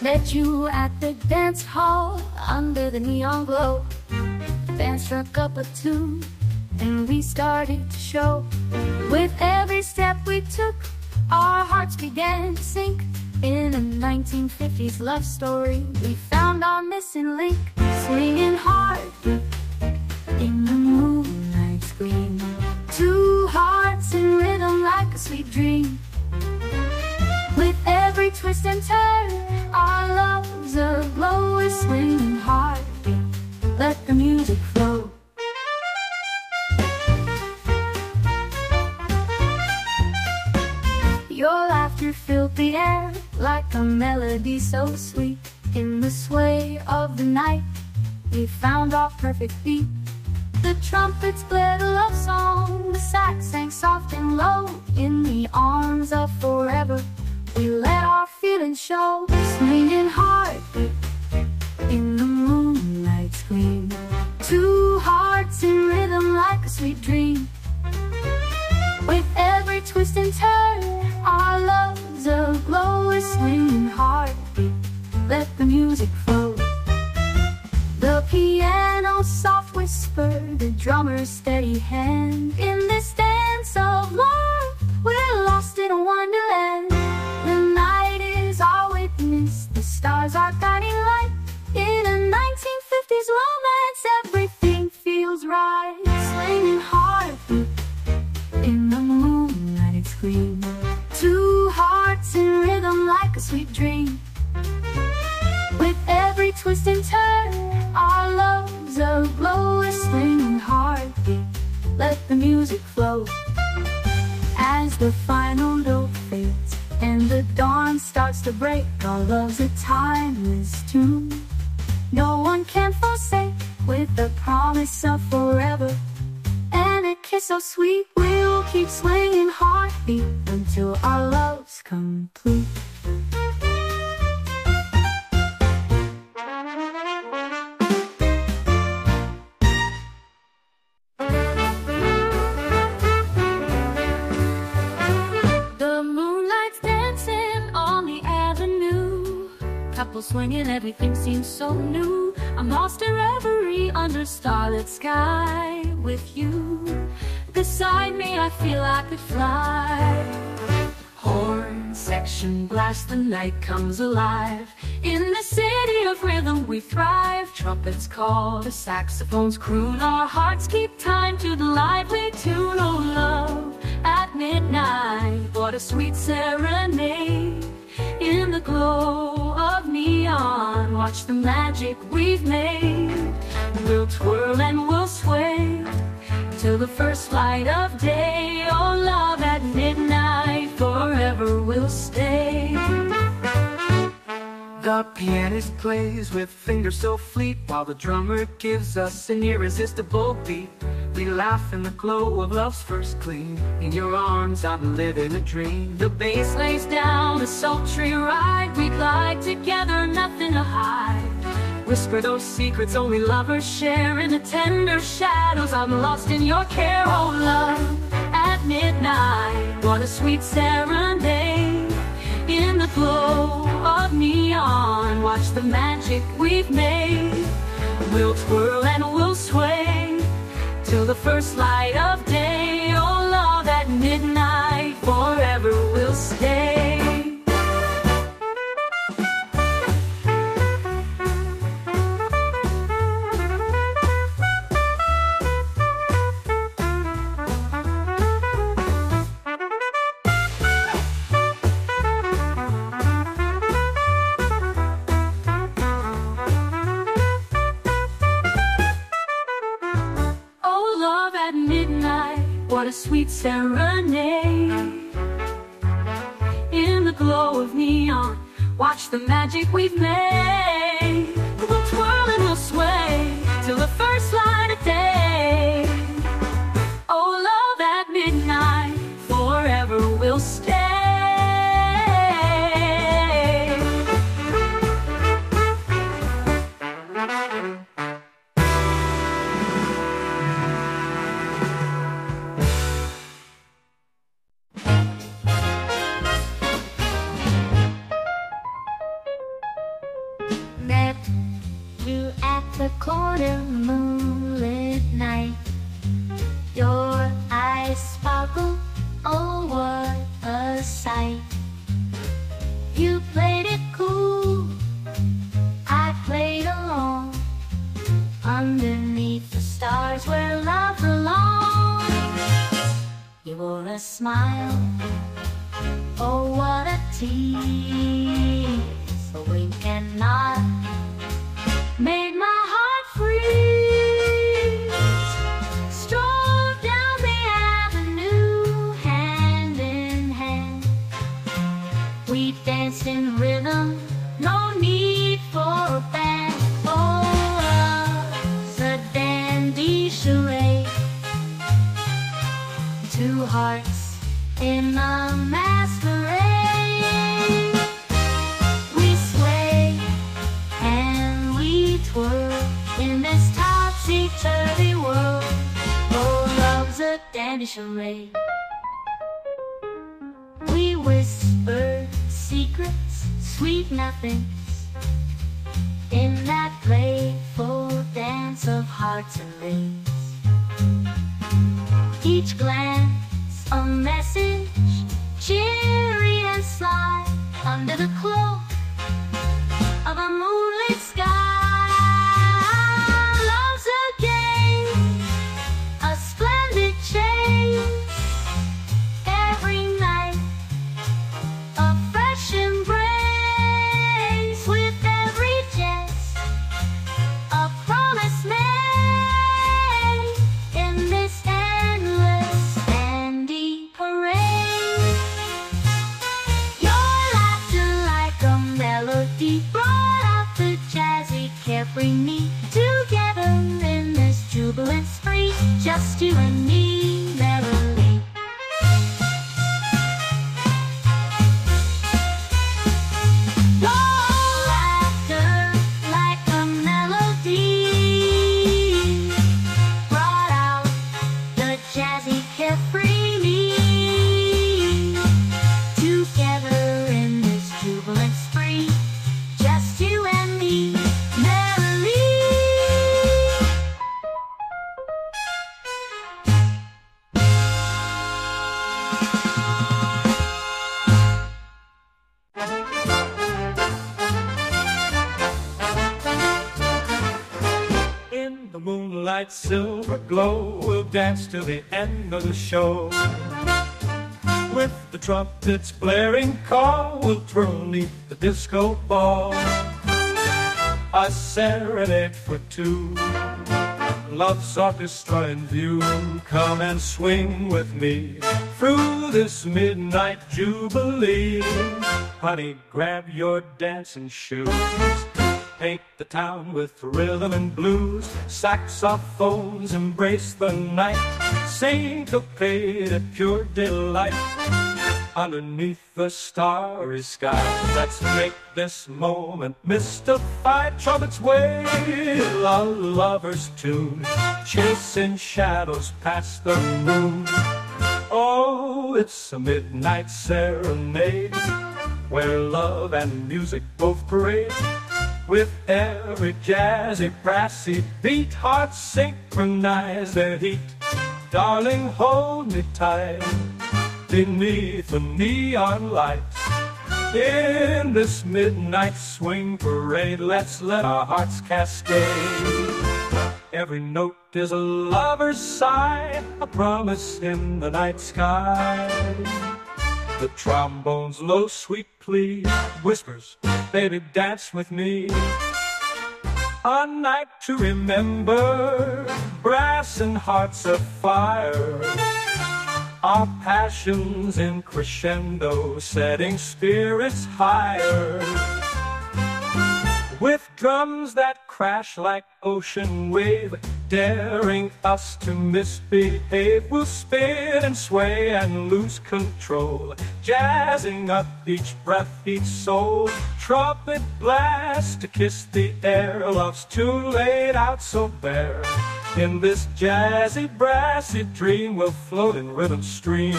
Met you at the dance hall under the neon glow. Band struck up a tune and we started to show. With every step we took, our hearts began to sink. In a 1950s love story, we found our missing link. Swinging hard in the moonlight's gleam. Two hearts in rhythm like a sweet dream. With every twist and turn, our love's aglow. We're swinging heartbeat. Let the music flow. Your laughter filled the air like a melody so sweet. In the sway of the night, we found our perfect beat. The trumpets played a love song, the sax sang soft and low. In the arms of forever, we let our feelings show. Swinging hard in the moonlight's gleam. Two hearts in rhythm like a sweet dream. With every twist and turn, our love's a glowing, swinging heartbeat. Let the music flow. The piano's soft whisper, the drummer's steady hand. In this dance of love, we're lost in a wonderland. The night is our witness, the stars are guiding light. In a 1950s romance, everything feels right. Swinging heartbeat. In the moonlight it's green. Two hearts in rhythm like a sweet dream. With every twist and turn Our love's aglow a swinging heartbeat Let the music flow. As the final note fades And the dawn starts to break Our love's a timeless tune. No one can forsake With the promise of forever. And a kiss so sweet, we'll keep swinging heartbeat until our love's complete. The moonlight's dancing on the avenue. Couple swinging, everything seems so new. I'm lost in reverie under starlit sky with you. Beside me, I feel I could fly. Horn section blast, the night comes alive. In the city of rhythm, we thrive. Trumpets call, the saxophones croon. Our hearts keep time to the lively tune. Oh, love at midnight. What a sweet serenade. In the glow neon, watch the magic we've made. We'll twirl and we'll sway till the first light of day. Oh, love at midnight, forever we'll stay. The pianist plays with fingers so fleet While the drummer gives us an irresistible beat We laugh in the glow of love's first gleam In your arms I'm living a dream The bass lays down a sultry ride. We glide together, nothing to hide. Whisper those secrets only lovers share In the tender shadows, I'm lost in your care. Oh, love, at midnight, what a sweet serenade. In the glow of neon, watch the magic we've made. We'll twirl and we'll sway till the first light of day. Oh, love, at midnight, forever what a sweet serenade. In the glow of neon, watch the magic we've made. A smile, oh what a tease. A wink and nod made my a. We whisper secrets, sweet nothings, in that playful dance of hearts and rings. Each glance a message, cheery and sly, under the cloak of a moonlit dance till the end of the show. With the trumpets blaring call, we'll twirl the disco ball. A serenade for two. Love's orchestra in view. Come and swing with me through this midnight jubilee. Honey, grab your dancing shoes. Paint the town with rhythm and blues. Saxophones embrace the night. Syncopated pure delight. Underneath the starry sky, let's make this moment mystified. Trumpets wail a lover's tune, chasing shadows past the moon. Oh, it's a midnight serenade where love and music both parade. With every jazzy, brassy beat, hearts synchronize their heat. Darling, hold me tight beneath the neon lights. In this midnight swing parade, let's let our hearts cascade. Every note is a lover's sigh, a promise in the night sky. The trombone's low, sweet plea whispers, baby, dance with me. A night to remember, brass and hearts afire. Our passions in crescendo, setting spirits higher. With drums that crash like ocean wave, daring us to misbehave, we'll spin and sway and lose control, jazzing up each breath, each soul. Trumpet blast to kiss the air, love's too late out so bare. In this jazzy, brassy dream, we'll float in rhythm stream.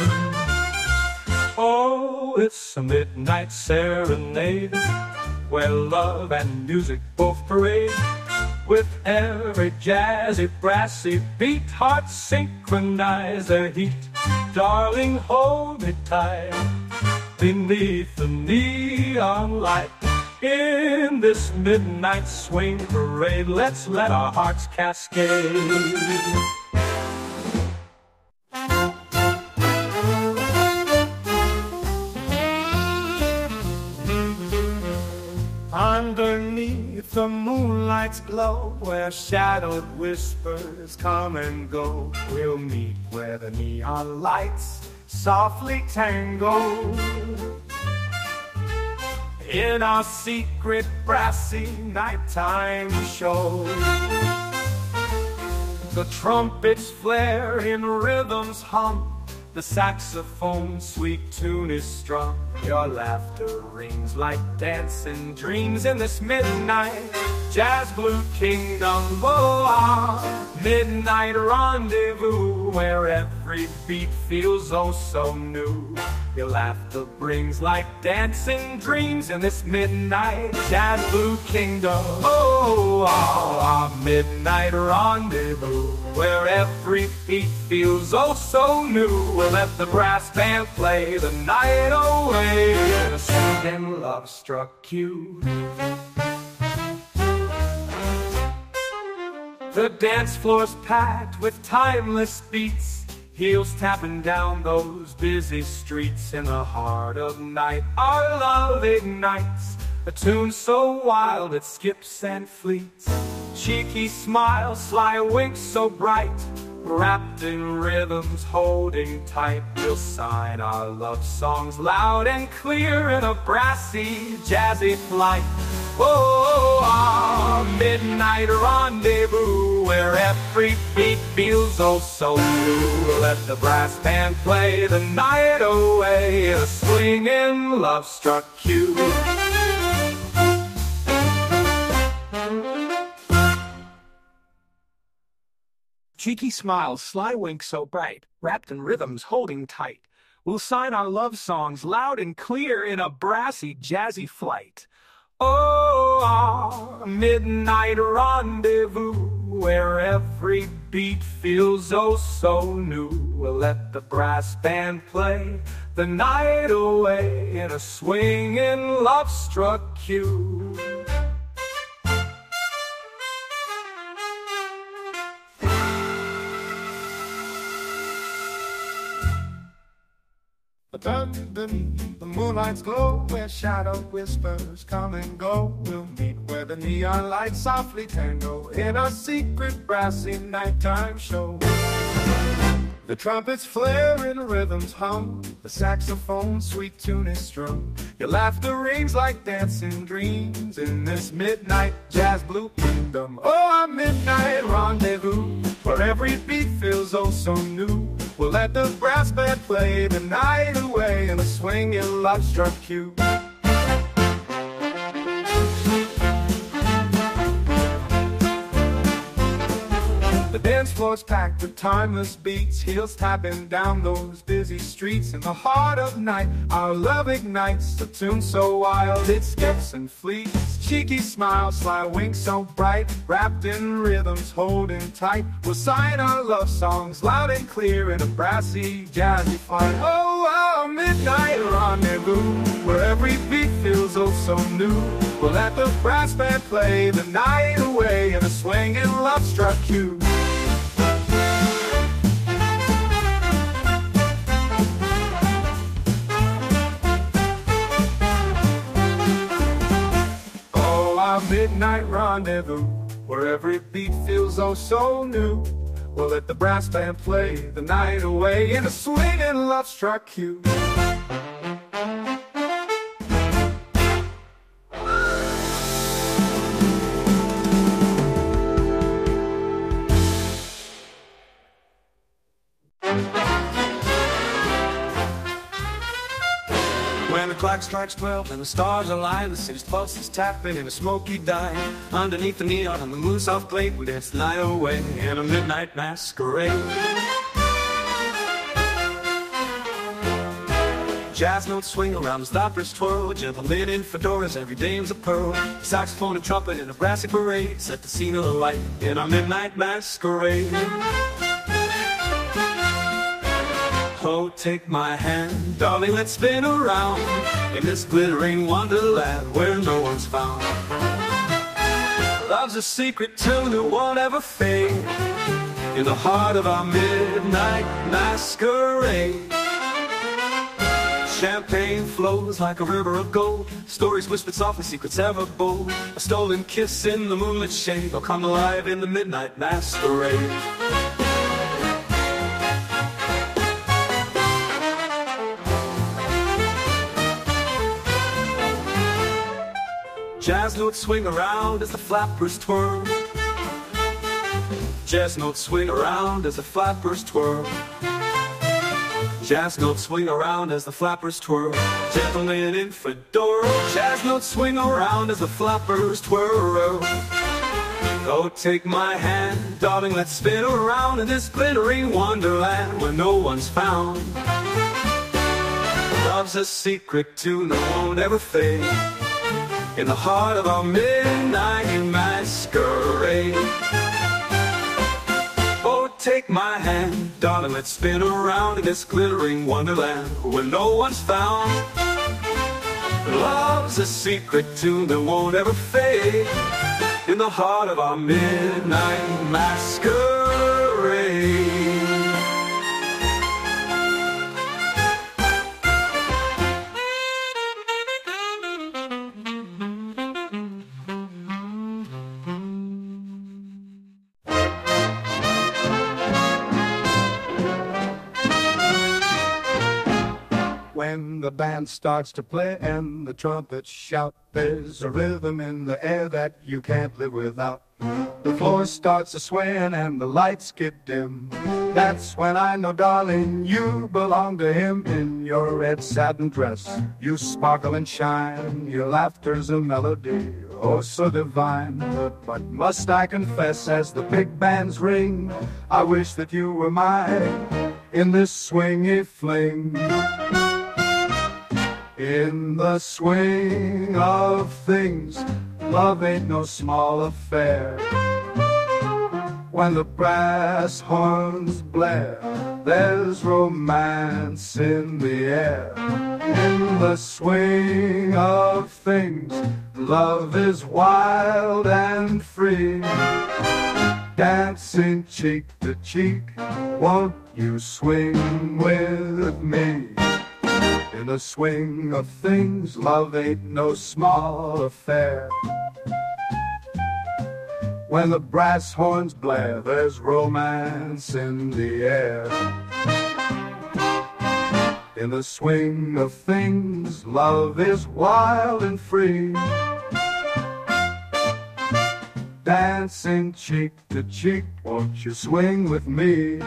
Oh, it's a midnight serenade where love and music both parade. With every jazzy, brassy beat, hearts synchronize their heat. Darling, hold me tight beneath the neon light. In this midnight swing parade, let's let our hearts cascade. The moonlight's glow, where shadowed whispers come and go, we'll meet where the neon lights softly tango. In our secret brassy nighttime show. The trumpets flare in rhythms hum. The saxophone's sweet tune is strung. Your laughter rings like dancing dreams in this midnight jazz blue kingdom. Oh, ah, midnight rendezvous where every beat feels oh so new. Your laughter brings like dancing dreams in this midnight jazz blue kingdom. Oh, ah, ah, midnight rendezvous where every beat feels oh so new. Let the brass band play the night away in a love struck cue. The dance floor's packed with timeless beats. Heels tapping down those busy streets in the heart of night. Our love ignites a tune so wild it skips and fleets. Cheeky smiles, sly winks so bright. Wrapped in rhythms, holding tight, we'll sign our love songs loud and clear in a brassy, jazzy flight. Oh, ah, our midnight rendezvous where every beat feels oh so new. Let the brass band play the night away, a swinging love struck cue. Cheeky smiles, sly winks so bright, wrapped in rhythms holding tight. We'll sign our love songs loud and clear in a brassy, jazzy flight. Oh, midnight rendezvous, where every beat feels oh so new. We'll let the brass band play the night away in a swinging love-struck cue. Underneath the moonlight's glow, where shadow whispers come and go, we'll meet where the neon lights softly tango in a secret brassy nighttime show. The trumpets flare and rhythms hum, the saxophone sweet tune is strummed. Your laughter rings like dancing dreams in this midnight jazz blue kingdom. Oh, our midnight rendezvous, where every beat feels oh so new. We'll let the brass band play the night away in a swinging struck cue. The dance floor's packed with timeless beats, heels tapping down those busy streets. In the heart of night, our love ignites a tune so wild it skips and fleets. Cheeky smiles, sly winks so bright, wrapped in rhythms holding tight. We'll sign our love songs loud and clear in a brassy, jazzy fight. Oh, our midnight rendezvous, where every beat feels oh so new. We'll let the brass band play the night away in a swinging love-struck cue. Our midnight rendezvous, where every beat feels oh so new. We'll let the brass band play the night away in a swinging love-struck cue. When clock strikes twelve and the stars align, the city's pulse is tapping in a smoky dime. Underneath the neon on the moon's soft plate, we dance the night away in a midnight masquerade. Jazz notes swing around stoppers twirl, gentlemen in fedoras, every dame's a pearl. Saxophone and trumpet in a brassy parade, set the scene alight in a midnight masquerade. Oh, take my hand, darling, let's spin around in this glittering wonderland where no one's found. Love's a secret tune that won't ever fade in the heart of our midnight masquerade. Champagne flows like a river of gold. Stories whispered softly, secrets ever bold. A stolen kiss in the moonlit shade will come alive in the midnight masquerade. Jazz notes swing around as the flappers twirl. Jazz notes swing around as the flappers twirl. Jazz notes swing around as the flappers twirl. Gentlemen in fedora. Jazz notes swing around as the flappers twirl. Oh, take my hand, darling, let's spin around in this glittering wonderland where no one's found. Love's a secret tune that won't ever fade in the heart of our midnight masquerade. Oh, take my hand, darling, let's spin around in this glittering wonderland where no one's found. Love's a secret tune that won't ever fade in the heart of our midnight masquerade. When the band starts to play and the trumpets shout. There's a rhythm in the air that you can't live without. The floor starts to swaying and the lights get dim. That's when I know, darling, you belong to him in your red satin dress. You sparkle and shine, your laughter's a melody, oh so divine. But must I confess, as the big bands ring, I wish that you were mine in this swingy fling. In the swing of things, love ain't no small affair. When the brass horns blare, there's romance in the air. In the swing of things, love is wild and free. Dancing cheek to cheek, won't you swing with me? In the swing of things, love ain't no small affair. When the brass horns blare, there's romance in the air. In the swing of things, love is wild and free. Dancing cheek to cheek, won't you swing with me?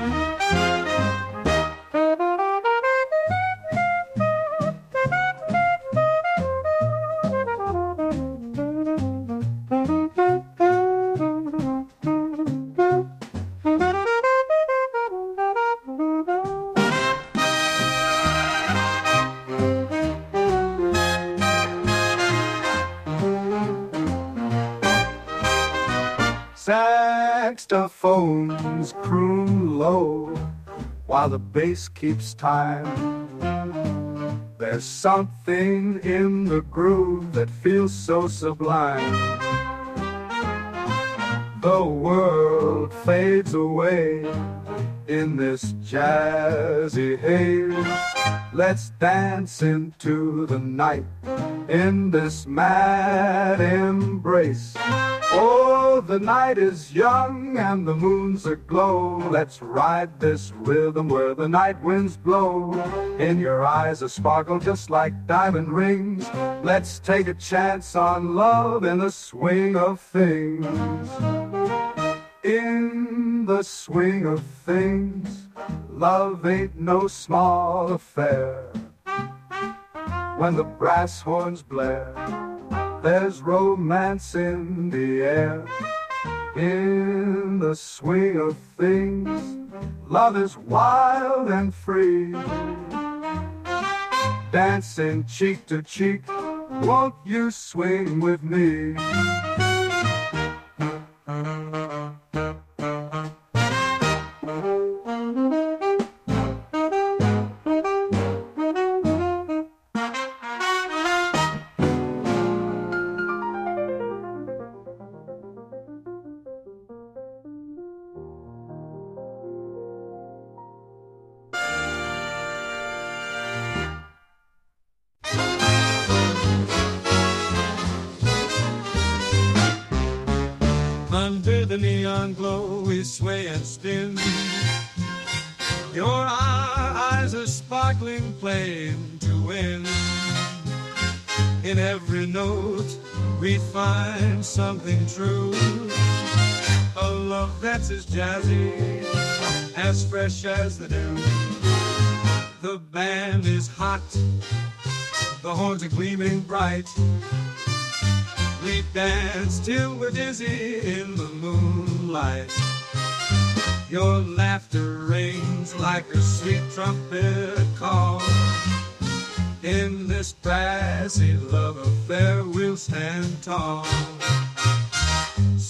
While the bass keeps time. There's something in the groove that feels so sublime. The world fades away in this jazzy haze. Let's dance into the night in this mad embrace. Oh, the night is young and the moon's aglow. Let's ride this rhythm where the night winds blow. In your eyes a sparkle just like diamond rings. Let's take a chance on love in the swing of things. In the swing of things, love ain't no small affair. When the brass horns blare, there's romance in the air. In the swing of things, love is wild and free. Dancing cheek to cheek, won't you swing with me? The horns are gleaming bright. We dance till we're dizzy in the moonlight. Your laughter rings like a sweet trumpet call. In this brassy love affair, we'll stand tall.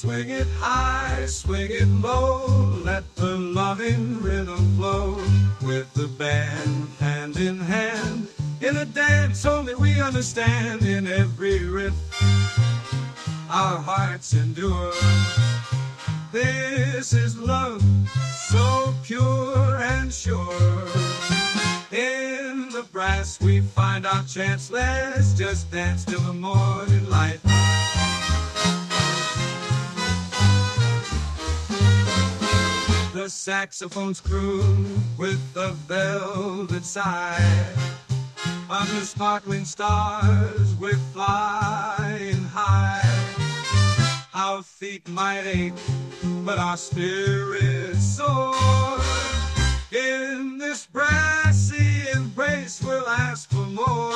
Swing it high, swing it low, let the loving rhythm flow with the band hand in hand. In a dance only we understand in every riff our hearts endure. This is love, so pure and sure. In the brass we find our chance. Let's just dance till the morning light. The saxophones croon with the velvet sigh. Under sparkling stars, we're flying high. Our feet might ache, but our spirits soar. In this brassy embrace, we'll ask for more.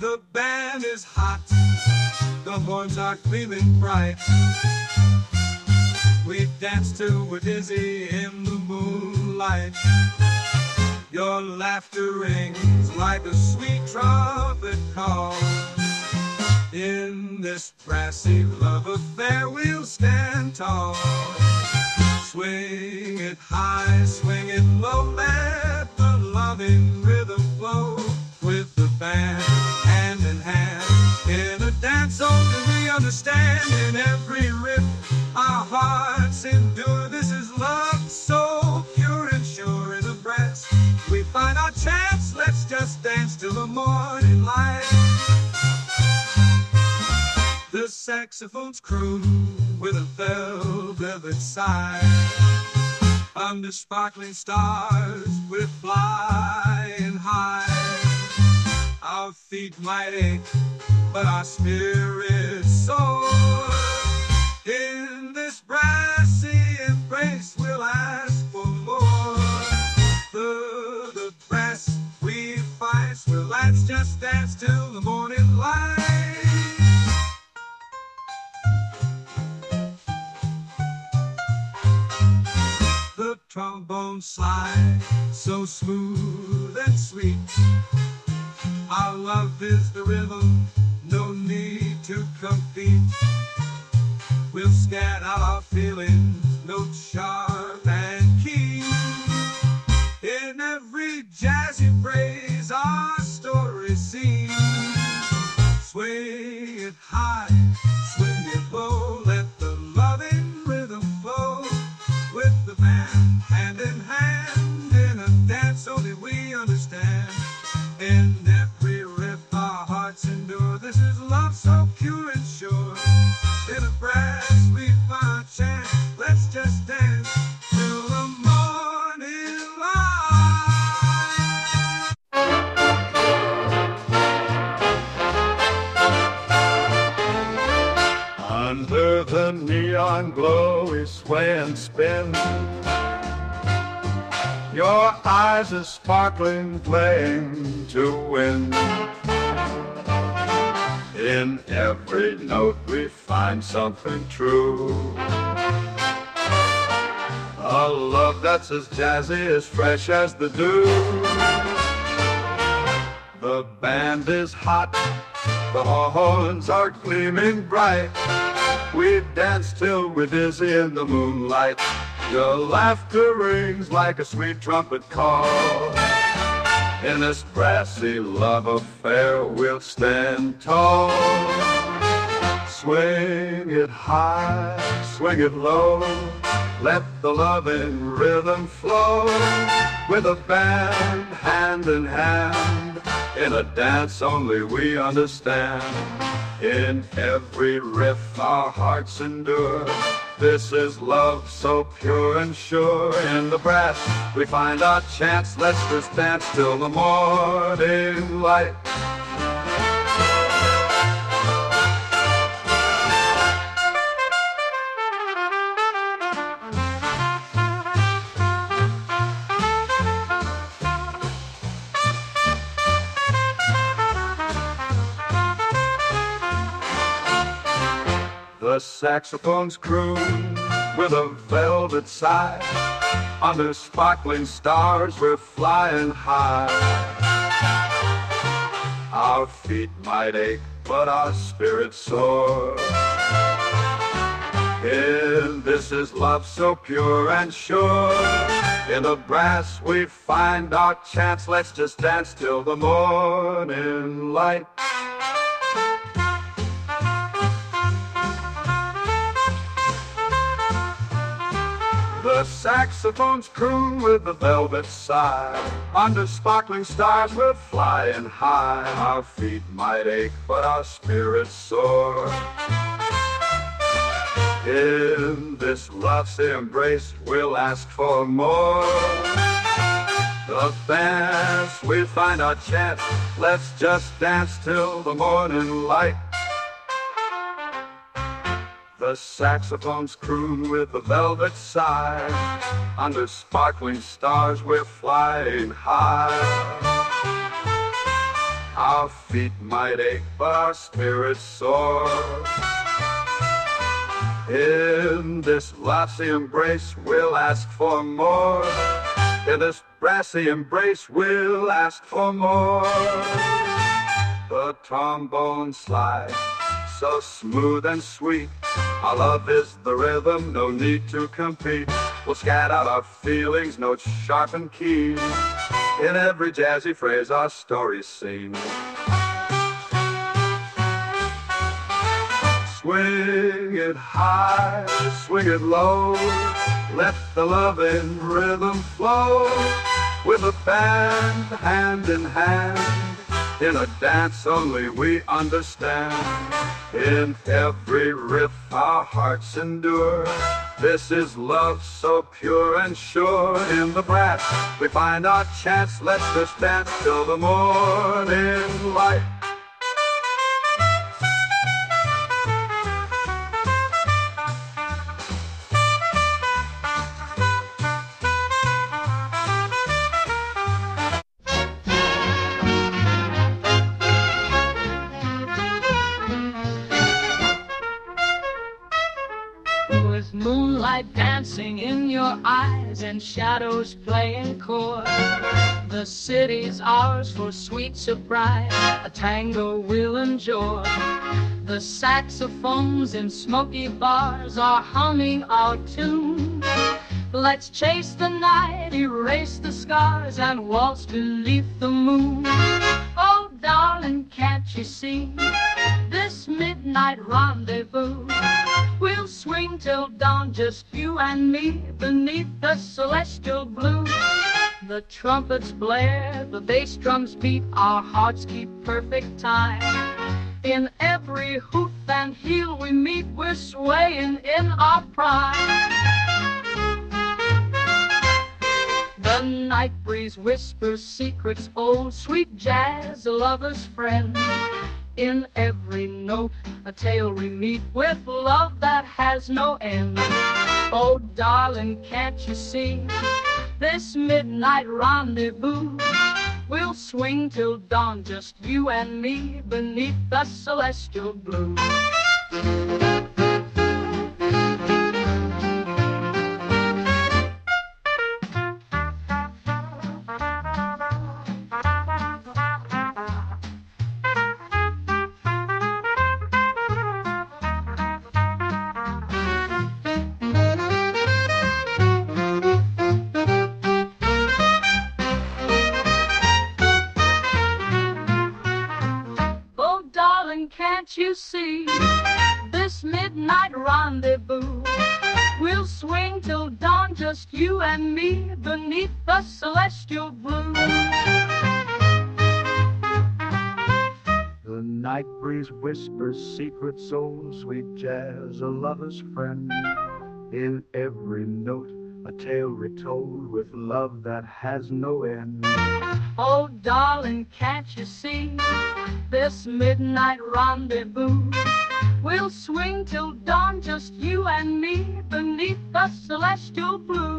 The band is hot, the horns are gleaming bright. We dance till we're dizzy in the moonlight. Your laughter rings like a sweet trumpet call. In this brassy love affair, we'll stand tall. Swing it high, swing it low, let the loving rhythm flow with the band, hand in hand. In a dance only we understand, in every our hearts endure. This is love so pure and sure in the breast. We find our chance, let's just dance till the morning light. The saxophones croon with a velvet sigh. Under sparkling stars, we're flying high. Our feet might ache, but our spirits soar. In this brassy embrace, we'll ask for more. The, the brass we fight, well, let's just dance till the morning light. The trombone slide so smooth and sweet. Our love is the rhythm, no need to compete. We'll scan out our feelings, notes sharp and keen. In every jazzy phrase, our story seen. Swing it high, swing it low, let the loving rhythm flow with the band, hand in hand, in a dance only we understand. In every riff, our hearts endure. This is love so pure and sure. In a a Let's just dance till the morning light. Under the neon glow we sway and spin. Your eyes are sparkling, playing to win. In every note we find something true. A love that's as jazzy, as fresh as the dew. The band is hot, the horns are gleaming bright. We dance till we're dizzy in the moonlight. Your laughter rings like a sweet trumpet call. In this brassy love affair, we'll stand tall. Swing it high, swing it low. Let the loving rhythm flow. With a band, hand in hand. In a dance only we understand. In every riff our hearts endure. This is love so pure and sure. In the brass we find our chance. Let's just dance till the morning light. The saxophones croon with a velvet sigh. Under sparkling stars, we're flying high. Our feet might ache, but our spirits soar. In this is love so pure and sure. In the brass we find our chance. Let's just dance till the morning light. The saxophones croon with the velvet sigh. Under sparkling stars we're flying high. Our feet might ache, but our spirits soar. In this love's embrace, we'll ask for more. the best. We find our chance. Let's just dance till the morning light. The saxophones croon with a velvet sigh. Under sparkling stars, we're flying high. Our feet might ache, but our spirits soar. In this lassie embrace, we'll ask for more. In this brassy embrace, we'll ask for more. The trombone slide, so smooth and sweet. Our love is the rhythm, no need to compete. We'll scat out our feelings, notes sharp and keen. In every jazzy phrase, our story's seen. Swing it high, swing it low. Let the loving rhythm flow. With a band, hand in hand. In a dance only we understand. In every riff our hearts endure. This is love so pure and sure. In the brass we find our chance. Let's just dance till the morning light. Dancing in your eyes and shadows playing chord. The city's ours for sweet surprise, a tango we'll enjoy. The saxophones in smoky bars are humming our tune. Let's chase the night, erase the scars, and waltz beneath the moon. Oh, darling, can't you see this midnight rendezvous? We'll swing till dawn, just you and me, beneath the celestial blue. The trumpets blare, the bass drums beat, our hearts keep perfect time. In every hoot and heel we meet, we're swaying in our prime. The night breeze whispers secrets old, sweet jazz, a lover's friend. In every note, a tale we meet with love that has no end. Oh, darling, can't you see this midnight rendezvous? We'll swing till dawn, just you and me, beneath the celestial blue. Just you and me, beneath the celestial blue. The night breeze whispers secret soul, sweet jazz, a lover's friend. In every note, a tale retold with love that has no end. Oh, darling, can't you see this midnight rendezvous? We'll swing till dawn, just you and me, beneath the celestial blue.